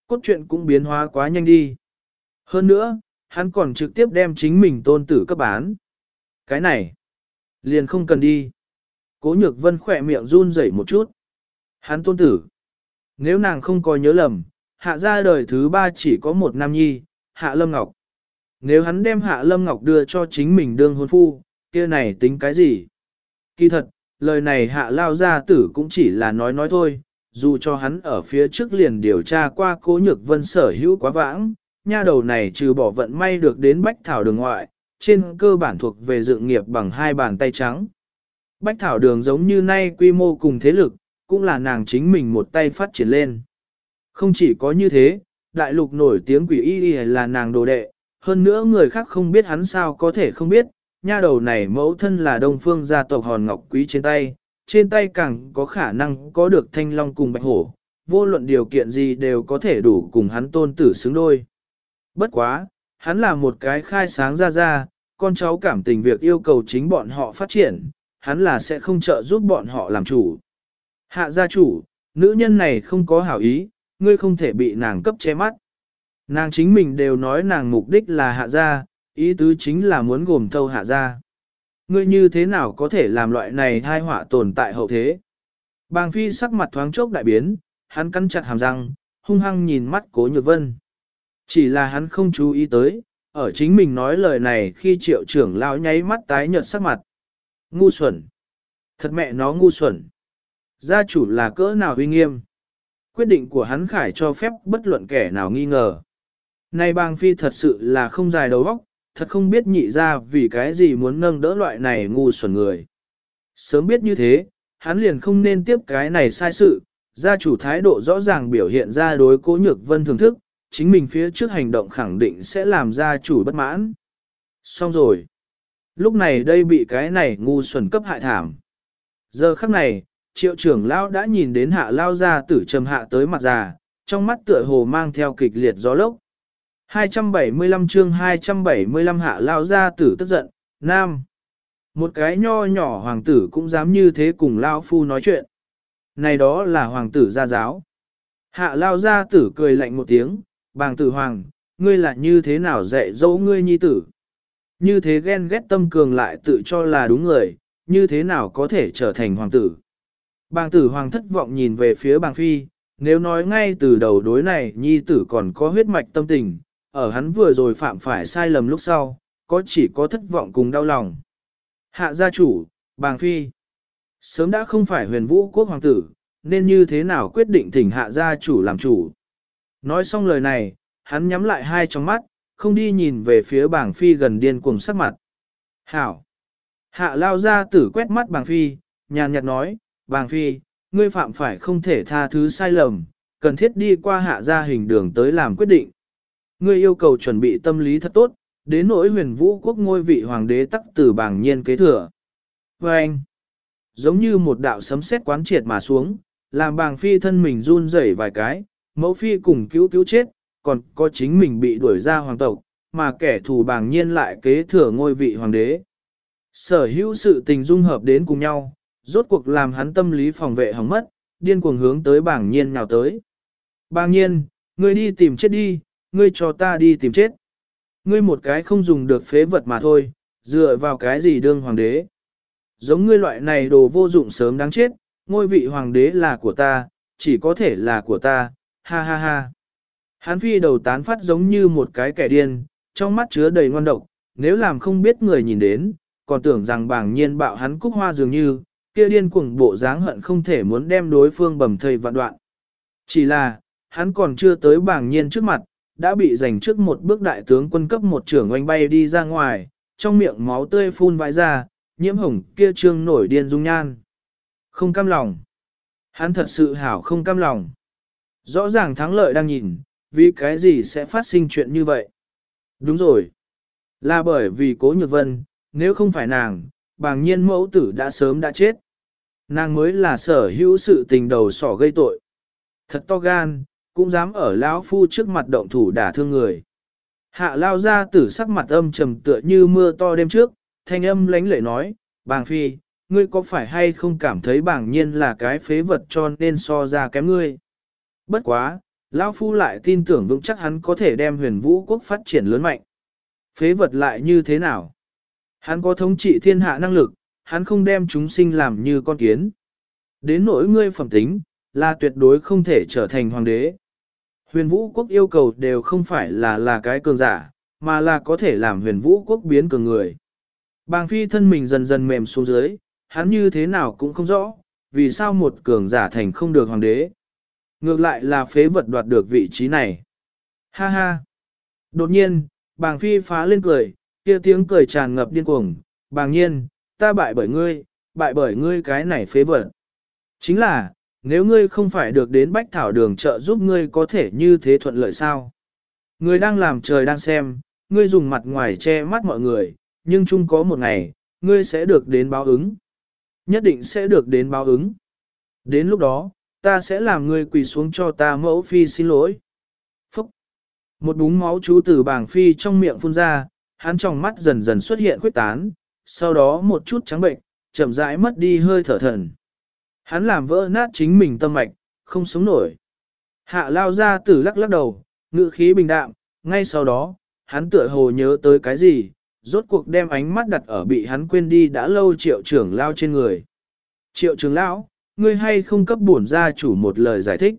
Cốt truyện cũng biến hóa quá nhanh đi. Hơn nữa, hắn còn trực tiếp đem chính mình tôn tử cấp bán. Cái này! Liền không cần đi. Cố nhược vân khỏe miệng run rẩy một chút. Hắn tôn tử. Nếu nàng không có nhớ lầm, hạ ra đời thứ ba chỉ có một nam nhi, hạ lâm ngọc. Nếu hắn đem hạ lâm ngọc đưa cho chính mình đương hôn phu, kia này tính cái gì? Kỳ thật, lời này hạ lao gia tử cũng chỉ là nói nói thôi, dù cho hắn ở phía trước liền điều tra qua cố nhược vân sở hữu quá vãng, nha đầu này trừ bỏ vận may được đến bách thảo đường ngoại, trên cơ bản thuộc về dự nghiệp bằng hai bàn tay trắng. Bách thảo đường giống như nay quy mô cùng thế lực, cũng là nàng chính mình một tay phát triển lên. Không chỉ có như thế, đại lục nổi tiếng quỷ y là nàng đồ đệ, hơn nữa người khác không biết hắn sao có thể không biết, nha đầu này mẫu thân là đông phương gia tộc hòn ngọc quý trên tay, trên tay càng có khả năng có được thanh long cùng bạch hổ, vô luận điều kiện gì đều có thể đủ cùng hắn tôn tử xứng đôi. Bất quá, hắn là một cái khai sáng ra ra, con cháu cảm tình việc yêu cầu chính bọn họ phát triển, hắn là sẽ không trợ giúp bọn họ làm chủ. Hạ gia chủ, nữ nhân này không có hảo ý, ngươi không thể bị nàng cấp che mắt. Nàng chính mình đều nói nàng mục đích là hạ gia, ý tứ chính là muốn gồm thâu hạ gia. Ngươi như thế nào có thể làm loại này thai họa tồn tại hậu thế? Bàng phi sắc mặt thoáng chốc đại biến, hắn cắn chặt hàm răng, hung hăng nhìn mắt cố nhược vân. Chỉ là hắn không chú ý tới, ở chính mình nói lời này khi triệu trưởng lao nháy mắt tái nhợt sắc mặt. Ngu xuẩn. Thật mẹ nó ngu xuẩn. Gia chủ là cỡ nào huy nghiêm. Quyết định của hắn khải cho phép bất luận kẻ nào nghi ngờ. Này bang phi thật sự là không dài đầu óc, thật không biết nhị ra vì cái gì muốn nâng đỡ loại này ngu xuẩn người. Sớm biết như thế, hắn liền không nên tiếp cái này sai sự, gia chủ thái độ rõ ràng biểu hiện ra đối cố nhược vân thưởng thức, chính mình phía trước hành động khẳng định sẽ làm gia chủ bất mãn. Xong rồi. Lúc này đây bị cái này ngu xuẩn cấp hại thảm. Giờ khắc này, triệu trưởng lao đã nhìn đến hạ lao ra tử trầm hạ tới mặt già, trong mắt tựa hồ mang theo kịch liệt gió lốc. 275 chương 275 hạ lao ra tử tức giận, nam. Một cái nho nhỏ hoàng tử cũng dám như thế cùng lao phu nói chuyện. Này đó là hoàng tử gia giáo. Hạ lao gia tử cười lạnh một tiếng, bàng tử hoàng, ngươi là như thế nào dạy dỗ ngươi nhi tử. Như thế ghen ghét tâm cường lại tự cho là đúng người, như thế nào có thể trở thành hoàng tử. Bàng tử hoàng thất vọng nhìn về phía bàng phi, nếu nói ngay từ đầu đối này nhi tử còn có huyết mạch tâm tình, ở hắn vừa rồi phạm phải sai lầm lúc sau, có chỉ có thất vọng cùng đau lòng. Hạ gia chủ, bàng phi, sớm đã không phải huyền vũ quốc hoàng tử, nên như thế nào quyết định thỉnh hạ gia chủ làm chủ. Nói xong lời này, hắn nhắm lại hai trong mắt, không đi nhìn về phía bàng phi gần điên cuồng sắc mặt. Hảo! Hạ lao ra tử quét mắt bàng phi, nhàn nhạt nói, bàng phi, ngươi phạm phải không thể tha thứ sai lầm, cần thiết đi qua hạ gia hình đường tới làm quyết định. Ngươi yêu cầu chuẩn bị tâm lý thật tốt, đến nỗi huyền vũ quốc ngôi vị hoàng đế tắc tử bảng nhiên kế thừa. Và anh, giống như một đạo sấm sét quán triệt mà xuống, làm bàng phi thân mình run rẩy vài cái, mẫu phi cùng cứu cứu chết, còn có chính mình bị đuổi ra hoàng tộc, mà kẻ thù bàng nhiên lại kế thừa ngôi vị hoàng đế. Sở hữu sự tình dung hợp đến cùng nhau, rốt cuộc làm hắn tâm lý phòng vệ hỏng mất, điên cuồng hướng tới bảng nhiên nào tới. Bàng nhiên, ngươi đi tìm chết đi, ngươi cho ta đi tìm chết. Ngươi một cái không dùng được phế vật mà thôi, dựa vào cái gì đương hoàng đế. Giống ngươi loại này đồ vô dụng sớm đáng chết, ngôi vị hoàng đế là của ta, chỉ có thể là của ta, ha ha ha. Hán phi đầu tán phát giống như một cái kẻ điên, trong mắt chứa đầy ngon độc, nếu làm không biết người nhìn đến, còn tưởng rằng bảng nhiên bạo hắn cúc hoa dường như, kia điên cuồng bộ dáng hận không thể muốn đem đối phương bầm thây vạn đoạn. Chỉ là, hắn còn chưa tới bảng nhiên trước mặt, đã bị giành trước một bước đại tướng quân cấp một trưởng oanh bay đi ra ngoài, trong miệng máu tươi phun vãi ra, nhiễm hồng kia trương nổi điên dung nhan. Không cam lòng. Hắn thật sự hảo không cam lòng. Rõ ràng thắng lợi đang nhìn, vì cái gì sẽ phát sinh chuyện như vậy? Đúng rồi. Là bởi vì cố nhược vân, nếu không phải nàng, bàng nhiên mẫu tử đã sớm đã chết. Nàng mới là sở hữu sự tình đầu sỏ gây tội. Thật to gan, cũng dám ở lão phu trước mặt động thủ đả thương người. Hạ lao ra tử sắc mặt âm trầm tựa như mưa to đêm trước, thanh âm lánh lệ nói, bàng phi, ngươi có phải hay không cảm thấy bảng nhiên là cái phế vật cho nên so ra kém ngươi. Bất quá, lão phu lại tin tưởng vững chắc hắn có thể đem huyền vũ quốc phát triển lớn mạnh. Phế vật lại như thế nào? Hắn có thống trị thiên hạ năng lực, hắn không đem chúng sinh làm như con kiến. Đến nỗi ngươi phẩm tính, là tuyệt đối không thể trở thành hoàng đế. Huyền vũ quốc yêu cầu đều không phải là là cái cường giả, mà là có thể làm huyền vũ quốc biến cường người. Bàng phi thân mình dần dần mềm xuống dưới, hắn như thế nào cũng không rõ, vì sao một cường giả thành không được hoàng đế. Ngược lại là phế vật đoạt được vị trí này. Ha ha! Đột nhiên, bàng phi phá lên cười, kia tiếng cười tràn ngập điên cuồng, bàng nhiên, ta bại bởi ngươi, bại bởi ngươi cái này phế vật. Chính là, Nếu ngươi không phải được đến bách thảo đường trợ giúp ngươi có thể như thế thuận lợi sao? Ngươi đang làm trời đang xem, ngươi dùng mặt ngoài che mắt mọi người, nhưng chung có một ngày, ngươi sẽ được đến báo ứng. Nhất định sẽ được đến báo ứng. Đến lúc đó, ta sẽ làm ngươi quỳ xuống cho ta mẫu phi xin lỗi. Phúc! Một búng máu chú từ bảng phi trong miệng phun ra, hắn trong mắt dần dần xuất hiện khuyết tán, sau đó một chút trắng bệnh, chậm rãi mất đi hơi thở thần. Hắn làm vỡ nát chính mình tâm mạch, không sống nổi. Hạ lao ra tử lắc lắc đầu, ngự khí bình đạm, ngay sau đó, hắn tựa hồ nhớ tới cái gì, rốt cuộc đem ánh mắt đặt ở bị hắn quên đi đã lâu triệu trưởng lao trên người. Triệu trưởng lão, ngươi hay không cấp bổn gia chủ một lời giải thích.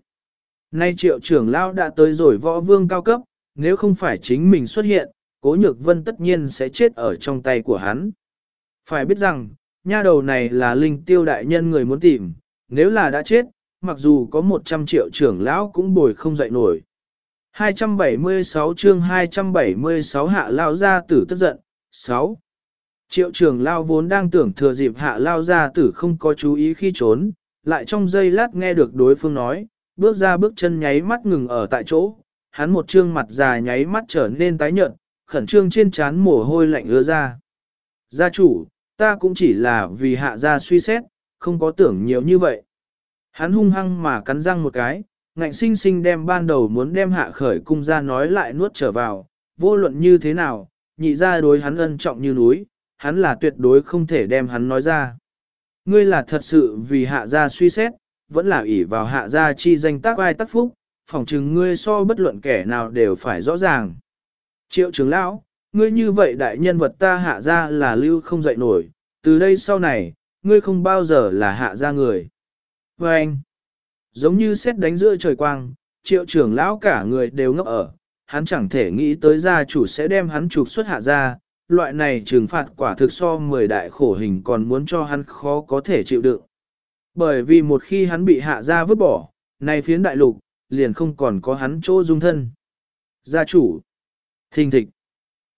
Nay triệu trưởng lão đã tới rồi võ vương cao cấp, nếu không phải chính mình xuất hiện, cố nhược vân tất nhiên sẽ chết ở trong tay của hắn. Phải biết rằng, nha đầu này là linh tiêu đại nhân người muốn tìm, nếu là đã chết, mặc dù có 100 triệu trưởng lão cũng bồi không dậy nổi. 276 chương 276 hạ lao gia tử tức giận, 6. Triệu trưởng lao vốn đang tưởng thừa dịp hạ lao gia tử không có chú ý khi trốn, lại trong giây lát nghe được đối phương nói, bước ra bước chân nháy mắt ngừng ở tại chỗ, hắn một trương mặt già nháy mắt trở nên tái nhợt, khẩn trương trên trán mồ hôi lạnh ứa ra. Gia chủ, ta cũng chỉ là vì hạ gia suy xét, không có tưởng nhiều như vậy. Hắn hung hăng mà cắn răng một cái, ngạnh sinh sinh đem ban đầu muốn đem hạ khởi cung ra nói lại nuốt trở vào, vô luận như thế nào, nhị ra đối hắn ân trọng như núi, hắn là tuyệt đối không thể đem hắn nói ra. Ngươi là thật sự vì hạ gia suy xét, vẫn là ỷ vào hạ gia chi danh tác ai tác phúc, phỏng chừng ngươi so bất luận kẻ nào đều phải rõ ràng. Triệu trưởng lão, ngươi như vậy đại nhân vật ta hạ gia là lưu không dậy nổi, từ đây sau này, ngươi không bao giờ là hạ gia người. Và anh, giống như xét đánh giữa trời quang, triệu trưởng lão cả người đều ngốc ở, hắn chẳng thể nghĩ tới gia chủ sẽ đem hắn trục xuất hạ gia, loại này trừng phạt quả thực so 10 đại khổ hình còn muốn cho hắn khó có thể chịu đựng. Bởi vì một khi hắn bị hạ gia vứt bỏ, này phiến đại lục, liền không còn có hắn chỗ dung thân. Gia chủ, thình thịch,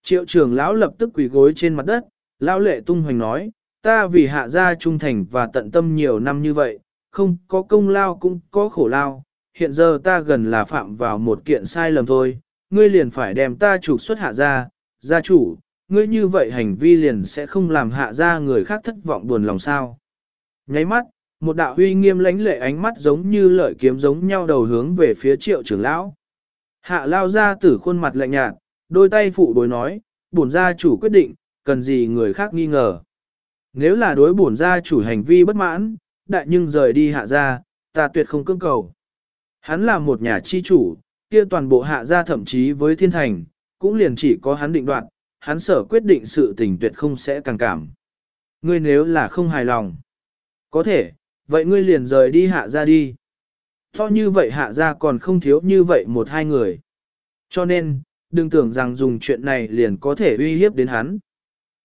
triệu trưởng lão lập tức quỳ gối trên mặt đất, lão lệ tung hoành nói, ta vì hạ gia trung thành và tận tâm nhiều năm như vậy, không có công lao cũng có khổ lao, hiện giờ ta gần là phạm vào một kiện sai lầm thôi, ngươi liền phải đem ta trục xuất hạ gia, gia chủ, ngươi như vậy hành vi liền sẽ không làm hạ gia người khác thất vọng buồn lòng sao. Nháy mắt, một đạo huy nghiêm lãnh lệ ánh mắt giống như lợi kiếm giống nhau đầu hướng về phía triệu trưởng lão. Hạ lao ra tử khuôn mặt lạnh nhạt, đôi tay phụ bối nói, bổn gia chủ quyết định, cần gì người khác nghi ngờ. Nếu là đối bổn gia chủ hành vi bất mãn, đại nhưng rời đi hạ gia, ta tuyệt không cưỡng cầu. Hắn là một nhà chi chủ, kia toàn bộ hạ gia thậm chí với thiên thành, cũng liền chỉ có hắn định đoạt, hắn sở quyết định sự tình tuyệt không sẽ càng cảm. Ngươi nếu là không hài lòng, có thể, vậy ngươi liền rời đi hạ gia đi. To như vậy hạ gia còn không thiếu như vậy một hai người. Cho nên, đừng tưởng rằng dùng chuyện này liền có thể uy hiếp đến hắn.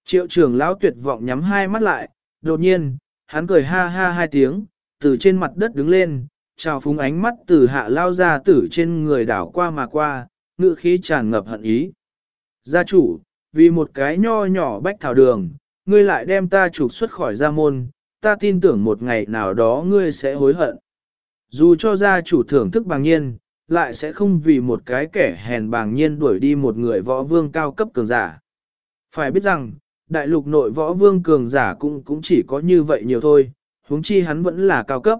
Triệu trưởng lão tuyệt vọng nhắm hai mắt lại, đột nhiên, hắn cười ha ha hai tiếng, từ trên mặt đất đứng lên, trào phúng ánh mắt từ hạ lao ra tử trên người đảo qua mà qua, ngự khí tràn ngập hận ý. Gia chủ, vì một cái nho nhỏ bách thảo đường, ngươi lại đem ta trục xuất khỏi gia môn, ta tin tưởng một ngày nào đó ngươi sẽ hối hận. Dù cho gia chủ thưởng thức bằng nhiên, lại sẽ không vì một cái kẻ hèn bằng nhiên đuổi đi một người võ vương cao cấp cường giả. Phải biết rằng, đại lục nội võ vương cường giả cũng cũng chỉ có như vậy nhiều thôi, huống chi hắn vẫn là cao cấp.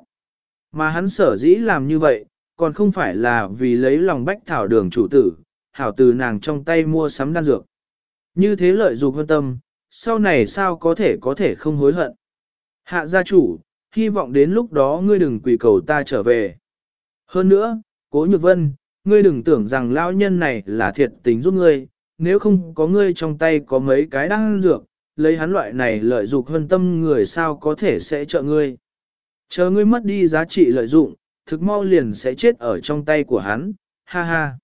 Mà hắn sở dĩ làm như vậy, còn không phải là vì lấy lòng bách thảo đường chủ tử, hảo từ nàng trong tay mua sắm đan dược. Như thế lợi dụng hơn tâm, sau này sao có thể có thể không hối hận. Hạ gia chủ, hy vọng đến lúc đó ngươi đừng quỷ cầu ta trở về. Hơn nữa, cố nhược vân, ngươi đừng tưởng rằng lão nhân này là thiệt tình giúp ngươi, nếu không có ngươi trong tay có mấy cái đan dược, lấy hắn loại này lợi dụng hơn tâm người sao có thể sẽ trợ ngươi. Chờ ngươi mất đi giá trị lợi dụng, thực mau liền sẽ chết ở trong tay của hắn, ha ha.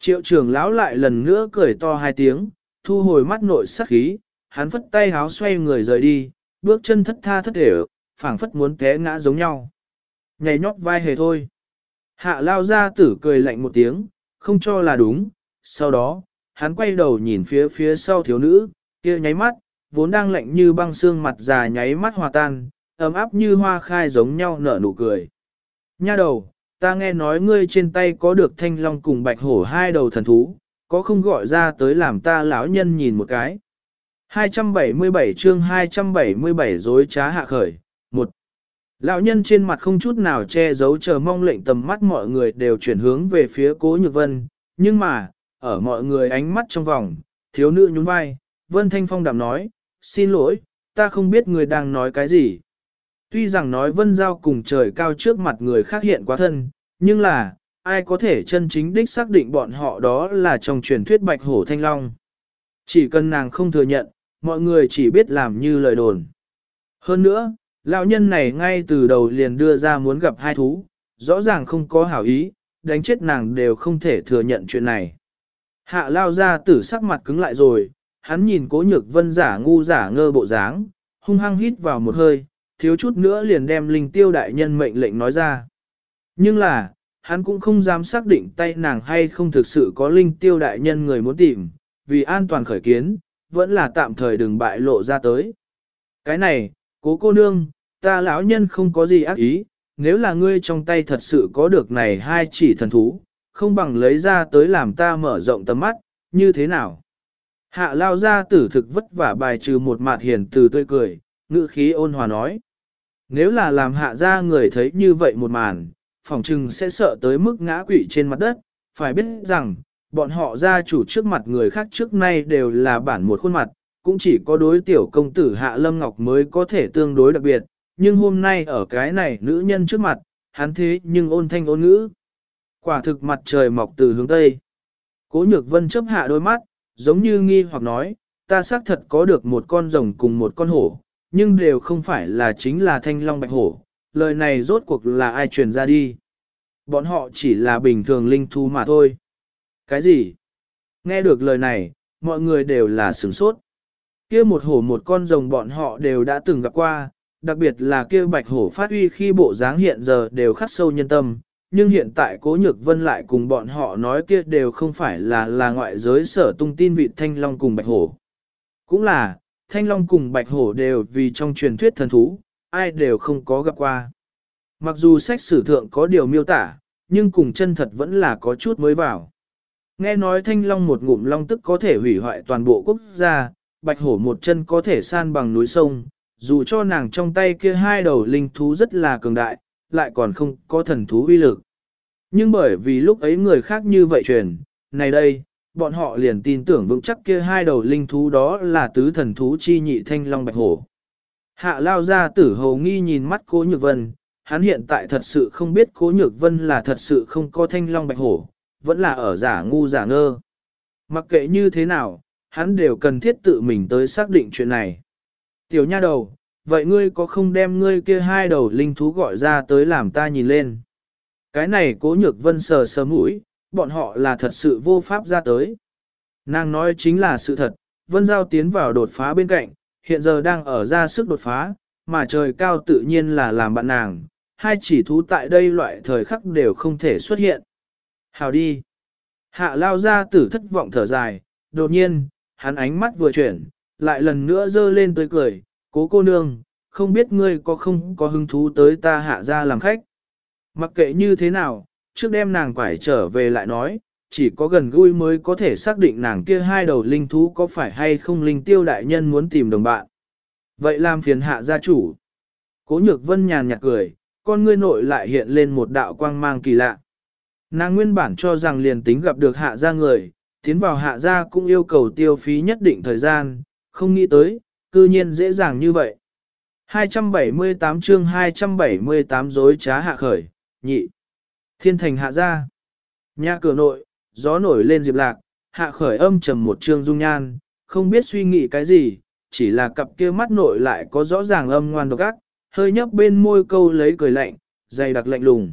Triệu trưởng lão lại lần nữa cười to hai tiếng, thu hồi mắt nội sắc khí, hắn phất tay háo xoay người rời đi, bước chân thất tha thất để phảng phất muốn té ngã giống nhau. Nhảy nhót vai hề thôi. Hạ lao ra tử cười lạnh một tiếng, không cho là đúng, sau đó, hắn quay đầu nhìn phía phía sau thiếu nữ, kia nháy mắt, vốn đang lạnh như băng xương mặt già nháy mắt hòa tan, ấm áp như hoa khai giống nhau nở nụ cười. Nha đầu, ta nghe nói ngươi trên tay có được thanh long cùng bạch hổ hai đầu thần thú, có không gọi ra tới làm ta lão nhân nhìn một cái. 277 chương 277 dối trá hạ khởi, một Lão nhân trên mặt không chút nào che giấu chờ mong lệnh tầm mắt mọi người đều chuyển hướng về phía cố nhược vân, nhưng mà, ở mọi người ánh mắt trong vòng, thiếu nữ nhún vai, vân thanh phong đạm nói, xin lỗi, ta không biết người đang nói cái gì. Tuy rằng nói vân giao cùng trời cao trước mặt người khác hiện quá thân, nhưng là, ai có thể chân chính đích xác định bọn họ đó là trong truyền thuyết bạch hổ thanh long. Chỉ cần nàng không thừa nhận, mọi người chỉ biết làm như lời đồn. Hơn nữa, lão nhân này ngay từ đầu liền đưa ra muốn gặp hai thú, rõ ràng không có hảo ý, đánh chết nàng đều không thể thừa nhận chuyện này. Hạ lao ra tử sắc mặt cứng lại rồi, hắn nhìn cố nhược vân giả ngu giả ngơ bộ dáng, hung hăng hít vào một hơi, thiếu chút nữa liền đem linh tiêu đại nhân mệnh lệnh nói ra. Nhưng là, hắn cũng không dám xác định tay nàng hay không thực sự có linh tiêu đại nhân người muốn tìm, vì an toàn khởi kiến, vẫn là tạm thời đừng bại lộ ra tới. Cái này, cố cô nương, ta lão nhân không có gì ác ý, nếu là ngươi trong tay thật sự có được này hai chỉ thần thú, không bằng lấy ra tới làm ta mở rộng tầm mắt, như thế nào? Hạ lao ra tử thực vất vả bài trừ một mặt hiền từ tươi cười, ngữ khí ôn hòa nói. Nếu là làm hạ ra người thấy như vậy một màn, phòng trừng sẽ sợ tới mức ngã quỵ trên mặt đất, phải biết rằng, bọn họ gia chủ trước mặt người khác trước nay đều là bản một khuôn mặt, cũng chỉ có đối tiểu công tử Hạ Lâm Ngọc mới có thể tương đối đặc biệt, nhưng hôm nay ở cái này nữ nhân trước mặt, hắn thế nhưng ôn thanh ôn ngữ. Quả thực mặt trời mọc từ hướng Tây. Cố nhược vân chấp hạ đôi mắt, giống như nghi hoặc nói, ta xác thật có được một con rồng cùng một con hổ, nhưng đều không phải là chính là thanh long bạch hổ, lời này rốt cuộc là ai truyền ra đi. Bọn họ chỉ là bình thường linh thú mà thôi. Cái gì? Nghe được lời này, mọi người đều là sửng sốt. Kia một hổ một con rồng bọn họ đều đã từng gặp qua, đặc biệt là kia bạch hổ phát uy khi bộ dáng hiện giờ đều khắc sâu nhân tâm, nhưng hiện tại cố nhược vân lại cùng bọn họ nói kia đều không phải là là ngoại giới sở tung tin vị thanh long cùng bạch hổ. Cũng là, thanh long cùng bạch hổ đều vì trong truyền thuyết thần thú, ai đều không có gặp qua. Mặc dù sách sử thượng có điều miêu tả, nhưng cùng chân thật vẫn là có chút mới vào. Nghe nói thanh long một ngụm long tức có thể hủy hoại toàn bộ quốc gia, bạch hổ một chân có thể san bằng núi sông, dù cho nàng trong tay kia hai đầu linh thú rất là cường đại, lại còn không có thần thú uy lực. Nhưng bởi vì lúc ấy người khác như vậy truyền, này đây, bọn họ liền tin tưởng vững chắc kia hai đầu linh thú đó là tứ thần thú chi nhị thanh long bạch hổ. Hạ lao ra tử hầu nghi nhìn mắt cố nhược vân, hắn hiện tại thật sự không biết cố nhược vân là thật sự không có thanh long bạch hổ, vẫn là ở giả ngu giả ngơ. Mặc kệ như thế nào, hắn đều cần thiết tự mình tới xác định chuyện này. Tiểu nha đầu, vậy ngươi có không đem ngươi kia hai đầu linh thú gọi ra tới làm ta nhìn lên? Cái này cố nhược vân sờ sờ mũi, bọn họ là thật sự vô pháp ra tới. Nàng nói chính là sự thật, vân giao tiến vào đột phá bên cạnh, hiện giờ đang ở ra sức đột phá, mà trời cao tự nhiên là làm bạn nàng, hai chỉ thú tại đây loại thời khắc đều không thể xuất hiện. Hào đi. Hạ lao ra tử thất vọng thở dài, đột nhiên, hắn ánh mắt vừa chuyển, lại lần nữa dơ lên tới cười, cố cô nương, không biết ngươi có không có hứng thú tới ta hạ ra làm khách. Mặc kệ như thế nào, trước đêm nàng quải trở về lại nói, chỉ có gần gũi mới có thể xác định nàng kia hai đầu linh thú có phải hay không linh tiêu đại nhân muốn tìm đồng bạn. Vậy làm phiền hạ gia chủ. Cố nhược vân nhàn nhạt cười, con ngươi nội lại hiện lên một đạo quang mang kỳ lạ. Nàng nguyên bản cho rằng liền tính gặp được hạ gia người, tiến vào hạ gia cũng yêu cầu tiêu phí nhất định thời gian, không nghĩ tới, cư nhiên dễ dàng như vậy. 278 chương 278 dối trá hạ khởi, nhị. Thiên thành hạ gia. Nhà cửa nội, gió nổi lên diệp lạc, hạ khởi âm trầm một trương dung nhan, không biết suy nghĩ cái gì, chỉ là cặp kia mắt nội lại có rõ ràng âm ngoan độc ác, hơi nhấp bên môi câu lấy cười lạnh, dày đặc lạnh lùng.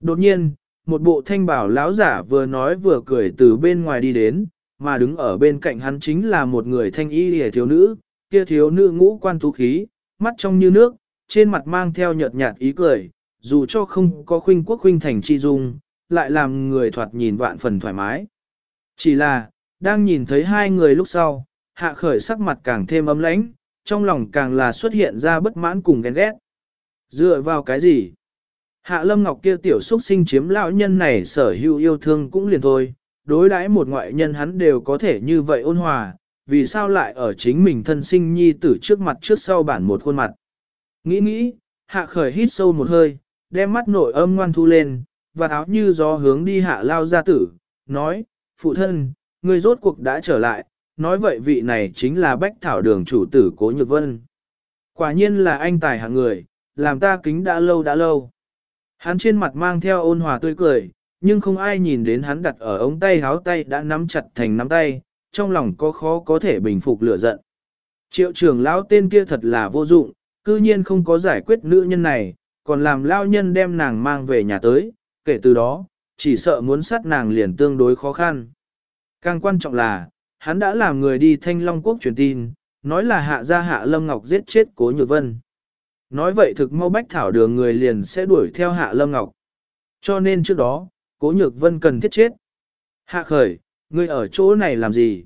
Đột nhiên, một bộ thanh bảo lão giả vừa nói vừa cười từ bên ngoài đi đến, mà đứng ở bên cạnh hắn chính là một người thanh y hề thiếu nữ, kia thiếu nữ ngũ quan thú khí, mắt trong như nước, trên mặt mang theo nhợt nhạt ý cười, dù cho không có khuynh quốc khuynh thành chi dung, lại làm người thoạt nhìn vạn phần thoải mái. Chỉ là, đang nhìn thấy hai người lúc sau, hạ khởi sắc mặt càng thêm ấm lãnh, trong lòng càng là xuất hiện ra bất mãn cùng ghen ghét. Dựa vào cái gì? Hạ Lâm Ngọc kia tiểu xuất sinh chiếm lão nhân này sở hữu yêu thương cũng liền thôi, đối đãi một ngoại nhân hắn đều có thể như vậy ôn hòa, vì sao lại ở chính mình thân sinh nhi tử trước mặt trước sau bản một khuôn mặt. Nghĩ nghĩ, hạ khởi hít sâu một hơi, đem mắt nội âm ngoan thu lên, và áo như gió hướng đi hạ lao gia tử, nói, phụ thân, người rốt cuộc đã trở lại, nói vậy vị này chính là bách thảo đường chủ tử Cố Nhược Vân. Quả nhiên là anh tài hạng người, làm ta kính đã lâu đã lâu. Hắn trên mặt mang theo ôn hòa tươi cười, nhưng không ai nhìn đến hắn đặt ở ống tay háo tay đã nắm chặt thành nắm tay, trong lòng có khó có thể bình phục lửa giận. Triệu trưởng lão tên kia thật là vô dụng, cư nhiên không có giải quyết nữ nhân này, còn làm lao nhân đem nàng mang về nhà tới, kể từ đó, chỉ sợ muốn sát nàng liền tương đối khó khăn. Càng quan trọng là, hắn đã làm người đi thanh long quốc truyền tin, nói là hạ gia hạ lâm ngọc giết chết cố nhược vân. Nói vậy thực mau bách thảo đường người liền sẽ đuổi theo hạ lâm ngọc. Cho nên trước đó, cố nhược vân cần thiết chết. Hạ khởi, ngươi ở chỗ này làm gì?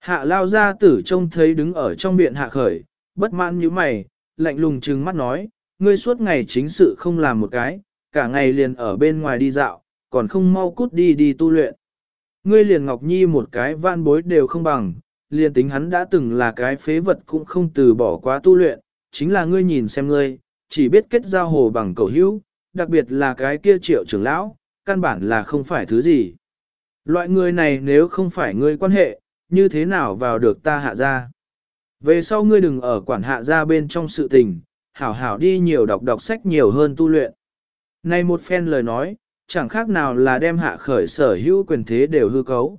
Hạ lao ra tử trông thấy đứng ở trong viện hạ khởi, bất mãn như mày, lạnh lùng trừng mắt nói, ngươi suốt ngày chính sự không làm một cái, cả ngày liền ở bên ngoài đi dạo, còn không mau cút đi đi tu luyện. Ngươi liền Ngọc Nhi một cái van bối đều không bằng, liền tính hắn đã từng là cái phế vật cũng không từ bỏ quá tu luyện, chính là ngươi nhìn xem ngươi, chỉ biết kết giao hồ bằng cầu hữu, đặc biệt là cái kia triệu trưởng lão, căn bản là không phải thứ gì. Loại người này nếu không phải ngươi quan hệ, như thế nào vào được ta hạ ra? Về sau ngươi đừng ở quản hạ ra bên trong sự tình, hảo hảo đi nhiều đọc đọc sách nhiều hơn tu luyện. Này một phen lời nói, chẳng khác nào là đem hạ khởi sở hữu quyền thế đều hư cấu.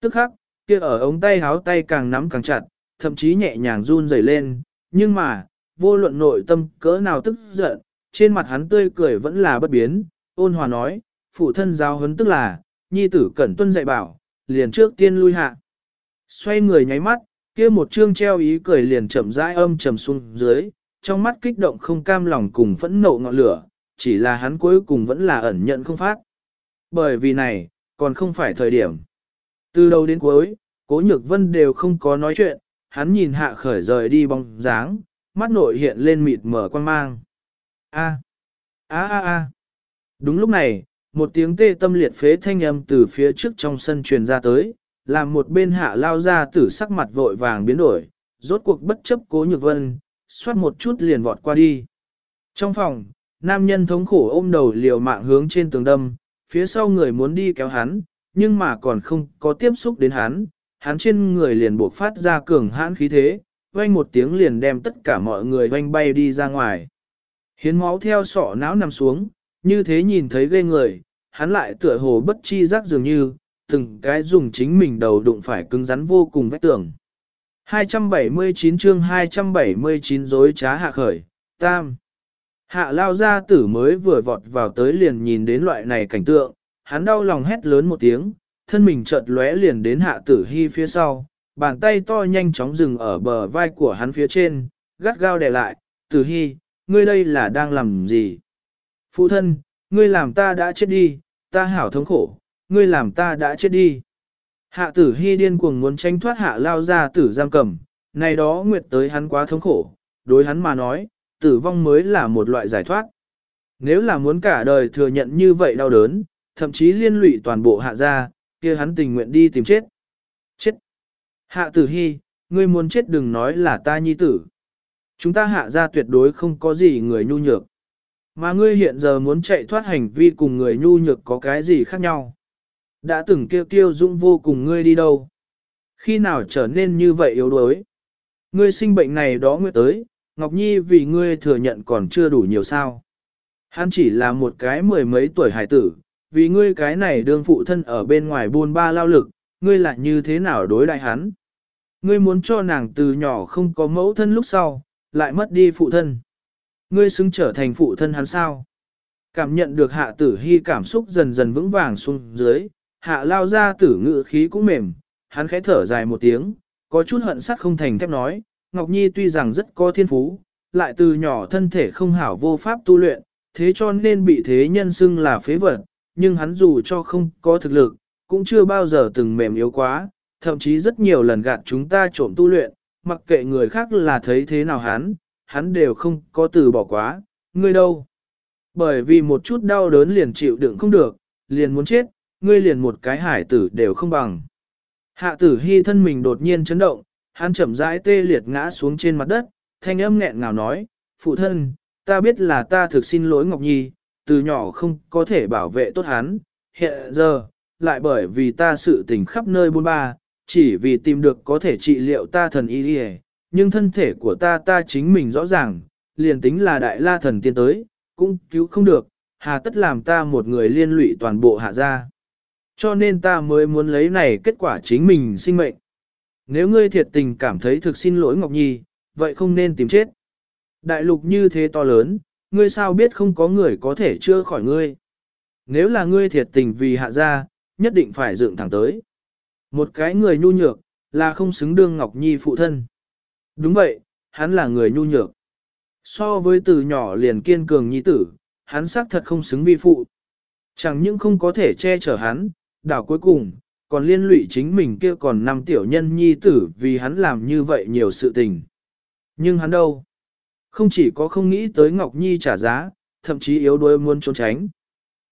Tức khắc, kia ở ống tay háo tay càng nắm càng chặt, thậm chí nhẹ nhàng run rẩy lên, nhưng mà, vô luận nội tâm cỡ nào tức giận, trên mặt hắn tươi cười vẫn là bất biến, ôn hòa nói, phụ thân giáo huấn tức là, nhi tử cẩn tuân dạy bảo, liền trước tiên lui hạ. Xoay người nháy mắt, kia một chương treo ý cười liền chậm rãi âm trầm xuống dưới, trong mắt kích động không cam lòng cùng phẫn nộ ngọn lửa, chỉ là hắn cuối cùng vẫn là ẩn nhận không phát. Bởi vì này, còn không phải thời điểm. Từ đầu đến cuối, cố nhược vân đều không có nói chuyện, hắn nhìn hạ khởi rời đi bóng dáng, mắt nội hiện lên mịt mở quan mang. A, a a a. Đúng lúc này, một tiếng tê tâm liệt phế thanh âm từ phía trước trong sân truyền ra tới, làm một bên hạ lao ra tử sắc mặt vội vàng biến đổi, rốt cuộc bất chấp cố nhược vân, xoát một chút liền vọt qua đi. Trong phòng, nam nhân thống khổ ôm đầu liều mạng hướng trên tường đâm, phía sau người muốn đi kéo hắn, nhưng mà còn không có tiếp xúc đến hắn, hắn trên người liền buộc phát ra cường hãn khí thế, vang một tiếng liền đem tất cả mọi người vang bay đi ra ngoài. Hiến máu theo sọ não nằm xuống, như thế nhìn thấy ghê người, hắn lại tựa hồ bất chi giác dường như, từng cái dùng chính mình đầu đụng phải cứng rắn vô cùng vách tường. 279 chương 279 dối trá hạ khởi, tam. Hạ lao gia tử mới vừa vọt vào tới liền nhìn đến loại này cảnh tượng, hắn đau lòng hét lớn một tiếng, thân mình chợt lóe liền đến hạ tử hy phía sau, bàn tay to nhanh chóng dừng ở bờ vai của hắn phía trên, gắt gao đè lại, tử hy, ngươi đây là đang làm gì? Phụ thân, ngươi làm ta đã chết đi, ta hảo thống khổ, ngươi làm ta đã chết đi. Hạ tử hy điên cuồng muốn tranh thoát hạ lao gia tử giam cầm, này đó nguyệt tới hắn quá thống khổ, đối hắn mà nói, tử vong mới là một loại giải thoát. Nếu là muốn cả đời thừa nhận như vậy đau đớn, thậm chí liên lụy toàn bộ hạ gia, kia hắn tình nguyện đi tìm chết. Chết! Hạ tử hy, ngươi muốn chết đừng nói là ta nhi tử. Chúng ta hạ gia tuyệt đối không có gì người nhu nhược. Mà ngươi hiện giờ muốn chạy thoát hành vi cùng người nhu nhược có cái gì khác nhau. Đã từng kêu kêu dũng vô cùng ngươi đi đâu. Khi nào trở nên như vậy yếu đuối. Ngươi sinh bệnh này đó nguyệt tới, Ngọc Nhi vì ngươi thừa nhận còn chưa đủ nhiều sao. Hắn chỉ là một cái mười mấy tuổi hải tử, vì ngươi cái này đương phụ thân ở bên ngoài buôn ba lao lực, ngươi lại như thế nào đối đại hắn. Ngươi muốn cho nàng từ nhỏ không có mẫu thân lúc sau, lại mất đi phụ thân. Ngươi xứng trở thành phụ thân hắn sao? Cảm nhận được hạ tử hy cảm xúc dần dần vững vàng xuống dưới, hạ lao ra tử ngự khí cũng mềm, hắn khẽ thở dài một tiếng, có chút hận sắt không thành thép nói, Ngọc Nhi tuy rằng rất có thiên phú, lại từ nhỏ thân thể không hảo vô pháp tu luyện, thế cho nên bị thế nhân xưng là phế vật, nhưng hắn dù cho không có thực lực, cũng chưa bao giờ từng mềm yếu quá, thậm chí rất nhiều lần gạt chúng ta trộm tu luyện, mặc kệ người khác là thấy thế nào hắn, hắn đều không có từ bỏ quá, ngươi đâu. Bởi vì một chút đau đớn liền chịu đựng không được, liền muốn chết, ngươi liền một cái hải tử đều không bằng. Hạ tử hy thân mình đột nhiên chấn động, hắn chậm rãi tê liệt ngã xuống trên mặt đất, thanh âm nghẹn ngào nói, phụ thân, ta biết là ta thực xin lỗi Ngọc Nhi, từ nhỏ không có thể bảo vệ tốt hắn, hiện giờ, lại bởi vì ta sự tình khắp nơi buôn ba, chỉ vì tìm được có thể trị liệu ta thần y đi nhưng thân thể của ta ta chính mình rõ ràng, liền tính là đại la thần tiên tới, cũng cứu không được, hà tất làm ta một người liên lụy toàn bộ hạ gia. Cho nên ta mới muốn lấy này kết quả chính mình sinh mệnh. Nếu ngươi thiệt tình cảm thấy thực xin lỗi Ngọc Nhi, vậy không nên tìm chết. Đại lục như thế to lớn, ngươi sao biết không có người có thể chữa khỏi ngươi. Nếu là ngươi thiệt tình vì hạ gia, nhất định phải dựng thẳng tới. Một cái người nhu nhược, là không xứng đương Ngọc Nhi phụ thân. Đúng vậy, hắn là người nhu nhược. So với từ nhỏ liền kiên cường nhi tử, hắn xác thật không xứng vi phụ. Chẳng những không có thể che chở hắn, đảo cuối cùng, còn liên lụy chính mình kia còn năm tiểu nhân nhi tử vì hắn làm như vậy nhiều sự tình. Nhưng hắn đâu? Không chỉ có không nghĩ tới Ngọc Nhi trả giá, thậm chí yếu đuối muốn trốn tránh.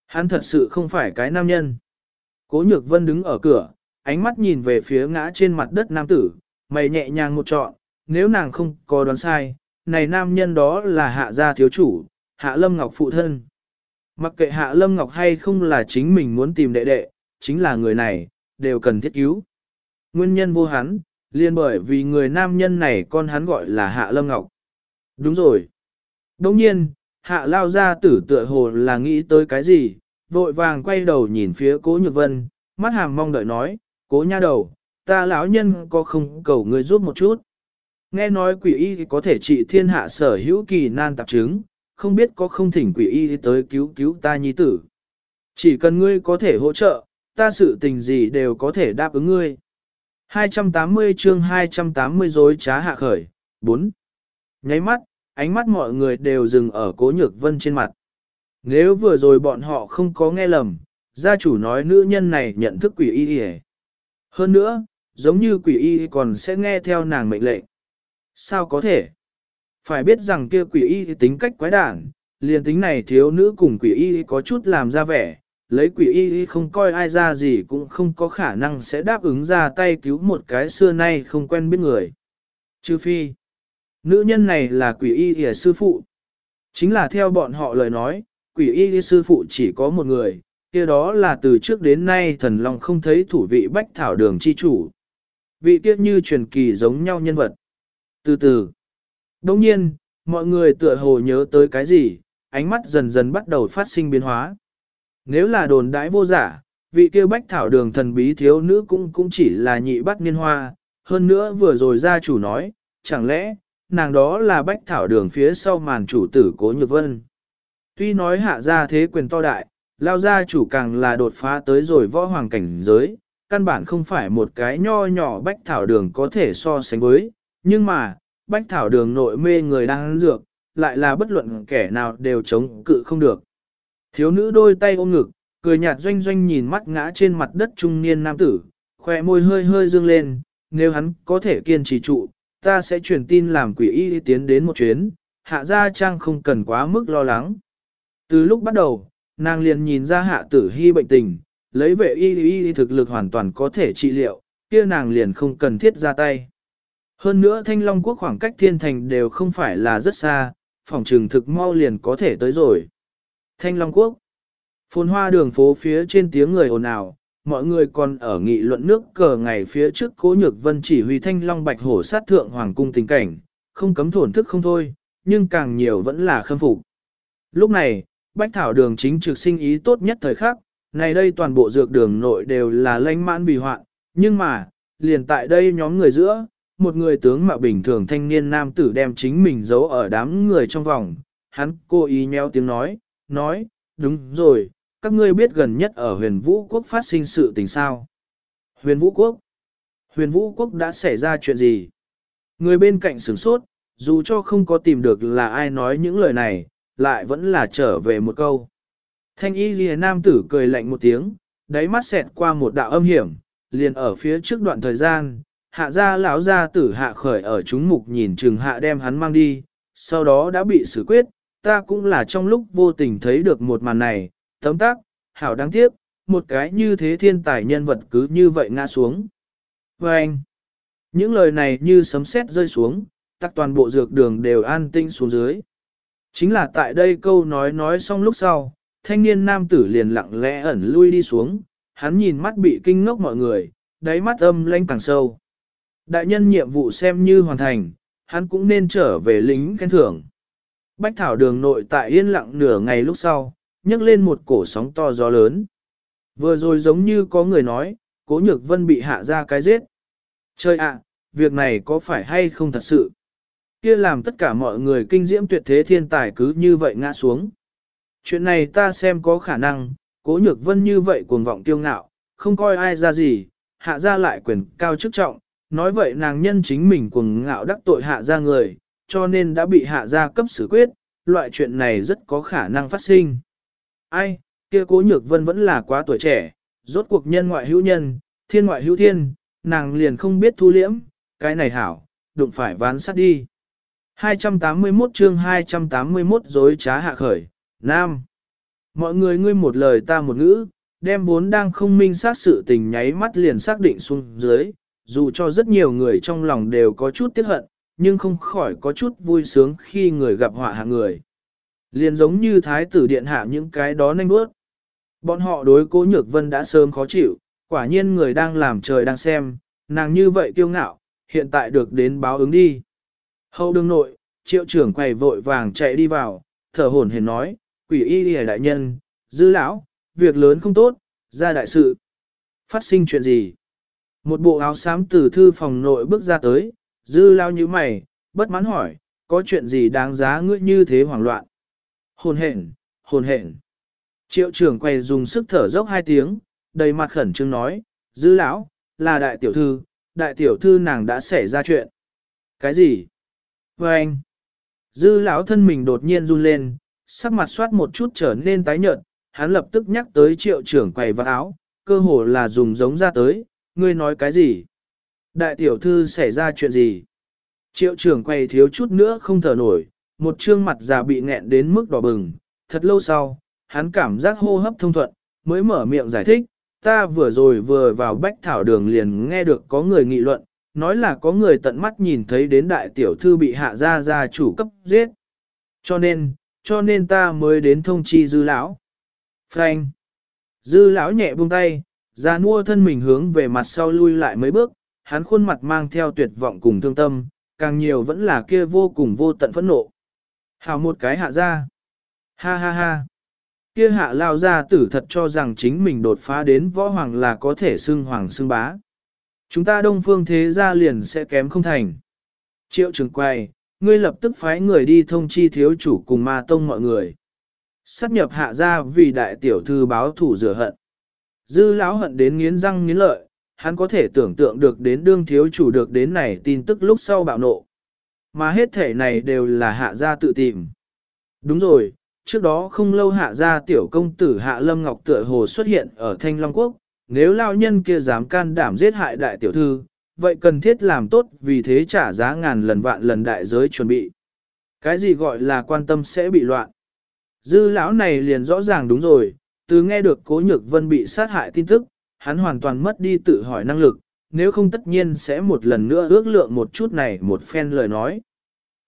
Hắn thật sự không phải cái nam nhân. Cố nhược vân đứng ở cửa, ánh mắt nhìn về phía ngã trên mặt đất nam tử, mày nhẹ nhàng một trọn, nếu nàng không có đoán sai, này nam nhân đó là hạ gia thiếu chủ, hạ lâm ngọc phụ thân. Mặc kệ hạ lâm ngọc hay không là chính mình muốn tìm đệ đệ, chính là người này, đều cần thiết cứu. Nguyên nhân vô hắn, liên bởi vì người nam nhân này con hắn gọi là hạ lâm ngọc. Đúng rồi. Đồng nhiên, hạ lao ra tử tựa hồ là nghĩ tới cái gì, vội vàng quay đầu nhìn phía cố nhược vân, mắt hàm mong đợi nói, cố nha đầu, ta lão nhân có không cầu người giúp một chút. Nghe nói quỷ y có thể trị thiên hạ sở hữu kỳ nan tạp chứng, không biết có không thỉnh quỷ y tới cứu cứu ta nhi tử. Chỉ cần ngươi có thể hỗ trợ, ta sự tình gì đều có thể đáp ứng ngươi. 280 chương 280 dối trá hạ khởi, 4. Nháy mắt, ánh mắt mọi người đều dừng ở cố nhược vân trên mặt. Nếu vừa rồi bọn họ không có nghe lầm, gia chủ nói nữ nhân này nhận thức quỷ y y Hơn nữa, giống như quỷ y còn sẽ nghe theo nàng mệnh lệnh. Sao có thể? Phải biết rằng kia quỷ y tính cách quái đản, liền tính này thiếu nữ cùng quỷ y có chút làm ra vẻ, lấy quỷ y không coi ai ra gì cũng không có khả năng sẽ đáp ứng ra tay cứu một cái xưa nay không quen biết người. Chư phi, nữ nhân này là quỷ y y sư phụ. Chính là theo bọn họ lời nói, quỷ y sư phụ chỉ có một người, kia đó là từ trước đến nay thần long không thấy thủ vị bách thảo đường chi chủ. Vị tiết như truyền kỳ giống nhau nhân vật. Từ từ, đồng nhiên, mọi người tựa hồ nhớ tới cái gì, ánh mắt dần dần bắt đầu phát sinh biến hóa. Nếu là đồn đãi vô giả, vị kia bách thảo đường thần bí thiếu nữ cũng cũng chỉ là nhị bắt niên hoa, hơn nữa vừa rồi gia chủ nói, chẳng lẽ, nàng đó là bách thảo đường phía sau màn chủ tử cố nhược vân. Tuy nói hạ ra thế quyền to đại, lao gia chủ càng là đột phá tới rồi võ hoàng cảnh giới, căn bản không phải một cái nho nhỏ bách thảo đường có thể so sánh với, nhưng mà, bách thảo đường nội mê người đang dược, lại là bất luận kẻ nào đều chống cự không được. Thiếu nữ đôi tay ôm ngực, cười nhạt doanh doanh nhìn mắt ngã trên mặt đất trung niên nam tử, khỏe môi hơi hơi dương lên, nếu hắn có thể kiên trì trụ, ta sẽ truyền tin làm quỷ y tiến đến một chuyến, hạ gia trang không cần quá mức lo lắng. Từ lúc bắt đầu, nàng liền nhìn ra hạ tử hy bệnh tình, lấy vệ y y thực lực hoàn toàn có thể trị liệu, kia nàng liền không cần thiết ra tay. Hơn nữa thanh long quốc khoảng cách thiên thành đều không phải là rất xa, phòng trường thực mau liền có thể tới rồi. Thanh long quốc Phồn hoa đường phố phía trên tiếng người ồn ào, mọi người còn ở nghị luận nước cờ ngày phía trước cố nhược vân chỉ huy thanh long bạch hổ sát thượng hoàng cung tình cảnh, không cấm thổn thức không thôi, nhưng càng nhiều vẫn là khâm phục. Lúc này, bách thảo đường chính trực sinh ý tốt nhất thời khắc, này đây toàn bộ dược đường nội đều là lanh mãn vì hoạn, nhưng mà, liền tại đây nhóm người giữa, một người tướng mạo bình thường thanh niên nam tử đem chính mình giấu ở đám người trong vòng, hắn cố ý nheo tiếng nói, nói, đúng rồi, các ngươi biết gần nhất ở huyền vũ quốc phát sinh sự tình sao. Huyền vũ quốc? Huyền vũ quốc đã xảy ra chuyện gì? Người bên cạnh sửng sốt, dù cho không có tìm được là ai nói những lời này, lại vẫn là trở về một câu. Thanh y ghi nam tử cười lạnh một tiếng, đáy mắt xẹt qua một đạo âm hiểm, liền ở phía trước đoạn thời gian, hạ gia lão gia tử hạ khởi ở chúng mục nhìn chừng hạ đem hắn mang đi, sau đó đã bị xử quyết, ta cũng là trong lúc vô tình thấy được một màn này, tấm tác, hảo đáng tiếc, một cái như thế thiên tài nhân vật cứ như vậy ngã xuống. Và anh, những lời này như sấm sét rơi xuống, tắc toàn bộ dược đường đều an tinh xuống dưới. Chính là tại đây câu nói nói xong lúc sau, thanh niên nam tử liền lặng lẽ ẩn lui đi xuống, hắn nhìn mắt bị kinh ngốc mọi người, đáy mắt âm lanh càng sâu. Đại nhân nhiệm vụ xem như hoàn thành, hắn cũng nên trở về lính khen thưởng. Bách thảo đường nội tại yên lặng nửa ngày lúc sau, nhấc lên một cổ sóng to gió lớn. Vừa rồi giống như có người nói, cố nhược vân bị hạ ra cái giết. Trời ạ, việc này có phải hay không thật sự? Kia làm tất cả mọi người kinh diễm tuyệt thế thiên tài cứ như vậy ngã xuống. Chuyện này ta xem có khả năng, cố nhược vân như vậy cuồng vọng tiêu ngạo, không coi ai ra gì, hạ ra lại quyền cao chức trọng, nói vậy nàng nhân chính mình cuồng ngạo đắc tội hạ ra người, cho nên đã bị hạ gia cấp xử quyết, loại chuyện này rất có khả năng phát sinh. Ai, kia cố nhược vân vẫn là quá tuổi trẻ, rốt cuộc nhân ngoại hữu nhân, thiên ngoại hữu thiên, nàng liền không biết thu liễm, cái này hảo, đụng phải ván sát đi. 281 chương 281 dối trá hạ khởi, Nam. Mọi người ngươi một lời ta một ngữ, đem vốn đang không minh xác sự tình nháy mắt liền xác định xuống dưới, dù cho rất nhiều người trong lòng đều có chút tiếc hận, nhưng không khỏi có chút vui sướng khi người gặp họa hạ người. Liền giống như thái tử điện hạ những cái đó nhanh bước. Bọn họ đối cố nhược vân đã sớm khó chịu, quả nhiên người đang làm trời đang xem, nàng như vậy kiêu ngạo, hiện tại được đến báo ứng đi. Hậu đường nội, triệu trưởng quầy vội vàng chạy đi vào, thở hổn hển nói, quỷ y đi đại nhân, dư lão, việc lớn không tốt, ra đại sự. Phát sinh chuyện gì? Một bộ áo xám từ thư phòng nội bước ra tới, dư lao như mày, bất mãn hỏi, có chuyện gì đáng giá ngươi như thế hoảng loạn? Hồn hện, hồn hện. Triệu trưởng quầy dùng sức thở dốc hai tiếng, đầy mặt khẩn trương nói, dư lão, là đại tiểu thư, đại tiểu thư nàng đã xảy ra chuyện. Cái gì? Và anh, dư lão thân mình đột nhiên run lên, sắc mặt soát một chút trở nên tái nhợt, hắn lập tức nhắc tới triệu trưởng quầy vào áo, cơ hồ là dùng giống ra tới, ngươi nói cái gì? Đại tiểu thư xảy ra chuyện gì? Triệu trưởng quay thiếu chút nữa không thở nổi, một trương mặt già bị nghẹn đến mức đỏ bừng, thật lâu sau, hắn cảm giác hô hấp thông thuận, mới mở miệng giải thích, ta vừa rồi vừa vào bách thảo đường liền nghe được có người nghị luận, nói là có người tận mắt nhìn thấy đến đại tiểu thư bị hạ gia gia chủ cấp giết. Cho nên, cho nên ta mới đến thông chi dư lão. Frank. Dư lão nhẹ buông tay, ra nua thân mình hướng về mặt sau lui lại mấy bước, hắn khuôn mặt mang theo tuyệt vọng cùng thương tâm, càng nhiều vẫn là kia vô cùng vô tận phẫn nộ. Hào một cái hạ ra. Ha ha ha. Kia hạ lao ra tử thật cho rằng chính mình đột phá đến võ hoàng là có thể xưng hoàng xưng bá. Chúng ta đông phương thế gia liền sẽ kém không thành. Triệu trường quay, ngươi lập tức phái người đi thông chi thiếu chủ cùng ma tông mọi người. Sát nhập hạ ra vì đại tiểu thư báo thủ rửa hận. Dư lão hận đến nghiến răng nghiến lợi, hắn có thể tưởng tượng được đến đương thiếu chủ được đến này tin tức lúc sau bạo nộ. Mà hết thể này đều là hạ gia tự tìm. Đúng rồi, trước đó không lâu hạ gia tiểu công tử hạ lâm ngọc tựa hồ xuất hiện ở Thanh Long Quốc, nếu lao nhân kia dám can đảm giết hại đại tiểu thư, vậy cần thiết làm tốt vì thế trả giá ngàn lần vạn lần đại giới chuẩn bị. Cái gì gọi là quan tâm sẽ bị loạn. Dư lão này liền rõ ràng đúng rồi, từ nghe được cố nhược vân bị sát hại tin tức, hắn hoàn toàn mất đi tự hỏi năng lực, nếu không tất nhiên sẽ một lần nữa ước lượng một chút này một phen lời nói.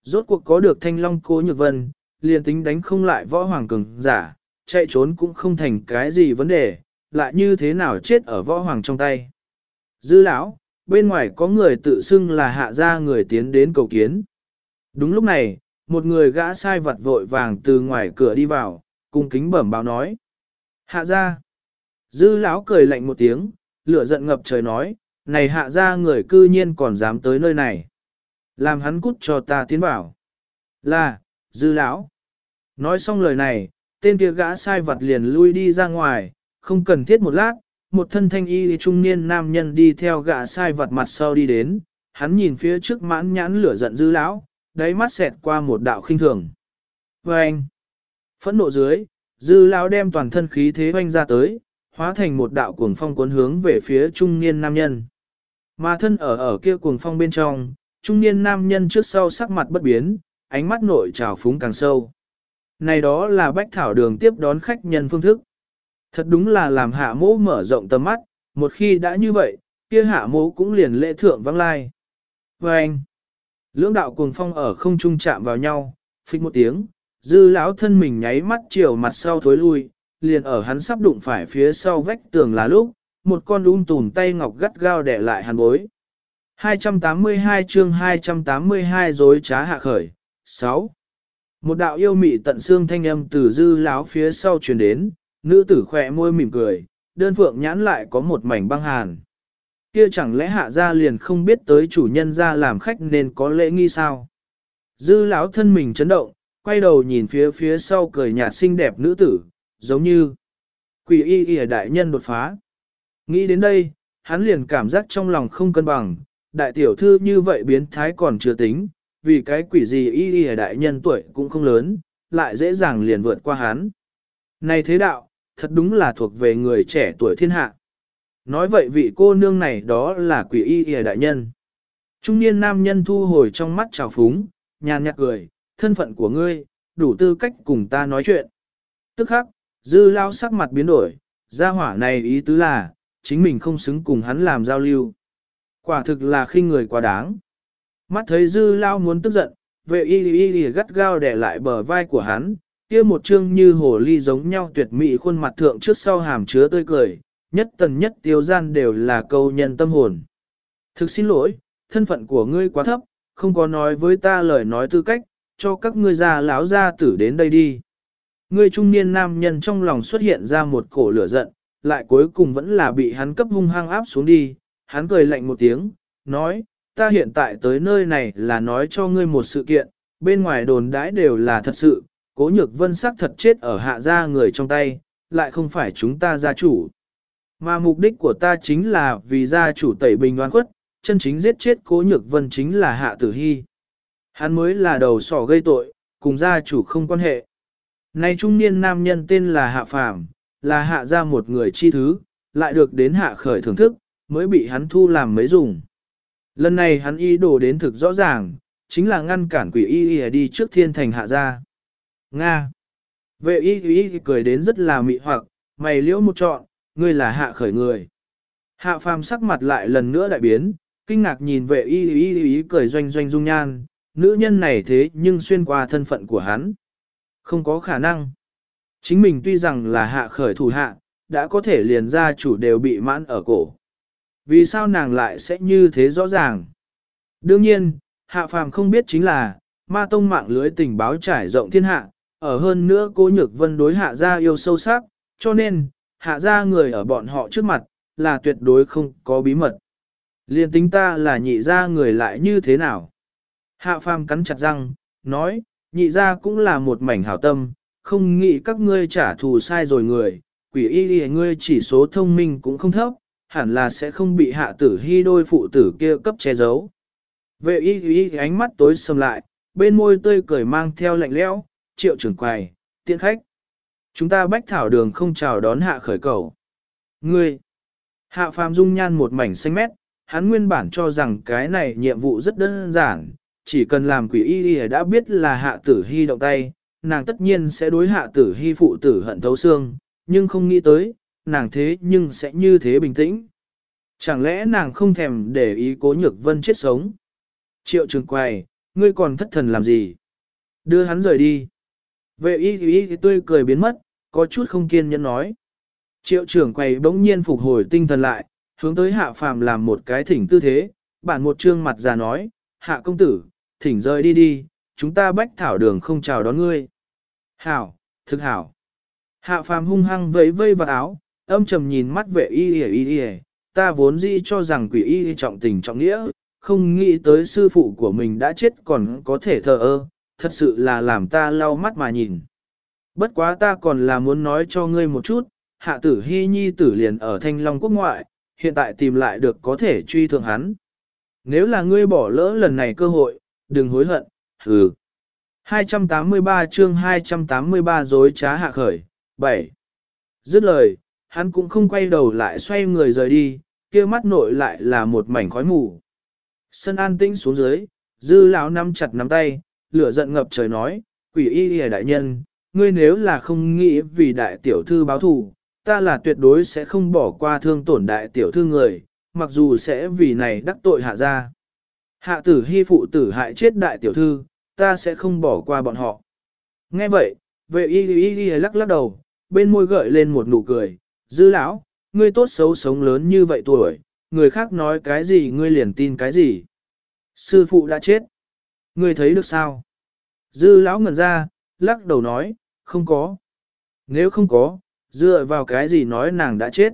Rốt cuộc có được thanh long cố nhược vân, liền tính đánh không lại võ hoàng cường giả, chạy trốn cũng không thành cái gì vấn đề, lại như thế nào chết ở võ hoàng trong tay. Dư lão, bên ngoài có người tự xưng là hạ gia người tiến đến cầu kiến. Đúng lúc này, một người gã sai vặt vội vàng từ ngoài cửa đi vào, cung kính bẩm báo nói. Hạ gia. Dư lão cười lạnh một tiếng, lửa giận ngập trời nói, này hạ gia người cư nhiên còn dám tới nơi này. Làm hắn cút cho ta tiến vào. Là, dư lão. Nói xong lời này, tên kia gã sai vật liền lui đi ra ngoài, không cần thiết một lát, một thân thanh y trung niên nam nhân đi theo gã sai vật mặt sau đi đến, hắn nhìn phía trước mãn nhãn lửa giận dư lão, đáy mắt xẹt qua một đạo khinh thường. Và anh, phẫn nộ dưới, dư lão đem toàn thân khí thế hoanh ra tới, hóa thành một đạo cuồng phong cuốn hướng về phía trung niên nam nhân. Mà thân ở ở kia cuồng phong bên trong, trung niên nam nhân trước sau sắc mặt bất biến, ánh mắt nội trào phúng càng sâu. Này đó là bách thảo đường tiếp đón khách nhân phương thức. Thật đúng là làm hạ mỗ mở rộng tầm mắt, một khi đã như vậy, kia hạ mỗ cũng liền lễ thượng vắng lai. Và anh, lưỡng đạo cuồng phong ở không trung chạm vào nhau, phích một tiếng, dư lão thân mình nháy mắt chiều mặt sau thối lui, liền ở hắn sắp đụng phải phía sau vách tường là lúc, một con đun tùm tay ngọc gắt gao đẻ lại hắn bối. 282 chương 282 dối trá hạ khởi, 6. Một đạo yêu mị tận xương thanh âm từ dư lão phía sau truyền đến, nữ tử khỏe môi mỉm cười, đơn phượng nhãn lại có một mảnh băng hàn. Kia chẳng lẽ hạ gia liền không biết tới chủ nhân ra làm khách nên có lễ nghi sao? Dư lão thân mình chấn động, quay đầu nhìn phía phía sau cười nhạt xinh đẹp nữ tử, giống như quỷ y y đại nhân đột phá. Nghĩ đến đây, hắn liền cảm giác trong lòng không cân bằng, đại tiểu thư như vậy biến thái còn chưa tính, vì cái quỷ gì y y đại nhân tuổi cũng không lớn, lại dễ dàng liền vượt qua hắn. Này thế đạo, thật đúng là thuộc về người trẻ tuổi thiên hạ. Nói vậy vị cô nương này đó là quỷ y y đại nhân. Trung niên nam nhân thu hồi trong mắt trào phúng, nhàn nhạt cười, thân phận của ngươi, đủ tư cách cùng ta nói chuyện. Tức khắc, dư lao sắc mặt biến đổi, gia hỏa này ý tứ là, chính mình không xứng cùng hắn làm giao lưu. Quả thực là khi người quá đáng. Mắt thấy dư lao muốn tức giận, vệ y y y gắt gao để lại bờ vai của hắn, kia một chương như hồ ly giống nhau tuyệt mỹ khuôn mặt thượng trước sau hàm chứa tươi cười, nhất tần nhất tiêu gian đều là câu nhân tâm hồn. Thực xin lỗi, thân phận của ngươi quá thấp, không có nói với ta lời nói tư cách, cho các ngươi già láo ra tử đến đây đi. Ngươi trung niên nam nhân trong lòng xuất hiện ra một cổ lửa giận, lại cuối cùng vẫn là bị hắn cấp hung hăng áp xuống đi, hắn cười lạnh một tiếng, nói, ta hiện tại tới nơi này là nói cho ngươi một sự kiện, bên ngoài đồn đãi đều là thật sự, cố nhược vân sắc thật chết ở hạ gia người trong tay, lại không phải chúng ta gia chủ. Mà mục đích của ta chính là vì gia chủ tẩy bình đoan khuất, chân chính giết chết cố nhược vân chính là hạ tử hy. Hắn mới là đầu sỏ gây tội, cùng gia chủ không quan hệ. Nay trung niên nam nhân tên là Hạ Phàm, là hạ ra một người chi thứ, lại được đến hạ khởi thưởng thức, mới bị hắn thu làm mấy dùng. Lần này hắn ý đồ đến thực rõ ràng, chính là ngăn cản quỷ y y đi trước thiên thành hạ ra. Nga. Vệ y y cười đến rất là mị hoặc, mày liễu một trọn, ngươi là hạ khởi người. Hạ phàm sắc mặt lại lần nữa đại biến, kinh ngạc nhìn vệ y y y cười doanh doanh dung nhan, nữ nhân này thế nhưng xuyên qua thân phận của hắn. Không có khả năng. Chính mình tuy rằng là hạ khởi thủ hạ, đã có thể liền ra chủ đều bị mãn ở cổ. Vì sao nàng lại sẽ như thế rõ ràng? Đương nhiên, hạ phàm không biết chính là, ma tông mạng lưới tình báo trải rộng thiên hạ, ở hơn nữa cố nhược vân đối hạ gia yêu sâu sắc, cho nên, hạ gia người ở bọn họ trước mặt, là tuyệt đối không có bí mật. Liên tính ta là nhị gia người lại như thế nào? Hạ phàm cắn chặt răng, nói, nhị gia cũng là một mảnh hảo tâm, không nghĩ các ngươi trả thù sai rồi người, quỷ y y ngươi chỉ số thông minh cũng không thấp, hẳn là sẽ không bị hạ tử hy đôi phụ tử kia cấp che giấu. Vệ y y ánh mắt tối sầm lại, bên môi tươi cười mang theo lạnh lẽo, triệu trưởng quầy, tiện khách. Chúng ta bách thảo đường không chào đón hạ khởi cầu. Ngươi, hạ phàm dung nhan một mảnh xanh mét, hắn nguyên bản cho rằng cái này nhiệm vụ rất đơn giản, chỉ cần làm quỷ y y đã biết là hạ tử hy động tay, nàng tất nhiên sẽ đối hạ tử hy phụ tử hận thấu xương, nhưng không nghĩ tới, nàng thế nhưng sẽ như thế bình tĩnh. Chẳng lẽ nàng không thèm để ý cố nhược vân chết sống? Triệu trường quầy, ngươi còn thất thần làm gì? Đưa hắn rời đi. Vệ y y thì tươi cười biến mất, có chút không kiên nhẫn nói. Triệu trưởng quầy bỗng nhiên phục hồi tinh thần lại, hướng tới hạ phàm làm một cái thỉnh tư thế, bản một trương mặt già nói, hạ công tử, thỉnh rời đi đi, chúng ta bách thảo đường không chào đón ngươi. Hảo, thực hảo. Hạ phàm hung hăng vẫy vây vào áo, âm trầm nhìn mắt vệ y y y y, ta vốn dĩ cho rằng quỷ y trọng tình trọng nghĩa, không nghĩ tới sư phụ của mình đã chết còn có thể thờ ơ, thật sự là làm ta lau mắt mà nhìn. Bất quá ta còn là muốn nói cho ngươi một chút, hạ tử hy nhi tử liền ở thanh long quốc ngoại, hiện tại tìm lại được có thể truy thượng hắn. Nếu là ngươi bỏ lỡ lần này cơ hội, đừng hối hận, hừ. 283 chương 283 dối trá hạ khởi, 7. Dứt lời, hắn cũng không quay đầu lại xoay người rời đi, kia mắt nội lại là một mảnh khói mù. Sân an tĩnh xuống dưới, dư lão nắm chặt nắm tay, lửa giận ngập trời nói, quỷ y y đại nhân, ngươi nếu là không nghĩ vì đại tiểu thư báo thù, ta là tuyệt đối sẽ không bỏ qua thương tổn đại tiểu thư người, mặc dù sẽ vì này đắc tội hạ ra. Hạ tử hy phụ tử hại chết đại tiểu thư, ta sẽ không bỏ qua bọn họ. Nghe vậy, vệ y y y lắc lắc đầu, bên môi gợi lên một nụ cười, dư lão, ngươi tốt xấu sống lớn như vậy tuổi, người khác nói cái gì ngươi liền tin cái gì. Sư phụ đã chết. Ngươi thấy được sao? Dư lão ngẩn ra, lắc đầu nói, không có. Nếu không có, dựa vào cái gì nói nàng đã chết.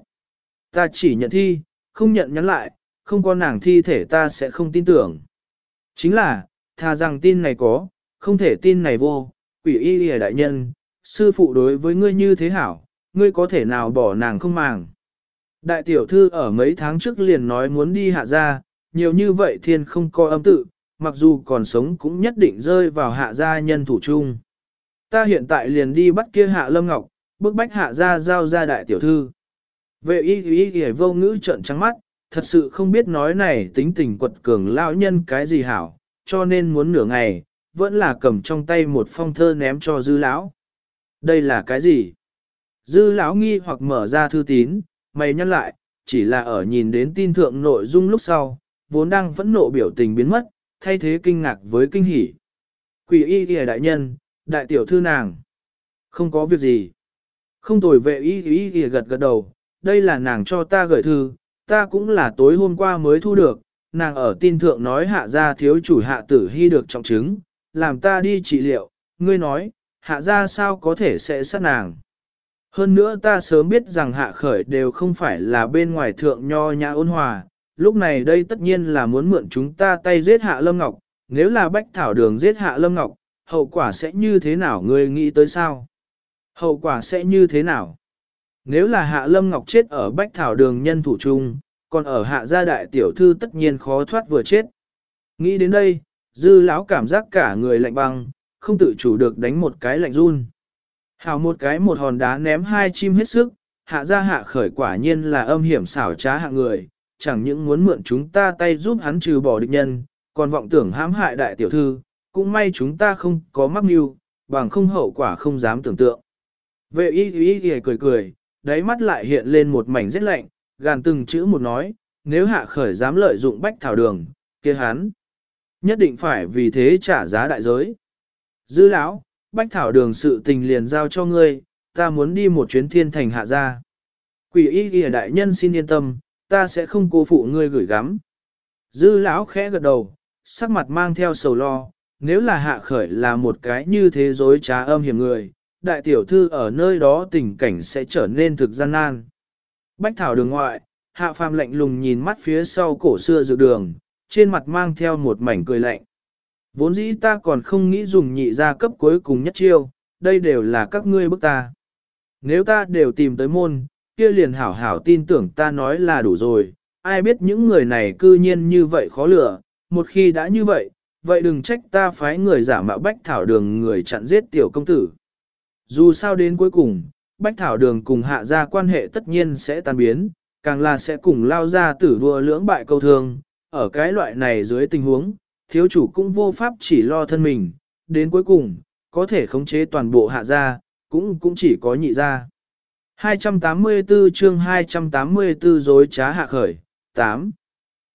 Ta chỉ nhận thi, không nhận nhắn lại, không có nàng thi thể ta sẽ không tin tưởng. Chính là, thà rằng tin này có, không thể tin này vô, quỷ y lìa đại nhân, sư phụ đối với ngươi như thế hảo, ngươi có thể nào bỏ nàng không màng. Đại tiểu thư ở mấy tháng trước liền nói muốn đi hạ gia, nhiều như vậy thiên không coi âm tự, mặc dù còn sống cũng nhất định rơi vào hạ gia nhân thủ chung. Ta hiện tại liền đi bắt kia hạ lâm ngọc, bức bách hạ gia giao ra đại tiểu thư. Vệ y y y vô ngữ trợn trắng mắt, thật sự không biết nói này tính tình quật cường lão nhân cái gì hảo, cho nên muốn nửa ngày, vẫn là cầm trong tay một phong thơ ném cho dư lão. Đây là cái gì? Dư lão nghi hoặc mở ra thư tín, mày nhăn lại, chỉ là ở nhìn đến tin thượng nội dung lúc sau, vốn đang phẫn nộ biểu tình biến mất, thay thế kinh ngạc với kinh hỉ. Quỷ y y đại nhân, đại tiểu thư nàng. Không có việc gì. Không tồi vệ y y y gật gật đầu, đây là nàng cho ta gửi thư, ta cũng là tối hôm qua mới thu được, nàng ở tin thượng nói hạ gia thiếu chủ hạ tử hy được trọng chứng, làm ta đi trị liệu, ngươi nói, hạ gia sao có thể sẽ sát nàng. Hơn nữa ta sớm biết rằng hạ khởi đều không phải là bên ngoài thượng nho nhã ôn hòa, lúc này đây tất nhiên là muốn mượn chúng ta tay giết hạ lâm ngọc, nếu là bách thảo đường giết hạ lâm ngọc, hậu quả sẽ như thế nào ngươi nghĩ tới sao? Hậu quả sẽ như thế nào? Nếu là hạ lâm ngọc chết ở bách thảo đường nhân thủ trung, còn ở hạ gia đại tiểu thư tất nhiên khó thoát vừa chết. Nghĩ đến đây, dư lão cảm giác cả người lạnh băng, không tự chủ được đánh một cái lạnh run. Hào một cái một hòn đá ném hai chim hết sức, hạ gia hạ khởi quả nhiên là âm hiểm xảo trá hạ người, chẳng những muốn mượn chúng ta tay giúp hắn trừ bỏ địch nhân, còn vọng tưởng hãm hại đại tiểu thư, cũng may chúng ta không có mắc mưu, bằng không hậu quả không dám tưởng tượng. Vệ y y y cười cười, đáy mắt lại hiện lên một mảnh rất lạnh, gàn từng chữ một nói, nếu hạ khởi dám lợi dụng bách thảo đường, kia hắn nhất định phải vì thế trả giá đại giới. Dư lão, bách thảo đường sự tình liền giao cho ngươi, ta muốn đi một chuyến thiên thành hạ gia. Quỷ y ghi đại nhân xin yên tâm, ta sẽ không cố phụ ngươi gửi gắm. Dư lão khẽ gật đầu, sắc mặt mang theo sầu lo, nếu là hạ khởi là một cái như thế dối trá âm hiểm người, đại tiểu thư ở nơi đó tình cảnh sẽ trở nên thực gian nan. Bách thảo đường ngoại, hạ phàm lạnh lùng nhìn mắt phía sau cổ xưa dự đường, trên mặt mang theo một mảnh cười lạnh. Vốn dĩ ta còn không nghĩ dùng nhị gia cấp cuối cùng nhất chiêu, đây đều là các ngươi bức ta. Nếu ta đều tìm tới môn, kia liền hảo hảo tin tưởng ta nói là đủ rồi, ai biết những người này cư nhiên như vậy khó lựa, một khi đã như vậy, vậy đừng trách ta phái người giả mạo bách thảo đường người chặn giết tiểu công tử. Dù sao đến cuối cùng, bách thảo đường cùng hạ gia quan hệ tất nhiên sẽ tan biến, càng là sẽ cùng lao ra tử đua lưỡng bại câu thương, ở cái loại này dưới tình huống, thiếu chủ cũng vô pháp chỉ lo thân mình, đến cuối cùng, có thể khống chế toàn bộ hạ gia, cũng cũng chỉ có nhị gia. 284 chương 284 dối trá hạ khởi, 8.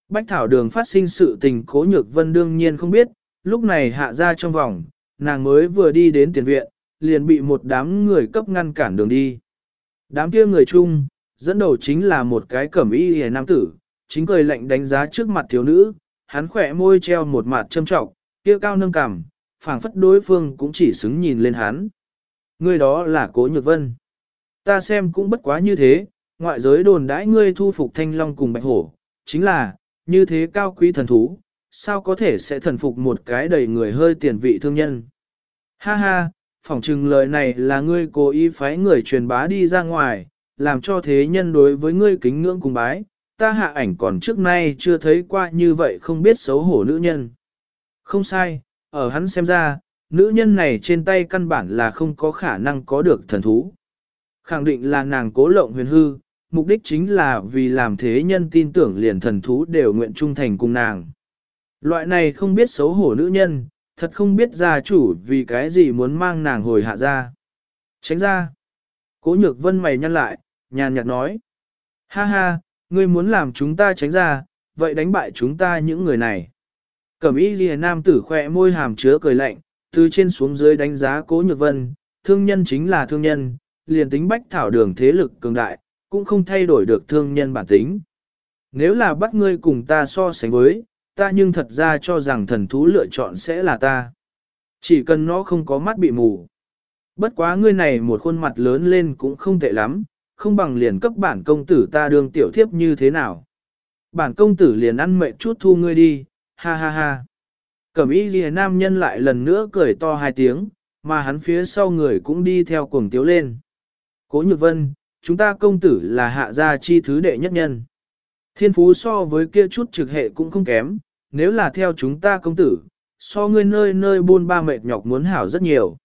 Bách Thảo Đường phát sinh sự tình cố nhược vân đương nhiên không biết, lúc này hạ ra trong vòng, nàng mới vừa đi đến tiền viện, liền bị một đám người cấp ngăn cản đường đi. Đám kia người chung, dẫn đầu chính là một cái cẩm y hề nam tử, chính cười lạnh đánh giá trước mặt thiếu nữ, hắn khỏe môi treo một mặt châm trọng, kia cao nâng cằm, phảng phất đối phương cũng chỉ xứng nhìn lên hắn. Người đó là Cố Nhược Vân. Ta xem cũng bất quá như thế, ngoại giới đồn đãi ngươi thu phục thanh long cùng bạch hổ, chính là, như thế cao quý thần thú, sao có thể sẽ thần phục một cái đầy người hơi tiền vị thương nhân. Ha ha, phỏng chừng lời này là ngươi cố ý phái người truyền bá đi ra ngoài, làm cho thế nhân đối với ngươi kính ngưỡng cùng bái, ta hạ ảnh còn trước nay chưa thấy qua như vậy không biết xấu hổ nữ nhân. Không sai, ở hắn xem ra, nữ nhân này trên tay căn bản là không có khả năng có được thần thú. Khẳng định là nàng cố lộng huyền hư, mục đích chính là vì làm thế nhân tin tưởng liền thần thú đều nguyện trung thành cùng nàng. Loại này không biết xấu hổ nữ nhân, thật không biết gia chủ vì cái gì muốn mang nàng hồi hạ ra. Tránh ra. Cố nhược vân mày nhăn lại, nhàn nhạt nói. Ha ha, ngươi muốn làm chúng ta tránh ra, vậy đánh bại chúng ta những người này. Cẩm y ghi nam tử khỏe môi hàm chứa cười lạnh, từ trên xuống dưới đánh giá cố nhược vân, thương nhân chính là thương nhân, liền tính bách thảo đường thế lực cường đại, cũng không thay đổi được thương nhân bản tính. Nếu là bắt ngươi cùng ta so sánh với, ta nhưng thật ra cho rằng thần thú lựa chọn sẽ là ta. Chỉ cần nó không có mắt bị mù. Bất quá ngươi này một khuôn mặt lớn lên cũng không tệ lắm, không bằng liền cấp bản công tử ta đương tiểu thiếp như thế nào. Bản công tử liền ăn mệt chút thu ngươi đi, ha ha ha. Cẩm y ghi nam nhân lại lần nữa cười to hai tiếng, mà hắn phía sau người cũng đi theo cuồng tiếu lên. Cố nhược vân, chúng ta công tử là hạ gia chi thứ đệ nhất nhân. Thiên phú so với kia chút trực hệ cũng không kém, nếu là theo chúng ta công tử, so ngươi nơi nơi buôn ba mệt nhọc muốn hảo rất nhiều.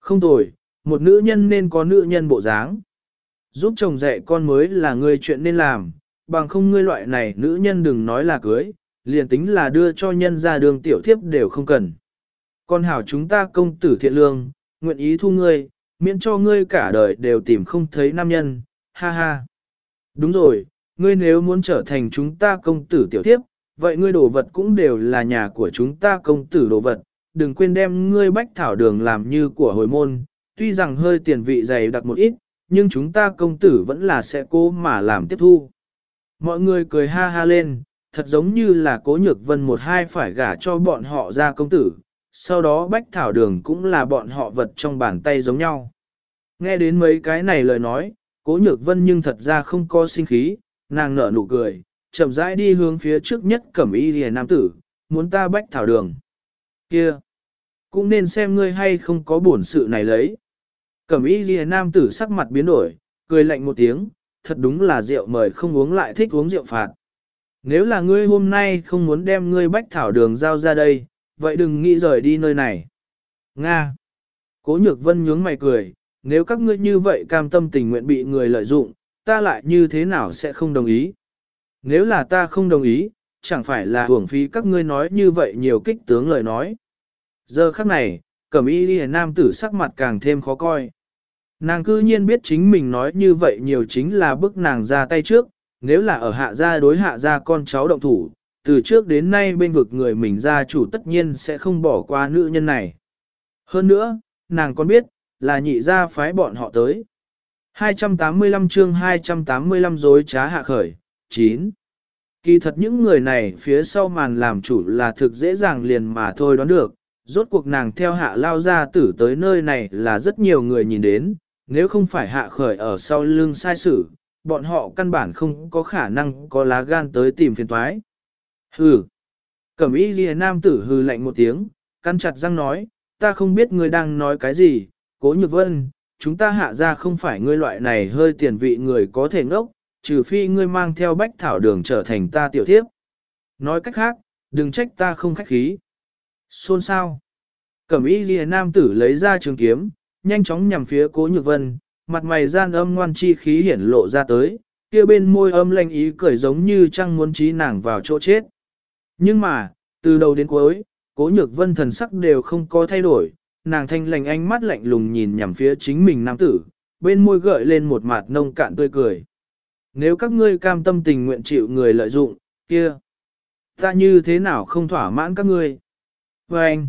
Không tồi, một nữ nhân nên có nữ nhân bộ dáng. Giúp chồng dạy con mới là người chuyện nên làm, bằng không ngươi loại này nữ nhân đừng nói là cưới, liền tính là đưa cho nhân ra đường tiểu thiếp đều không cần. Con hảo chúng ta công tử thiện lương, nguyện ý thu ngươi, miễn cho ngươi cả đời đều tìm không thấy nam nhân, ha ha. Đúng rồi, ngươi nếu muốn trở thành chúng ta công tử tiểu thiếp, vậy ngươi đồ vật cũng đều là nhà của chúng ta công tử đồ vật, đừng quên đem ngươi bách thảo đường làm như của hồi môn, tuy rằng hơi tiền vị dày đặc một ít, nhưng chúng ta công tử vẫn là sẽ cố mà làm tiếp thu. Mọi người cười ha ha lên, thật giống như là cố nhược vân một hai phải gả cho bọn họ ra công tử, sau đó bách thảo đường cũng là bọn họ vật trong bàn tay giống nhau. Nghe đến mấy cái này lời nói, cố nhược vân nhưng thật ra không có sinh khí, nàng nở nụ cười, chậm rãi đi hướng phía trước nhất cẩm y lìa nam tử, muốn ta bách thảo đường. Kia! Cũng nên xem ngươi hay không có bổn sự này lấy. Cẩm y lìa nam tử sắc mặt biến đổi, cười lạnh một tiếng, thật đúng là rượu mời không uống lại thích uống rượu phạt. Nếu là ngươi hôm nay không muốn đem ngươi bách thảo đường giao ra đây, vậy đừng nghĩ rời đi nơi này. Nga. Cố nhược vân nhướng mày cười, nếu các ngươi như vậy cam tâm tình nguyện bị người lợi dụng, ta lại như thế nào sẽ không đồng ý. Nếu là ta không đồng ý, chẳng phải là hưởng phí các ngươi nói như vậy nhiều kích tướng lời nói. Giờ khắc này, cẩm y ghi nam tử sắc mặt càng thêm khó coi. Nàng cư nhiên biết chính mình nói như vậy nhiều chính là bức nàng ra tay trước, nếu là ở hạ gia đối hạ gia con cháu động thủ, từ trước đến nay bên vực người mình gia chủ tất nhiên sẽ không bỏ qua nữ nhân này. Hơn nữa, nàng còn biết, là nhị gia phái bọn họ tới. 285 chương 285 dối trá hạ khởi, 9. Kỳ thật những người này phía sau màn làm chủ là thực dễ dàng liền mà thôi đoán được, rốt cuộc nàng theo hạ lao ra tử tới nơi này là rất nhiều người nhìn đến, nếu không phải hạ khởi ở sau lưng sai sử, bọn họ căn bản không có khả năng có lá gan tới tìm phiền toái. Hừ. Cẩm y ghi nam tử hừ lạnh một tiếng, căn chặt răng nói, ta không biết người đang nói cái gì, cố nhược vân, chúng ta hạ ra không phải ngươi loại này hơi tiền vị người có thể ngốc, trừ phi ngươi mang theo bách thảo đường trở thành ta tiểu thiếp. Nói cách khác, đừng trách ta không khách khí. Xôn sao? Cẩm y ghi nam tử lấy ra trường kiếm, nhanh chóng nhằm phía cố nhược vân, mặt mày gian âm ngoan chi khí hiển lộ ra tới, kia bên môi âm lanh ý cười giống như trăng muốn trí nàng vào chỗ chết. Nhưng mà, từ đầu đến cuối, cố nhược vân thần sắc đều không có thay đổi, nàng thanh lành ánh mắt lạnh lùng nhìn nhằm phía chính mình nam tử, bên môi gợi lên một mặt nông cạn tươi cười. Nếu các ngươi cam tâm tình nguyện chịu người lợi dụng, kia, ta như thế nào không thỏa mãn các ngươi? Và anh,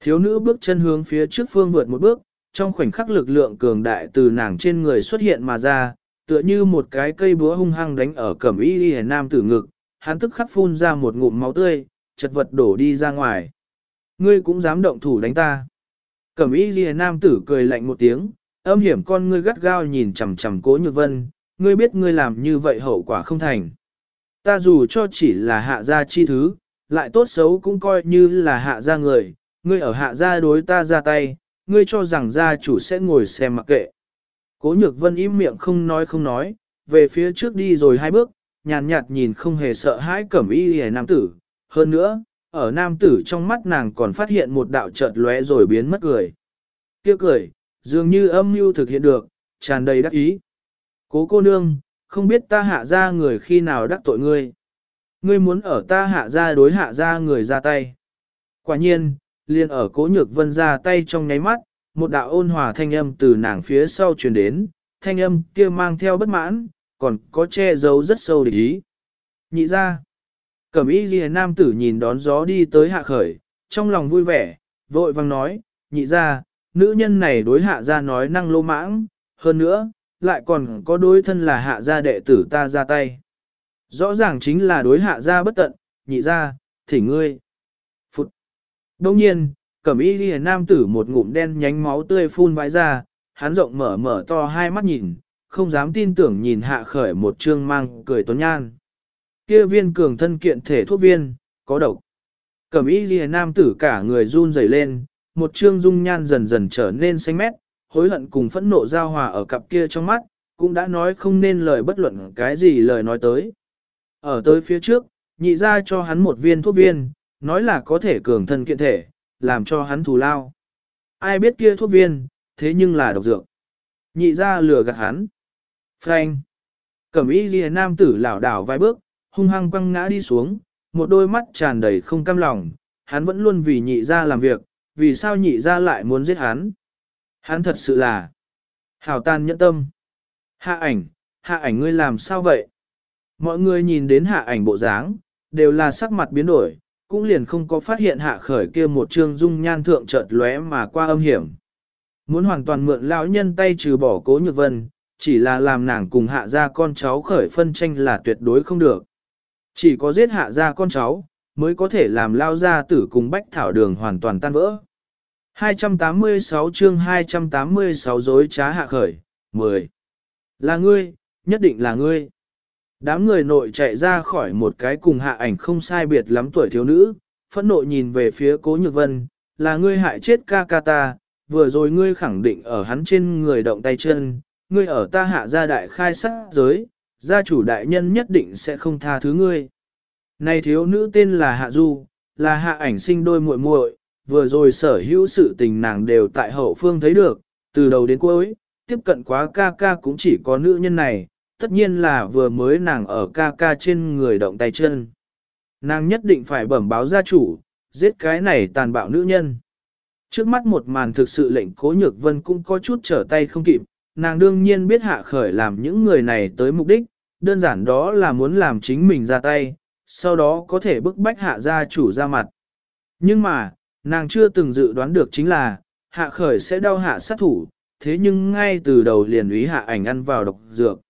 thiếu nữ bước chân hướng phía trước phương vượt một bước, trong khoảnh khắc lực lượng cường đại từ nàng trên người xuất hiện mà ra, tựa như một cái cây búa hung hăng đánh ở cẩm y đi nam tử ngực, hắn tức khắc phun ra một ngụm máu tươi, chật vật đổ đi ra ngoài. Ngươi cũng dám động thủ đánh ta. Cẩm y ghi nam tử cười lạnh một tiếng, âm hiểm con ngươi gắt gao nhìn chằm chằm cố nhược vân, ngươi biết ngươi làm như vậy hậu quả không thành. Ta dù cho chỉ là hạ gia chi thứ, lại tốt xấu cũng coi như là hạ gia người, ngươi ở hạ gia đối ta ra tay, ngươi cho rằng gia chủ sẽ ngồi xem mặc kệ. Cố nhược vân im miệng không nói không nói, về phía trước đi rồi hai bước, nhàn nhạt, nhìn không hề sợ hãi cẩm y hề nam tử. Hơn nữa, ở nam tử trong mắt nàng còn phát hiện một đạo chợt lóe rồi biến mất cười. Kia cười, dường như âm mưu thực hiện được, tràn đầy đắc ý. Cố cô nương, không biết ta hạ ra người khi nào đắc tội ngươi. Ngươi muốn ở ta hạ ra đối hạ ra người ra tay. Quả nhiên, liền ở cố nhược vân ra tay trong nháy mắt, một đạo ôn hòa thanh âm từ nàng phía sau truyền đến, thanh âm kia mang theo bất mãn, còn có che giấu rất sâu địch ý. Nhị ra, cẩm y ghi nam tử nhìn đón gió đi tới hạ khởi, trong lòng vui vẻ, vội vang nói, nhị ra, nữ nhân này đối hạ ra nói năng lô mãng, hơn nữa, lại còn có đối thân là hạ gia đệ tử ta ra tay. Rõ ràng chính là đối hạ gia bất tận, nhị ra, thỉnh ngươi. Phụt. Đông nhiên, cẩm y ghi nam tử một ngụm đen nhánh máu tươi phun vãi ra, hắn rộng mở mở to hai mắt nhìn, không dám tin tưởng nhìn hạ khởi một trương mang cười tuấn nhan. Kia viên cường thân kiện thể thuốc viên, có độc. Cẩm y ghi nam tử cả người run rẩy lên, một trương dung nhan dần dần trở nên xanh mét, hối hận cùng phẫn nộ giao hòa ở cặp kia trong mắt, cũng đã nói không nên lời bất luận cái gì lời nói tới. Ở tới phía trước, nhị ra cho hắn một viên thuốc viên, nói là có thể cường thân kiện thể, làm cho hắn thù lao. Ai biết kia thuốc viên, thế nhưng là độc dược. Nhị ra lừa gạt hắn. Frank. Cẩm y ghi nam tử lảo đảo vài bước, hung hăng quăng ngã đi xuống, một đôi mắt tràn đầy không cam lòng, hắn vẫn luôn vì nhị ra làm việc, vì sao nhị ra lại muốn giết hắn. Hắn thật sự là hảo tan nhẫn tâm. Hạ ảnh, hạ ảnh ngươi làm sao vậy? Mọi người nhìn đến hạ ảnh bộ dáng, đều là sắc mặt biến đổi, cũng liền không có phát hiện hạ khởi kia một trương dung nhan thượng chợt lóe mà qua âm hiểm. Muốn hoàn toàn mượn lão nhân tay trừ bỏ cố nhược vân, chỉ là làm nàng cùng hạ ra con cháu khởi phân tranh là tuyệt đối không được. Chỉ có giết hạ ra con cháu, mới có thể làm lao ra tử cùng bách thảo đường hoàn toàn tan vỡ. 286 chương 286 dối trá hạ khởi, 10. Là ngươi, nhất định là ngươi. Đám người nội chạy ra khỏi một cái cùng hạ ảnh không sai biệt lắm tuổi thiếu nữ, phẫn nộ nhìn về phía cố nhược vân, là ngươi hại chết ca ca ta, vừa rồi ngươi khẳng định ở hắn trên người động tay chân, ngươi ở ta hạ gia đại khai sát giới, gia chủ đại nhân nhất định sẽ không tha thứ ngươi. Này thiếu nữ tên là Hạ Du, là hạ ảnh sinh đôi muội muội, vừa rồi sở hữu sự tình nàng đều tại hậu phương thấy được, từ đầu đến cuối, tiếp cận quá ca ca cũng chỉ có nữ nhân này, tất nhiên là vừa mới nàng ở ca ca trên người động tay chân. Nàng nhất định phải bẩm báo gia chủ, giết cái này tàn bạo nữ nhân. Trước mắt một màn thực sự lệnh cố nhược vân cũng có chút trở tay không kịp, nàng đương nhiên biết hạ khởi làm những người này tới mục đích, đơn giản đó là muốn làm chính mình ra tay, sau đó có thể bức bách hạ gia chủ ra mặt. Nhưng mà, nàng chưa từng dự đoán được chính là, hạ khởi sẽ đau hạ sát thủ, thế nhưng ngay từ đầu liền ý hạ ảnh ăn vào độc dược.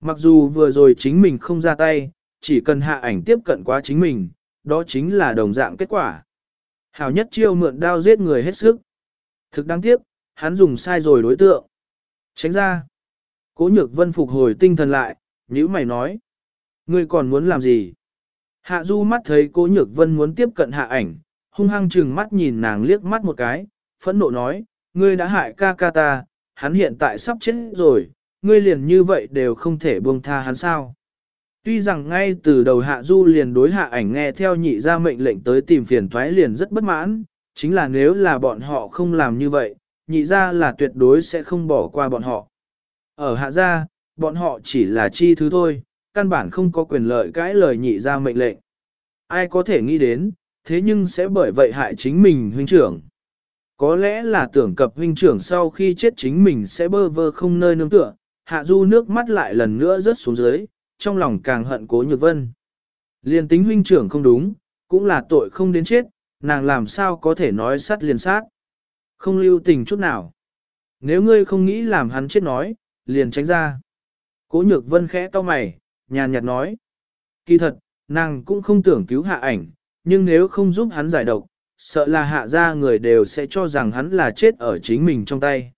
Mặc dù vừa rồi chính mình không ra tay, chỉ cần hạ ảnh tiếp cận quá chính mình, đó chính là đồng dạng kết quả. Hảo nhất chiêu mượn đao giết người hết sức. Thực đáng tiếc, hắn dùng sai rồi đối tượng. Tránh ra. Cố nhược vân phục hồi tinh thần lại, nhữ mày nói. Ngươi còn muốn làm gì? Hạ du mắt thấy cố nhược vân muốn tiếp cận hạ ảnh, hung hăng chừng mắt nhìn nàng liếc mắt một cái, phẫn nộ nói, ngươi đã hại ca ca ta, hắn hiện tại sắp chết rồi, ngươi liền như vậy đều không thể buông tha hắn sao. Tuy rằng ngay từ đầu hạ du liền đối hạ ảnh nghe theo nhị ra mệnh lệnh tới tìm phiền thoái liền rất bất mãn, chính là nếu là bọn họ không làm như vậy, nhị ra là tuyệt đối sẽ không bỏ qua bọn họ. Ở hạ gia, bọn họ chỉ là chi thứ thôi, căn bản không có quyền lợi cãi lời nhị ra mệnh lệnh. Ai có thể nghĩ đến, thế nhưng sẽ bởi vậy hại chính mình huynh trưởng. Có lẽ là tưởng cập huynh trưởng sau khi chết chính mình sẽ bơ vơ không nơi nương tựa, hạ du nước mắt lại lần nữa rớt xuống dưới, trong lòng càng hận cố nhược vân. Liên tính huynh trưởng không đúng, cũng là tội không đến chết, nàng làm sao có thể nói sát liền sát. Không lưu tình chút nào. Nếu ngươi không nghĩ làm hắn chết nói, liền tránh ra. Cố nhược vân khẽ to mày, nhàn nhạt nói. Kỳ thật, nàng cũng không tưởng cứu hạ ảnh, nhưng nếu không giúp hắn giải độc, sợ là hạ ra người đều sẽ cho rằng hắn là chết ở chính mình trong tay.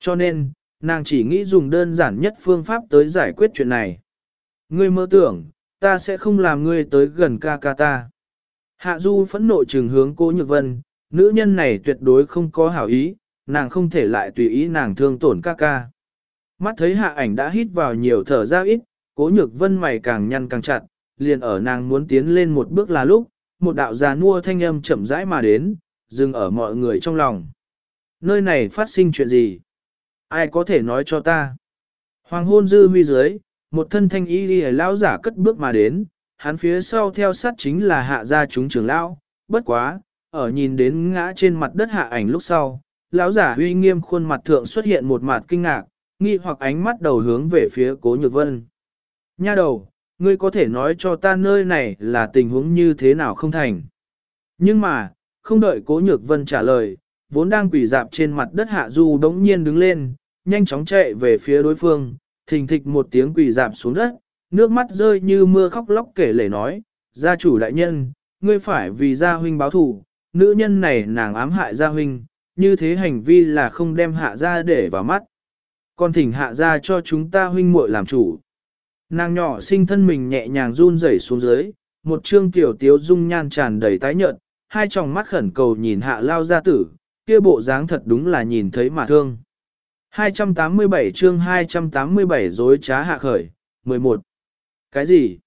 Cho nên, nàng chỉ nghĩ dùng đơn giản nhất phương pháp tới giải quyết chuyện này. Ngươi mơ tưởng, ta sẽ không làm ngươi tới gần ca ca ta. Hạ Du phẫn nộ trừng hướng cô Nhược Vân, nữ nhân này tuyệt đối không có hảo ý, nàng không thể lại tùy ý nàng thương tổn ca ca. Mắt thấy hạ ảnh đã hít vào nhiều thở ra ít, cố Nhược Vân mày càng nhăn càng chặt, liền ở nàng muốn tiến lên một bước là lúc, một đạo già nua thanh âm chậm rãi mà đến, dừng ở mọi người trong lòng. Nơi này phát sinh chuyện gì? Ai có thể nói cho ta? Hoàng hôn dư huy dưới, một thân thanh y đi lão giả cất bước mà đến, hắn phía sau theo sát chính là hạ gia chúng trưởng lão, bất quá, ở nhìn đến ngã trên mặt đất hạ ảnh lúc sau, lão giả uy nghiêm khuôn mặt thượng xuất hiện một mặt kinh ngạc, nghi hoặc ánh mắt đầu hướng về phía cố nhược vân. Nha đầu, ngươi có thể nói cho ta nơi này là tình huống như thế nào không thành. Nhưng mà, không đợi cố nhược vân trả lời, vốn đang quỳ dạp trên mặt đất hạ du đống nhiên đứng lên, nhanh chóng chạy về phía đối phương, thình thịch một tiếng quỳ dạp xuống đất, nước mắt rơi như mưa khóc lóc kể lể nói, gia chủ đại nhân, ngươi phải vì gia huynh báo thù, nữ nhân này nàng ám hại gia huynh, như thế hành vi là không đem hạ gia để vào mắt. Còn thỉnh hạ ra cho chúng ta huynh muội làm chủ. Nàng nhỏ sinh thân mình nhẹ nhàng run rẩy xuống dưới, một trương tiểu tiếu dung nhan tràn đầy tái nhợt, hai tròng mắt khẩn cầu nhìn hạ lao gia tử, kia bộ dáng thật đúng là nhìn thấy mà thương. 287 chương 287 dối trá hạ khởi, 11. Cái gì?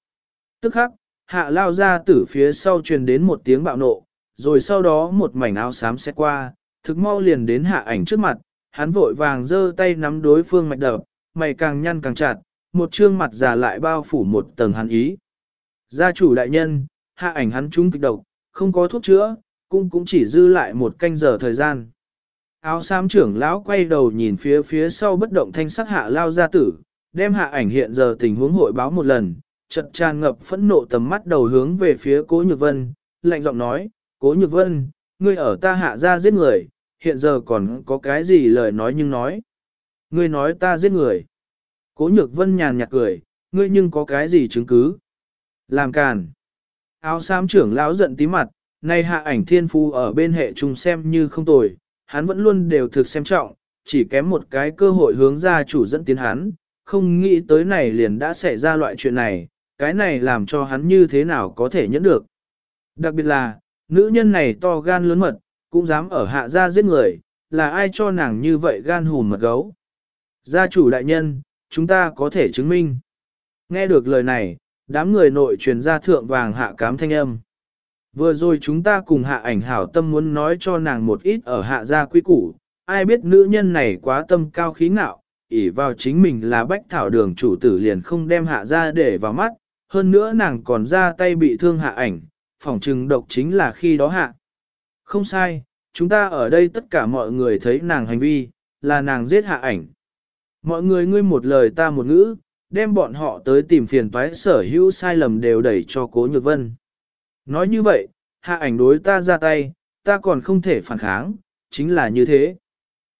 Tức khắc, hạ lao ra tử phía sau truyền đến một tiếng bạo nộ, rồi sau đó một mảnh áo xám xét qua, thực mau liền đến hạ ảnh trước mặt, hắn vội vàng giơ tay nắm đối phương mạch đập, mày càng nhăn càng chặt, một trương mặt già lại bao phủ một tầng hắn ý. Gia chủ đại nhân, hạ ảnh hắn trúng kịch độc, không có thuốc chữa, cũng cũng chỉ dư lại một canh giờ thời gian. Áo xám trưởng lão quay đầu nhìn phía phía sau bất động thanh sắc hạ lao gia tử, đem hạ ảnh hiện giờ tình huống hội báo một lần, chật tràn ngập phẫn nộ tầm mắt đầu hướng về phía cố nhược vân, lạnh giọng nói, cố nhược vân, ngươi ở ta hạ ra giết người, hiện giờ còn có cái gì lời nói nhưng nói. Ngươi nói ta giết người. Cố nhược vân nhàn nhạt cười, ngươi nhưng có cái gì chứng cứ. Làm càn. Áo xám trưởng lão giận tí mặt, nay hạ ảnh thiên phu ở bên hệ trùng xem như không tồi, hắn vẫn luôn đều thực xem trọng, chỉ kém một cái cơ hội hướng ra chủ dẫn tiến hắn, không nghĩ tới này liền đã xảy ra loại chuyện này, cái này làm cho hắn như thế nào có thể nhẫn được. Đặc biệt là, nữ nhân này to gan lớn mật, cũng dám ở hạ gia giết người, là ai cho nàng như vậy gan hùn mật gấu. Gia chủ đại nhân, chúng ta có thể chứng minh. Nghe được lời này, đám người nội truyền ra thượng vàng hạ cám thanh âm. Vừa rồi chúng ta cùng hạ ảnh hảo tâm muốn nói cho nàng một ít ở hạ gia quy củ, ai biết nữ nhân này quá tâm cao khí ngạo, ỷ vào chính mình là bách thảo đường chủ tử liền không đem hạ gia để vào mắt, hơn nữa nàng còn ra tay bị thương hạ ảnh, phỏng trừng độc chính là khi đó hạ. Không sai, chúng ta ở đây tất cả mọi người thấy nàng hành vi, là nàng giết hạ ảnh. Mọi người ngươi một lời ta một ngữ, đem bọn họ tới tìm phiền toái sở hữu sai lầm đều đẩy cho cố nhược vân. Nói như vậy, hạ ảnh đối ta ra tay, ta còn không thể phản kháng, chính là như thế.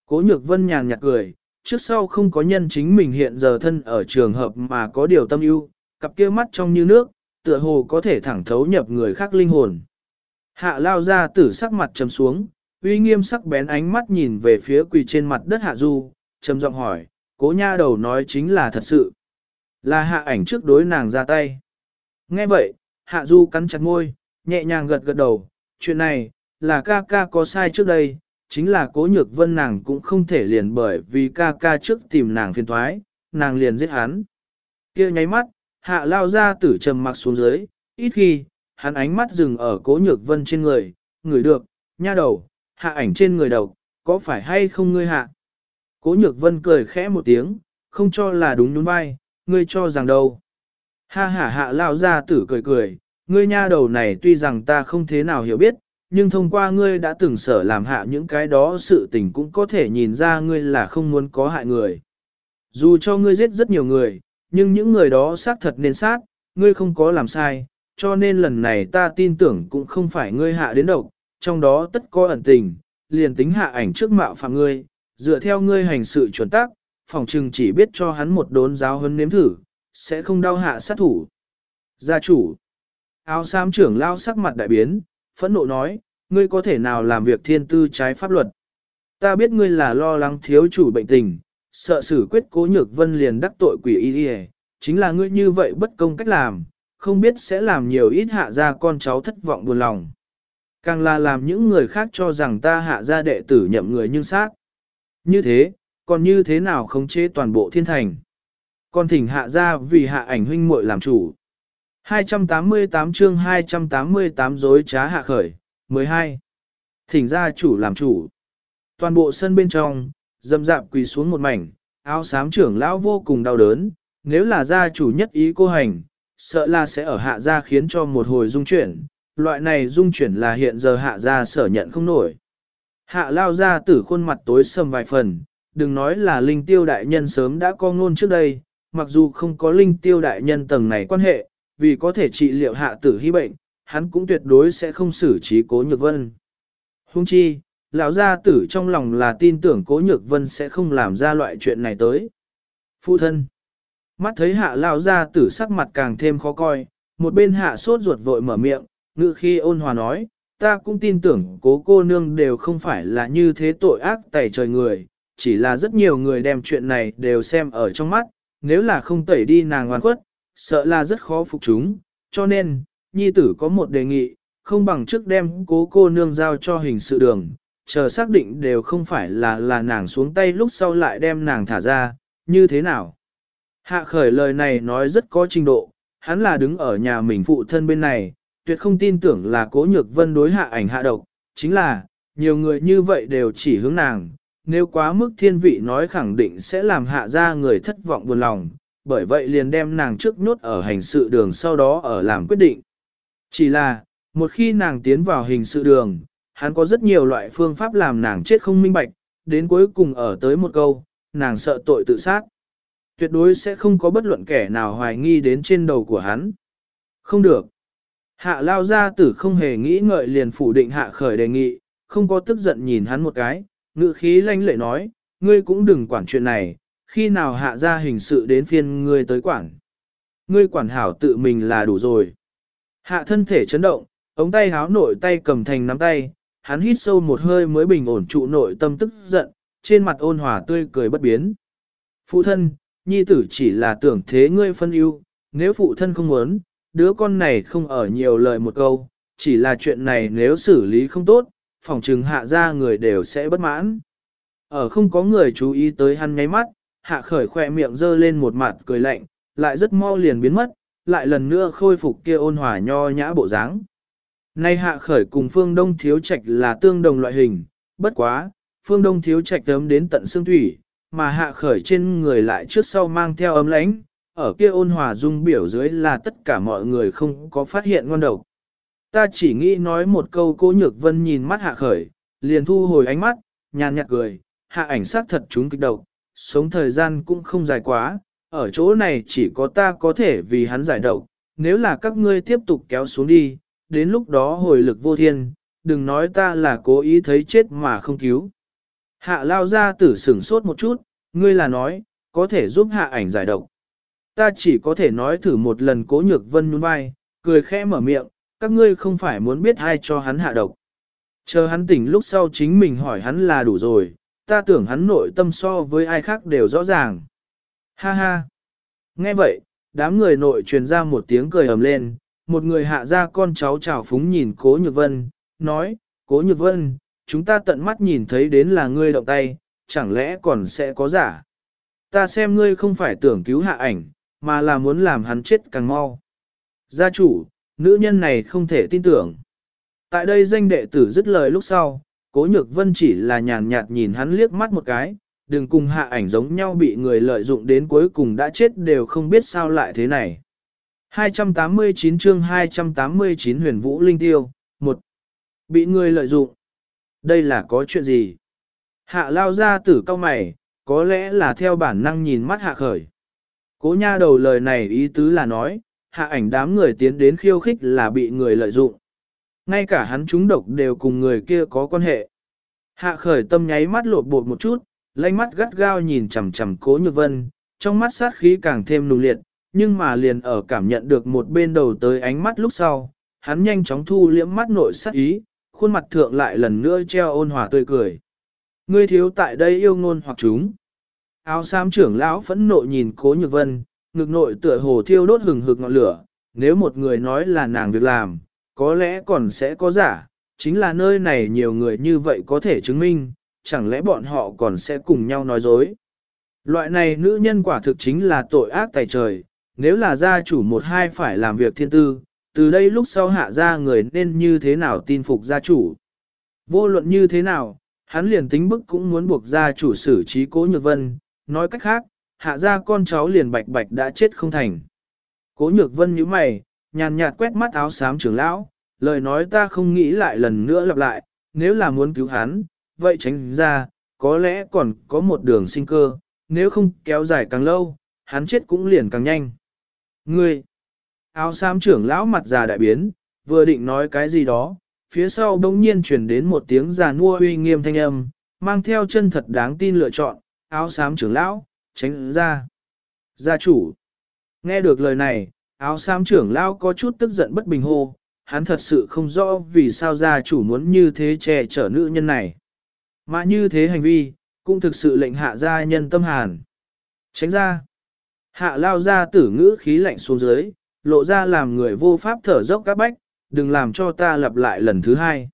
Cố nhược vân nhàn nhạt cười, trước sau không có nhân chính mình hiện giờ thân ở trường hợp mà có điều tâm ưu, cặp kia mắt trong như nước, tựa hồ có thể thẳng thấu nhập người khác linh hồn. Hạ lao ra tử sắc mặt trầm xuống, uy nghiêm sắc bén ánh mắt nhìn về phía quỳ trên mặt đất hạ du, trầm giọng hỏi, cố nha đầu nói chính là thật sự. Là hạ ảnh trước đối nàng ra tay. Nghe vậy, hạ du cắn chặt môi, nhẹ nhàng gật gật đầu, chuyện này, là ca ca có sai trước đây, chính là cố nhược vân nàng cũng không thể liền bởi vì ca ca trước tìm nàng phiền thoái, nàng liền giết hắn. kia nháy mắt, hạ lao ra tử trầm mặc xuống dưới, ít khi, hắn ánh mắt dừng ở cố nhược vân trên người, người được, nha đầu, hạ ảnh trên người đầu, có phải hay không ngươi hạ? Cố nhược vân cười khẽ một tiếng, không cho là đúng nhún vai, ngươi cho rằng đâu. Ha ha hạ lao ra tử cười cười, ngươi nha đầu này tuy rằng ta không thế nào hiểu biết, nhưng thông qua ngươi đã từng sở làm hạ những cái đó sự tình cũng có thể nhìn ra ngươi là không muốn có hại người. Dù cho ngươi giết rất nhiều người, nhưng những người đó xác thật nên sát, ngươi không có làm sai, cho nên lần này ta tin tưởng cũng không phải ngươi hạ đến độc, trong đó tất có ẩn tình, liền tính hạ ảnh trước mạo phạm ngươi, dựa theo ngươi hành sự chuẩn tác, phòng trừng chỉ biết cho hắn một đốn giáo hơn nếm thử, sẽ không đau hạ sát thủ. Gia chủ, áo xám trưởng lao sắc mặt đại biến, phẫn nộ nói, ngươi có thể nào làm việc thiên tư trái pháp luật. Ta biết ngươi là lo lắng thiếu chủ bệnh tình, sợ xử quyết cố nhược vân liền đắc tội quỷ y chính là ngươi như vậy bất công cách làm, không biết sẽ làm nhiều ít hạ ra con cháu thất vọng buồn lòng. Càng là làm những người khác cho rằng ta hạ ra đệ tử nhậm người nhưng sát. Như thế, còn như thế nào khống chế toàn bộ thiên thành. con thỉnh hạ ra vì hạ ảnh huynh muội làm chủ. 288 chương 288 dối trá hạ khởi, 12. Thỉnh gia chủ làm chủ. Toàn bộ sân bên trong, dâm dạp quỳ xuống một mảnh, áo xám trưởng lão vô cùng đau đớn, nếu là gia chủ nhất ý cô hành, sợ là sẽ ở hạ gia khiến cho một hồi dung chuyển, loại này dung chuyển là hiện giờ hạ gia sở nhận không nổi. Hạ lao ra tử khuôn mặt tối sầm vài phần, đừng nói là linh tiêu đại nhân sớm đã có ngôn trước đây, mặc dù không có linh tiêu đại nhân tầng này quan hệ, vì có thể trị liệu hạ tử hy bệnh, hắn cũng tuyệt đối sẽ không xử trí cố nhược vân. Hung chi, lão gia tử trong lòng là tin tưởng cố nhược vân sẽ không làm ra loại chuyện này tới. Phụ thân. Mắt thấy hạ lão ra tử sắc mặt càng thêm khó coi, một bên hạ sốt ruột vội mở miệng, ngự khi ôn hòa nói, ta cũng tin tưởng cố cô nương đều không phải là như thế tội ác tẩy trời người, chỉ là rất nhiều người đem chuyện này đều xem ở trong mắt, nếu là không tẩy đi nàng oan khuất, sợ là rất khó phục chúng, cho nên, nhi tử có một đề nghị, không bằng trước đem cố cô nương giao cho hình sự đường, chờ xác định đều không phải là là nàng xuống tay lúc sau lại đem nàng thả ra, như thế nào? Hạ khởi lời này nói rất có trình độ, hắn là đứng ở nhà mình phụ thân bên này, tuyệt không tin tưởng là cố nhược vân đối hạ ảnh hạ độc, chính là, nhiều người như vậy đều chỉ hướng nàng, nếu quá mức thiên vị nói khẳng định sẽ làm hạ ra người thất vọng buồn lòng, bởi vậy liền đem nàng trước nhốt ở hành sự đường sau đó ở làm quyết định. Chỉ là, một khi nàng tiến vào hình sự đường, hắn có rất nhiều loại phương pháp làm nàng chết không minh bạch, đến cuối cùng ở tới một câu, nàng sợ tội tự sát. Tuyệt đối sẽ không có bất luận kẻ nào hoài nghi đến trên đầu của hắn. Không được. Hạ lao ra tử không hề nghĩ ngợi liền phủ định hạ khởi đề nghị, không có tức giận nhìn hắn một cái, ngự khí lanh lệ nói, ngươi cũng đừng quản chuyện này, khi nào hạ ra hình sự đến phiên ngươi tới quản. Ngươi quản hảo tự mình là đủ rồi. Hạ thân thể chấn động, ống tay háo nội tay cầm thành nắm tay, hắn hít sâu một hơi mới bình ổn trụ nội tâm tức giận, trên mặt ôn hòa tươi cười bất biến. Phụ thân, nhi tử chỉ là tưởng thế ngươi phân ưu, nếu phụ thân không muốn, đứa con này không ở nhiều lời một câu, chỉ là chuyện này nếu xử lý không tốt, phòng trừng hạ ra người đều sẽ bất mãn. Ở không có người chú ý tới hắn nháy mắt, hạ khởi khỏe miệng dơ lên một mặt cười lạnh, lại rất mau liền biến mất, lại lần nữa khôi phục kia ôn hòa nho nhã bộ dáng. Nay hạ khởi cùng phương đông thiếu trạch là tương đồng loại hình, bất quá, phương đông thiếu trạch tấm đến tận xương thủy, mà hạ khởi trên người lại trước sau mang theo ấm lãnh, ở kia ôn hòa dung biểu dưới là tất cả mọi người không có phát hiện ngon độc. Ta chỉ nghĩ nói một câu cố nhược vân nhìn mắt hạ khởi, liền thu hồi ánh mắt, nhàn nhạt cười, hạ ảnh sát thật chúng kịch độc, sống thời gian cũng không dài quá, ở chỗ này chỉ có ta có thể vì hắn giải độc, nếu là các ngươi tiếp tục kéo xuống đi, đến lúc đó hồi lực vô thiên, đừng nói ta là cố ý thấy chết mà không cứu. Hạ lao ra tử sửng sốt một chút, ngươi là nói, có thể giúp hạ ảnh giải độc. Ta chỉ có thể nói thử một lần cố nhược vân nhún vai, cười khẽ mở miệng, các ngươi không phải muốn biết ai cho hắn hạ độc. Chờ hắn tỉnh lúc sau chính mình hỏi hắn là đủ rồi, ta tưởng hắn nội tâm so với ai khác đều rõ ràng. Ha ha! Nghe vậy, đám người nội truyền ra một tiếng cười ầm lên, một người hạ ra con cháu chào phúng nhìn cố nhược vân, nói, cố nhược vân, chúng ta tận mắt nhìn thấy đến là ngươi động tay, chẳng lẽ còn sẽ có giả. Ta xem ngươi không phải tưởng cứu hạ ảnh, mà là muốn làm hắn chết càng mau. Gia chủ, nữ nhân này không thể tin tưởng. Tại đây danh đệ tử dứt lời lúc sau, cố nhược vân chỉ là nhàn nhạt nhìn hắn liếc mắt một cái, đừng cùng hạ ảnh giống nhau bị người lợi dụng đến cuối cùng đã chết đều không biết sao lại thế này. 289 chương 289 huyền vũ linh tiêu, một Bị người lợi dụng. Đây là có chuyện gì? Hạ lao ra tử cao mày, có lẽ là theo bản năng nhìn mắt hạ khởi. Cố nha đầu lời này ý tứ là nói, hạ ảnh đám người tiến đến khiêu khích là bị người lợi dụng. Ngay cả hắn chúng độc đều cùng người kia có quan hệ. Hạ khởi tâm nháy mắt lột bột một chút, lanh mắt gắt gao nhìn chằm chằm cố nhược vân, trong mắt sát khí càng thêm nung liệt, nhưng mà liền ở cảm nhận được một bên đầu tới ánh mắt lúc sau, hắn nhanh chóng thu liễm mắt nội sát ý, khuôn mặt thượng lại lần nữa treo ôn hòa tươi cười. Ngươi thiếu tại đây yêu ngôn hoặc chúng. Áo xám trưởng lão phẫn nộ nhìn cố nhược vân, ngực nội tựa hồ thiêu đốt hừng hực ngọn lửa, nếu một người nói là nàng việc làm, có lẽ còn sẽ có giả, chính là nơi này nhiều người như vậy có thể chứng minh, chẳng lẽ bọn họ còn sẽ cùng nhau nói dối. Loại này nữ nhân quả thực chính là tội ác tài trời, nếu là gia chủ một hai phải làm việc thiên tư, từ đây lúc sau hạ ra người nên như thế nào tin phục gia chủ. Vô luận như thế nào, hắn liền tính bức cũng muốn buộc ra chủ xử trí cố nhược vân, nói cách khác, hạ ra con cháu liền bạch bạch đã chết không thành. Cố nhược vân như mày, nhàn nhạt quét mắt áo xám trưởng lão, lời nói ta không nghĩ lại lần nữa lặp lại, nếu là muốn cứu hắn, vậy tránh ra, có lẽ còn có một đường sinh cơ, nếu không kéo dài càng lâu, hắn chết cũng liền càng nhanh. Ngươi, áo xám trưởng lão mặt già đại biến, vừa định nói cái gì đó, phía sau bỗng nhiên chuyển đến một tiếng già nua uy nghiêm thanh âm, mang theo chân thật đáng tin lựa chọn, áo xám trưởng lão, tránh ra. Gia chủ, nghe được lời này, áo xám trưởng lão có chút tức giận bất bình hô, hắn thật sự không rõ vì sao gia chủ muốn như thế che chở nữ nhân này. Mà như thế hành vi, cũng thực sự lệnh hạ gia nhân tâm hàn. Tránh ra. Hạ lao ra tử ngữ khí lạnh xuống dưới, lộ ra làm người vô pháp thở dốc các bách, đừng làm cho ta lặp lại lần thứ hai.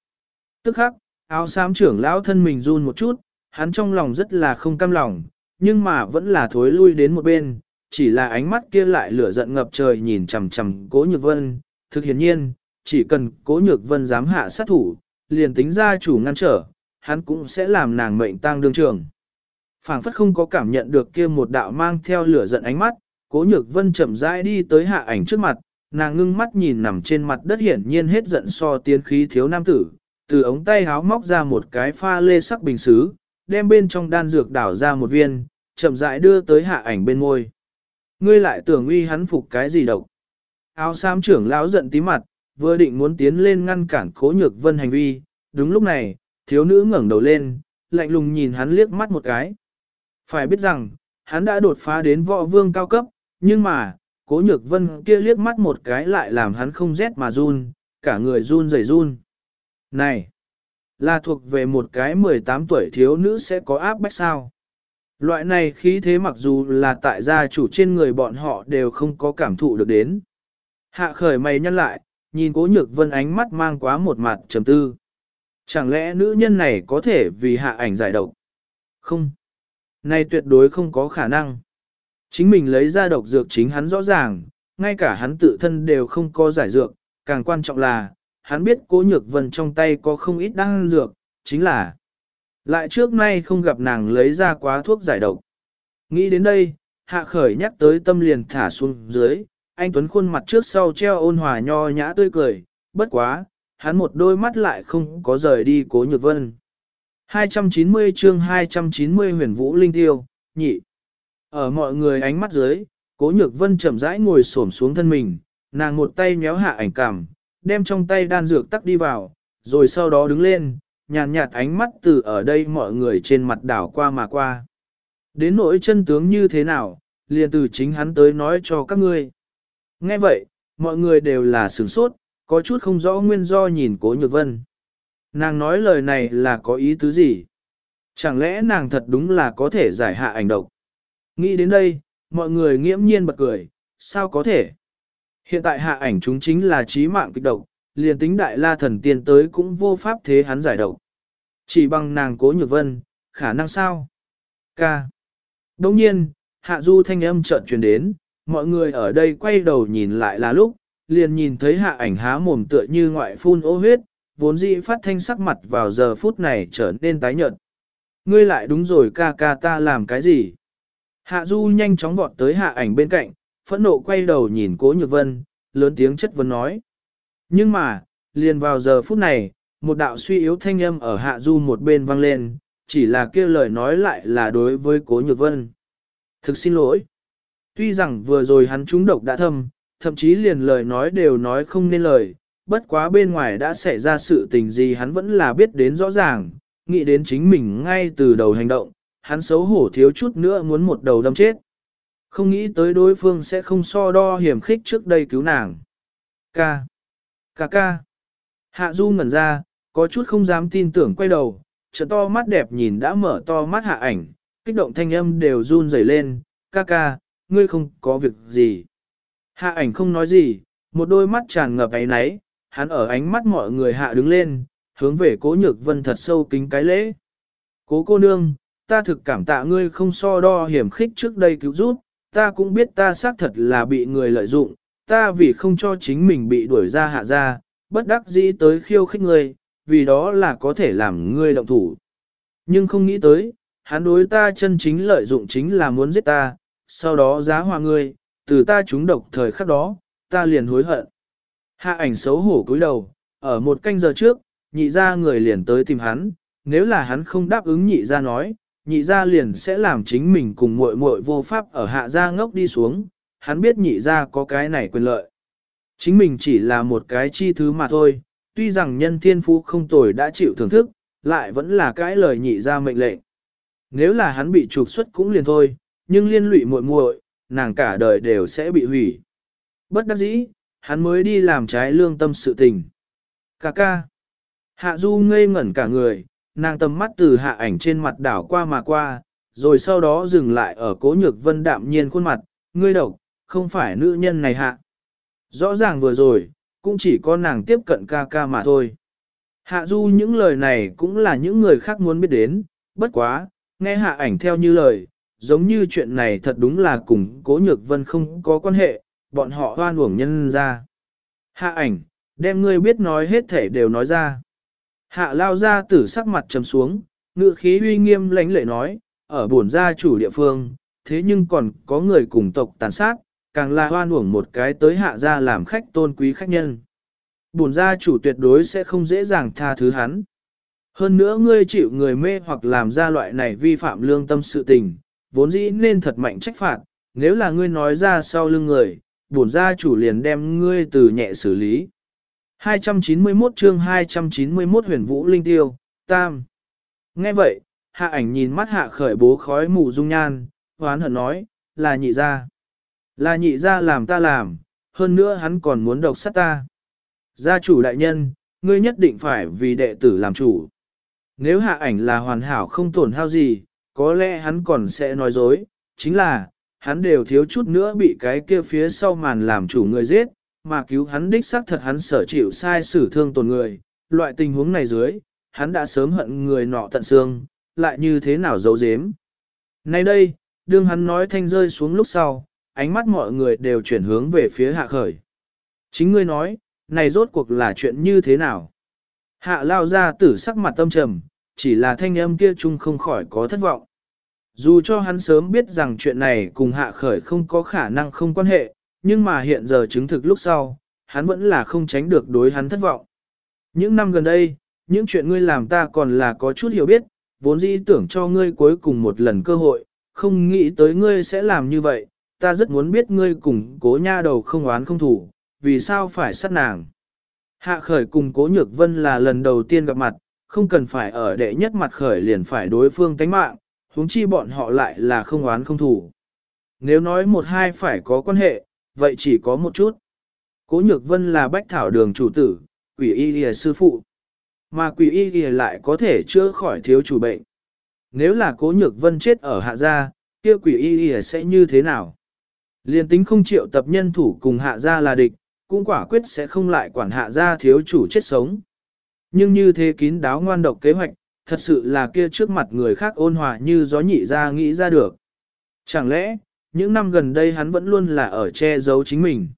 Tức khắc, áo xám trưởng lão thân mình run một chút, hắn trong lòng rất là không cam lòng, nhưng mà vẫn là thối lui đến một bên, chỉ là ánh mắt kia lại lửa giận ngập trời nhìn chằm chằm cố nhược vân. Thực hiển nhiên, chỉ cần cố nhược vân dám hạ sát thủ, liền tính ra chủ ngăn trở, hắn cũng sẽ làm nàng mệnh tang đương trường. phảng phất không có cảm nhận được kia một đạo mang theo lửa giận ánh mắt, cố nhược vân chậm rãi đi tới hạ ảnh trước mặt, nàng ngưng mắt nhìn nằm trên mặt đất hiển nhiên hết giận so tiến khí thiếu nam tử, từ ống tay háo móc ra một cái pha lê sắc bình xứ, đem bên trong đan dược đảo ra một viên, chậm rãi đưa tới hạ ảnh bên môi. Ngươi lại tưởng uy hắn phục cái gì độc. Áo xám trưởng lão giận tí mặt, vừa định muốn tiến lên ngăn cản cố nhược vân hành vi, đúng lúc này, thiếu nữ ngẩng đầu lên, lạnh lùng nhìn hắn liếc mắt một cái. Phải biết rằng, hắn đã đột phá đến võ vương cao cấp, nhưng mà, cố nhược vân kia liếc mắt một cái lại làm hắn không rét mà run, cả người run rẩy run. Này, là thuộc về một cái 18 tuổi thiếu nữ sẽ có áp bách sao. Loại này khí thế mặc dù là tại gia chủ trên người bọn họ đều không có cảm thụ được đến. Hạ khởi mày nhăn lại, nhìn cố nhược vân ánh mắt mang quá một mặt trầm tư. Chẳng lẽ nữ nhân này có thể vì hạ ảnh giải độc? Không. Này tuyệt đối không có khả năng. Chính mình lấy ra độc dược chính hắn rõ ràng, ngay cả hắn tự thân đều không có giải dược, càng quan trọng là, hắn biết cố nhược vân trong tay có không ít đan dược, chính là lại trước nay không gặp nàng lấy ra quá thuốc giải độc. Nghĩ đến đây, hạ khởi nhắc tới tâm liền thả xuống dưới, anh Tuấn khuôn mặt trước sau treo ôn hòa nho nhã tươi cười, bất quá, hắn một đôi mắt lại không có rời đi cố nhược vân. 290 chương 290 huyền vũ linh tiêu, nhị. Ở mọi người ánh mắt dưới, cố nhược vân chậm rãi ngồi xổm xuống thân mình, nàng một tay méo hạ ảnh cảm, đem trong tay đan dược tắc đi vào, rồi sau đó đứng lên, nhàn nhạt, ánh mắt từ ở đây mọi người trên mặt đảo qua mà qua. Đến nỗi chân tướng như thế nào, liền từ chính hắn tới nói cho các ngươi. Nghe vậy, mọi người đều là sửng sốt, có chút không rõ nguyên do nhìn cố nhược vân. Nàng nói lời này là có ý tứ gì? Chẳng lẽ nàng thật đúng là có thể giải hạ ảnh độc? Nghĩ đến đây, mọi người nghiễm nhiên bật cười, sao có thể? Hiện tại hạ ảnh chúng chính là trí mạng kịch độc, liền tính đại la thần tiên tới cũng vô pháp thế hắn giải độc. Chỉ bằng nàng cố nhược vân, khả năng sao? Ca. Đồng nhiên, hạ du thanh âm chợt truyền đến, mọi người ở đây quay đầu nhìn lại là lúc, liền nhìn thấy hạ ảnh há mồm tựa như ngoại phun ô huyết, vốn dĩ phát thanh sắc mặt vào giờ phút này trở nên tái nhợt. Ngươi lại đúng rồi ca ca ta làm cái gì? Hạ Du nhanh chóng vọt tới hạ ảnh bên cạnh, phẫn nộ quay đầu nhìn cố nhược vân, lớn tiếng chất vấn nói. Nhưng mà, liền vào giờ phút này, một đạo suy yếu thanh âm ở hạ Du một bên vang lên, chỉ là kia lời nói lại là đối với cố nhược vân. Thực xin lỗi. Tuy rằng vừa rồi hắn trúng độc đã thâm, thậm chí liền lời nói đều nói không nên lời, bất quá bên ngoài đã xảy ra sự tình gì hắn vẫn là biết đến rõ ràng, nghĩ đến chính mình ngay từ đầu hành động, hắn xấu hổ thiếu chút nữa muốn một đầu đâm chết. Không nghĩ tới đối phương sẽ không so đo hiểm khích trước đây cứu nàng. Ca. Ca ca. Hạ Du ngẩn ra, có chút không dám tin tưởng quay đầu, trợ to mắt đẹp nhìn đã mở to mắt hạ ảnh, kích động thanh âm đều run rẩy lên, ca ca, ngươi không có việc gì. Hạ ảnh không nói gì, một đôi mắt tràn ngập ấy náy, hắn ở ánh mắt mọi người hạ đứng lên, hướng về cố nhược vân thật sâu kính cái lễ. Cố cô nương, ta thực cảm tạ ngươi không so đo hiểm khích trước đây cứu giúp, ta cũng biết ta xác thật là bị người lợi dụng, ta vì không cho chính mình bị đuổi ra hạ ra, bất đắc dĩ tới khiêu khích ngươi, vì đó là có thể làm ngươi động thủ. Nhưng không nghĩ tới, hắn đối ta chân chính lợi dụng chính là muốn giết ta, sau đó giá hòa ngươi, từ ta trúng độc thời khắc đó, ta liền hối hận. Hạ ảnh xấu hổ cúi đầu, ở một canh giờ trước, nhị ra người liền tới tìm hắn, nếu là hắn không đáp ứng nhị ra nói, nhị gia liền sẽ làm chính mình cùng muội muội vô pháp ở hạ gia ngốc đi xuống, hắn biết nhị gia có cái này quyền lợi. Chính mình chỉ là một cái chi thứ mà thôi, tuy rằng nhân thiên phú không tồi đã chịu thưởng thức, lại vẫn là cái lời nhị gia mệnh lệnh. Nếu là hắn bị trục xuất cũng liền thôi, nhưng liên lụy muội muội, nàng cả đời đều sẽ bị hủy. Bất đắc dĩ, hắn mới đi làm trái lương tâm sự tình. Cà ca. Hạ Du ngây ngẩn cả người, nàng tầm mắt từ hạ ảnh trên mặt đảo qua mà qua, rồi sau đó dừng lại ở cố nhược vân đạm nhiên khuôn mặt, ngươi độc, không phải nữ nhân này hạ. Rõ ràng vừa rồi, cũng chỉ có nàng tiếp cận ca ca mà thôi. Hạ Du những lời này cũng là những người khác muốn biết đến, bất quá, nghe hạ ảnh theo như lời, giống như chuyện này thật đúng là cùng cố nhược vân không có quan hệ, bọn họ hoan uổng nhân ra. Hạ ảnh, đem ngươi biết nói hết thể đều nói ra. Hạ lao ra tử sắc mặt trầm xuống, ngự khí uy nghiêm lãnh lệ nói, ở bổn gia chủ địa phương, thế nhưng còn có người cùng tộc tàn sát, càng là hoan uổng một cái tới hạ gia làm khách tôn quý khách nhân. Bổn gia chủ tuyệt đối sẽ không dễ dàng tha thứ hắn. Hơn nữa ngươi chịu người mê hoặc làm ra loại này vi phạm lương tâm sự tình, vốn dĩ nên thật mạnh trách phạt, nếu là ngươi nói ra sau lưng người, bổn gia chủ liền đem ngươi từ nhẹ xử lý. 291 chương 291 huyền vũ linh tiêu, tam. Nghe vậy, hạ ảnh nhìn mắt hạ khởi bố khói mù dung nhan, hoán hận nói, là nhị gia. Là nhị gia làm ta làm, hơn nữa hắn còn muốn độc sát ta. Gia chủ đại nhân, ngươi nhất định phải vì đệ tử làm chủ. Nếu hạ ảnh là hoàn hảo không tổn hao gì, có lẽ hắn còn sẽ nói dối, chính là, hắn đều thiếu chút nữa bị cái kia phía sau màn làm chủ người giết, mà cứu hắn đích xác thật hắn sở chịu sai sử thương tổn người, loại tình huống này dưới, hắn đã sớm hận người nọ tận xương, lại như thế nào giấu giếm. Nay đây, đương hắn nói thanh rơi xuống lúc sau, ánh mắt mọi người đều chuyển hướng về phía hạ khởi. Chính ngươi nói, này rốt cuộc là chuyện như thế nào? Hạ lao ra tử sắc mặt tâm trầm, chỉ là thanh âm kia chung không khỏi có thất vọng. Dù cho hắn sớm biết rằng chuyện này cùng hạ khởi không có khả năng không quan hệ, nhưng mà hiện giờ chứng thực lúc sau, hắn vẫn là không tránh được đối hắn thất vọng. Những năm gần đây, những chuyện ngươi làm ta còn là có chút hiểu biết, vốn dĩ tưởng cho ngươi cuối cùng một lần cơ hội, không nghĩ tới ngươi sẽ làm như vậy, ta rất muốn biết ngươi cùng cố nha đầu không oán không thủ, vì sao phải sát nàng. Hạ khởi cùng cố nhược vân là lần đầu tiên gặp mặt, không cần phải ở đệ nhất mặt khởi liền phải đối phương tánh mạng, huống chi bọn họ lại là không oán không thủ. Nếu nói một hai phải có quan hệ, vậy chỉ có một chút. Cố nhược vân là bách thảo đường chủ tử, quỷ y lìa sư phụ. Mà quỷ y lìa lại có thể chữa khỏi thiếu chủ bệnh. Nếu là cố nhược vân chết ở hạ gia, kia quỷ y lìa sẽ như thế nào? Liên tính không chịu tập nhân thủ cùng hạ gia là địch, cũng quả quyết sẽ không lại quản hạ gia thiếu chủ chết sống. Nhưng như thế kín đáo ngoan độc kế hoạch, thật sự là kia trước mặt người khác ôn hòa như gió nhị ra nghĩ ra được. Chẳng lẽ, những năm gần đây hắn vẫn luôn là ở che giấu chính mình.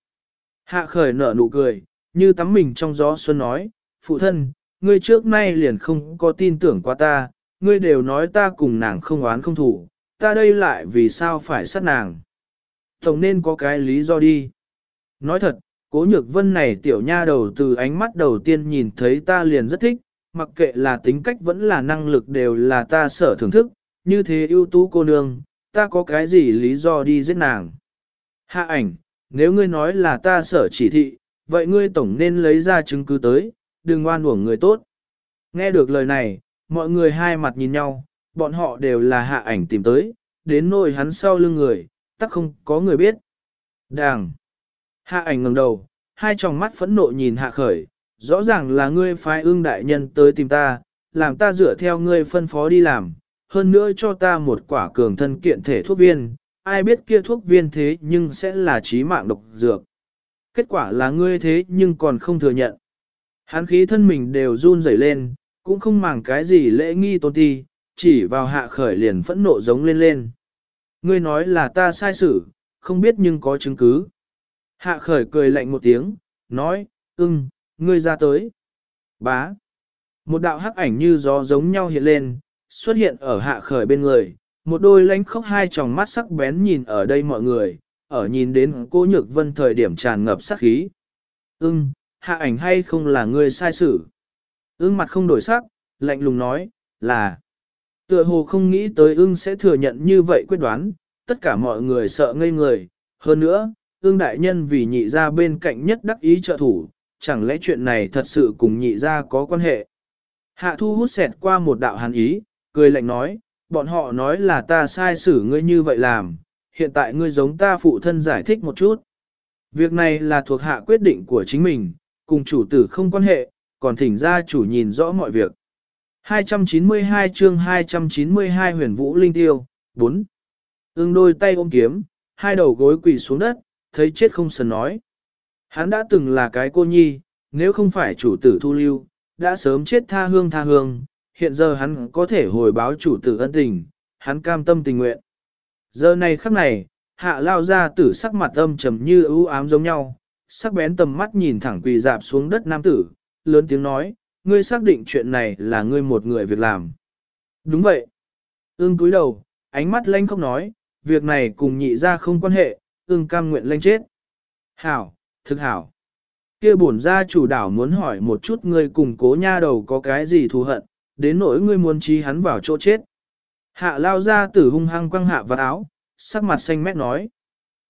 Hạ khởi nở nụ cười, như tắm mình trong gió xuân nói, phụ thân, ngươi trước nay liền không có tin tưởng qua ta, ngươi đều nói ta cùng nàng không oán không thủ, ta đây lại vì sao phải sát nàng. Tổng nên có cái lý do đi. Nói thật, cố nhược vân này tiểu nha đầu từ ánh mắt đầu tiên nhìn thấy ta liền rất thích, mặc kệ là tính cách vẫn là năng lực đều là ta sở thưởng thức, như thế ưu tú cô nương, ta có cái gì lý do đi giết nàng. Hạ ảnh, nếu ngươi nói là ta sở chỉ thị, vậy ngươi tổng nên lấy ra chứng cứ tới, đừng oan uổng người tốt. Nghe được lời này, mọi người hai mặt nhìn nhau, bọn họ đều là hạ ảnh tìm tới, đến nỗi hắn sau lưng người, tắc không có người biết. Đàng! Hạ ảnh ngẩng đầu, hai tròng mắt phẫn nộ nhìn hạ khởi, rõ ràng là ngươi phái ương đại nhân tới tìm ta, làm ta dựa theo ngươi phân phó đi làm, hơn nữa cho ta một quả cường thân kiện thể thuốc viên, ai biết kia thuốc viên thế nhưng sẽ là trí mạng độc dược. Kết quả là ngươi thế nhưng còn không thừa nhận. Hán khí thân mình đều run rẩy lên, cũng không màng cái gì lễ nghi tôn ti, chỉ vào hạ khởi liền phẫn nộ giống lên lên. Ngươi nói là ta sai xử, không biết nhưng có chứng cứ. Hạ khởi cười lạnh một tiếng, nói, ưng, ngươi ra tới. Bá. Một đạo hắc ảnh như gió giống nhau hiện lên, xuất hiện ở hạ khởi bên người, một đôi lánh khóc hai tròng mắt sắc bén nhìn ở đây mọi người, ở nhìn đến cô nhược vân thời điểm tràn ngập sát khí. Ưng, hạ ảnh hay không là người sai xử? Ưng mặt không đổi sắc, lạnh lùng nói, là tựa hồ không nghĩ tới ưng sẽ thừa nhận như vậy quyết đoán, tất cả mọi người sợ ngây người, hơn nữa, ưng đại nhân vì nhị ra bên cạnh nhất đắc ý trợ thủ, chẳng lẽ chuyện này thật sự cùng nhị ra có quan hệ. Hạ thu hút xẹt qua một đạo hàn ý, cười lạnh nói, bọn họ nói là ta sai xử ngươi như vậy làm, hiện tại ngươi giống ta phụ thân giải thích một chút. Việc này là thuộc hạ quyết định của chính mình, cùng chủ tử không quan hệ, còn thỉnh ra chủ nhìn rõ mọi việc. 292 chương 292 huyền vũ linh tiêu, 4. Ưng đôi tay ôm kiếm, hai đầu gối quỳ xuống đất, thấy chết không sần nói. Hắn đã từng là cái cô nhi, nếu không phải chủ tử thu lưu, đã sớm chết tha hương tha hương, hiện giờ hắn có thể hồi báo chủ tử ân tình, hắn cam tâm tình nguyện. Giờ này khắc này, hạ lao ra tử sắc mặt âm trầm như ưu ám giống nhau, sắc bén tầm mắt nhìn thẳng quỳ dạp xuống đất nam tử, lớn tiếng nói, ngươi xác định chuyện này là ngươi một người việc làm. Đúng vậy. Ưng cúi đầu, ánh mắt lanh không nói, việc này cùng nhị ra không quan hệ, ưng cam nguyện lanh chết. Hảo, thực hảo. kia bổn gia chủ đảo muốn hỏi một chút ngươi cùng cố nha đầu có cái gì thù hận, đến nỗi ngươi muốn trí hắn vào chỗ chết. Hạ lao ra tử hung hăng quăng hạ vào áo, sắc mặt xanh mét nói.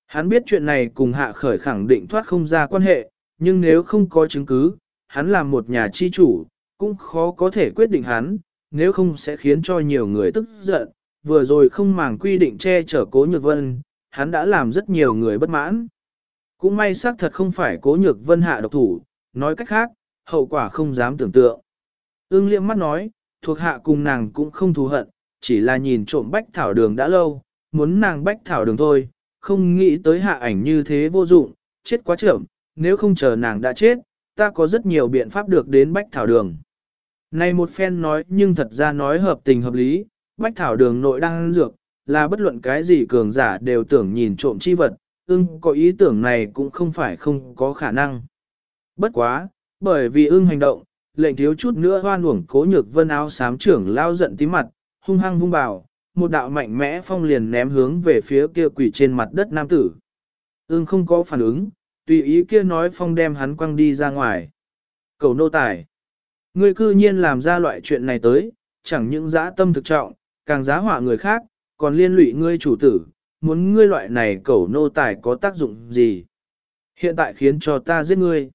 Hắn biết chuyện này cùng hạ khởi khẳng định thoát không ra quan hệ, nhưng nếu không có chứng cứ, hắn là một nhà chi chủ, cũng khó có thể quyết định hắn, nếu không sẽ khiến cho nhiều người tức giận. Vừa rồi không màng quy định che chở cố nhược vân, hắn đã làm rất nhiều người bất mãn. Cũng may xác thật không phải cố nhược vân hạ độc thủ, nói cách khác, hậu quả không dám tưởng tượng. Ưng liệm mắt nói, thuộc hạ cùng nàng cũng không thù hận, chỉ là nhìn trộm bách thảo đường đã lâu, muốn nàng bách thảo đường thôi, không nghĩ tới hạ ảnh như thế vô dụng, chết quá trưởng, nếu không chờ nàng đã chết, ta có rất nhiều biện pháp được đến bách thảo đường. Này một phen nói nhưng thật ra nói hợp tình hợp lý, bách thảo đường nội đang dược, là bất luận cái gì cường giả đều tưởng nhìn trộm chi vật, ưng có ý tưởng này cũng không phải không có khả năng. Bất quá, bởi vì ưng hành động, lệnh thiếu chút nữa hoan uổng cố nhược vân áo sám trưởng lao giận tí mặt, hung hăng vung bảo, một đạo mạnh mẽ phong liền ném hướng về phía kia quỷ trên mặt đất nam tử. Ưng không có phản ứng, tùy ý kia nói phong đem hắn quăng đi ra ngoài. Cầu nô tài. Ngươi cư nhiên làm ra loại chuyện này tới, chẳng những dã tâm thực trọng, càng giá họa người khác, còn liên lụy ngươi chủ tử, muốn ngươi loại này cầu nô tài có tác dụng gì. Hiện tại khiến cho ta giết ngươi.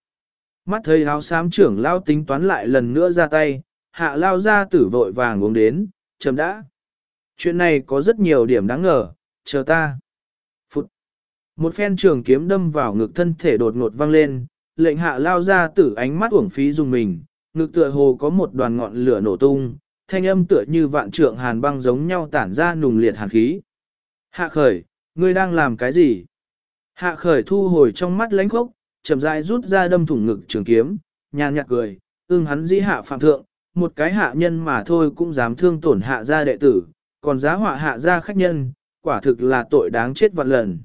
Mắt thấy áo xám trưởng lao tính toán lại lần nữa ra tay, hạ lao ra tử vội vàng uống đến, chấm đã. Chuyện này có rất nhiều điểm đáng ngờ, chờ ta. Phụt. Một phen trường kiếm đâm vào ngực thân thể đột ngột văng lên, lệnh hạ lao ra tử ánh mắt uổng phí dùng mình, ngực tựa hồ có một đoàn ngọn lửa nổ tung, thanh âm tựa như vạn trượng hàn băng giống nhau tản ra nùng liệt hàn khí. Hạ khởi, ngươi đang làm cái gì? Hạ khởi thu hồi trong mắt lánh khốc, chậm rãi rút ra đâm thủng ngực trường kiếm, nhàn nhạt cười, ưng hắn dĩ hạ phạm thượng, một cái hạ nhân mà thôi cũng dám thương tổn hạ gia đệ tử, còn giá họa hạ gia khách nhân, quả thực là tội đáng chết vạn lần.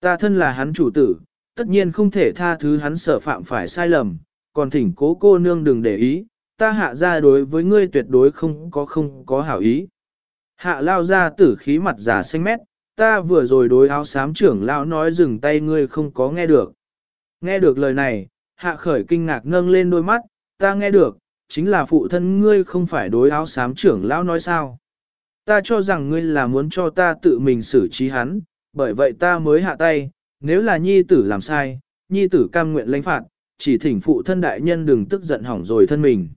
Ta thân là hắn chủ tử, tất nhiên không thể tha thứ hắn sở phạm phải sai lầm, còn thỉnh cố cô nương đừng để ý, ta hạ gia đối với ngươi tuyệt đối không có không có hảo ý. Hạ lao ra tử khí mặt giả xanh mét, ta vừa rồi đối áo xám trưởng lão nói dừng tay ngươi không có nghe được. Nghe được lời này, hạ khởi kinh ngạc nâng lên đôi mắt, ta nghe được, chính là phụ thân ngươi không phải đối áo xám trưởng lão nói sao. Ta cho rằng ngươi là muốn cho ta tự mình xử trí hắn, bởi vậy ta mới hạ tay, nếu là nhi tử làm sai, nhi tử cam nguyện lãnh phạt, chỉ thỉnh phụ thân đại nhân đừng tức giận hỏng rồi thân mình.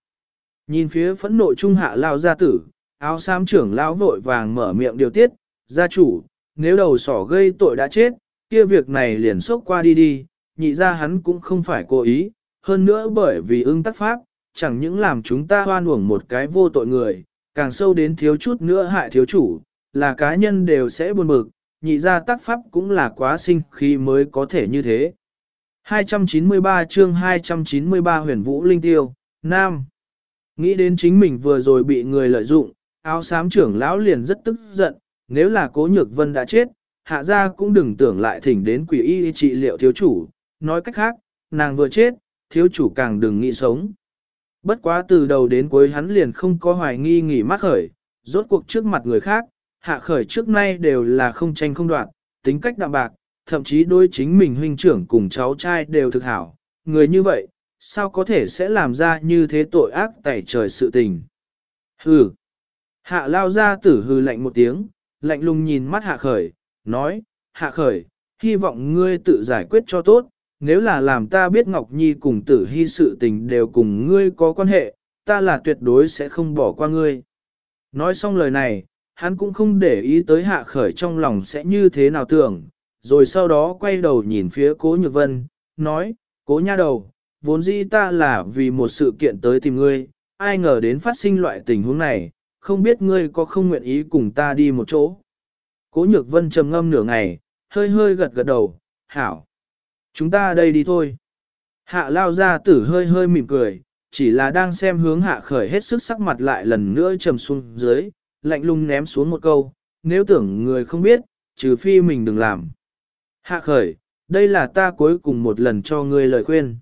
Nhìn phía phẫn nộ trung hạ lao gia tử, áo xám trưởng lão vội vàng mở miệng điều tiết, gia chủ, nếu đầu sỏ gây tội đã chết, kia việc này liền xốc qua đi đi, nhị ra hắn cũng không phải cố ý, hơn nữa bởi vì ưng tắc pháp, chẳng những làm chúng ta hoan uổng một cái vô tội người, càng sâu đến thiếu chút nữa hại thiếu chủ, là cá nhân đều sẽ buồn bực, nhị ra tác pháp cũng là quá sinh khi mới có thể như thế. 293 chương 293 huyền vũ linh tiêu, Nam. Nghĩ đến chính mình vừa rồi bị người lợi dụng, áo xám trưởng lão liền rất tức giận, nếu là cố nhược vân đã chết, hạ gia cũng đừng tưởng lại thỉnh đến quỷ y trị liệu thiếu chủ, nói cách khác, nàng vừa chết, thiếu chủ càng đừng nghĩ sống. Bất quá từ đầu đến cuối hắn liền không có hoài nghi nghỉ mắc khởi, rốt cuộc trước mặt người khác, hạ khởi trước nay đều là không tranh không đoạn, tính cách đạm bạc, thậm chí đôi chính mình huynh trưởng cùng cháu trai đều thực hảo, người như vậy, sao có thể sẽ làm ra như thế tội ác tẩy trời sự tình. Hừ, Hạ lao ra tử hư lạnh một tiếng, lạnh lùng nhìn mắt hạ khởi, nói, hạ khởi, hy vọng ngươi tự giải quyết cho tốt, nếu là làm ta biết Ngọc Nhi cùng tử hy sự tình đều cùng ngươi có quan hệ, ta là tuyệt đối sẽ không bỏ qua ngươi. Nói xong lời này, hắn cũng không để ý tới hạ khởi trong lòng sẽ như thế nào tưởng, rồi sau đó quay đầu nhìn phía cố nhược vân, nói, cố nha đầu, vốn dĩ ta là vì một sự kiện tới tìm ngươi, ai ngờ đến phát sinh loại tình huống này, không biết ngươi có không nguyện ý cùng ta đi một chỗ. Cố nhược vân trầm ngâm nửa ngày, hơi hơi gật gật đầu, hảo. Chúng ta đây đi thôi. Hạ lao ra tử hơi hơi mỉm cười, chỉ là đang xem hướng hạ khởi hết sức sắc mặt lại lần nữa trầm xuống dưới, lạnh lùng ném xuống một câu, nếu tưởng người không biết, trừ phi mình đừng làm. Hạ khởi, đây là ta cuối cùng một lần cho ngươi lời khuyên.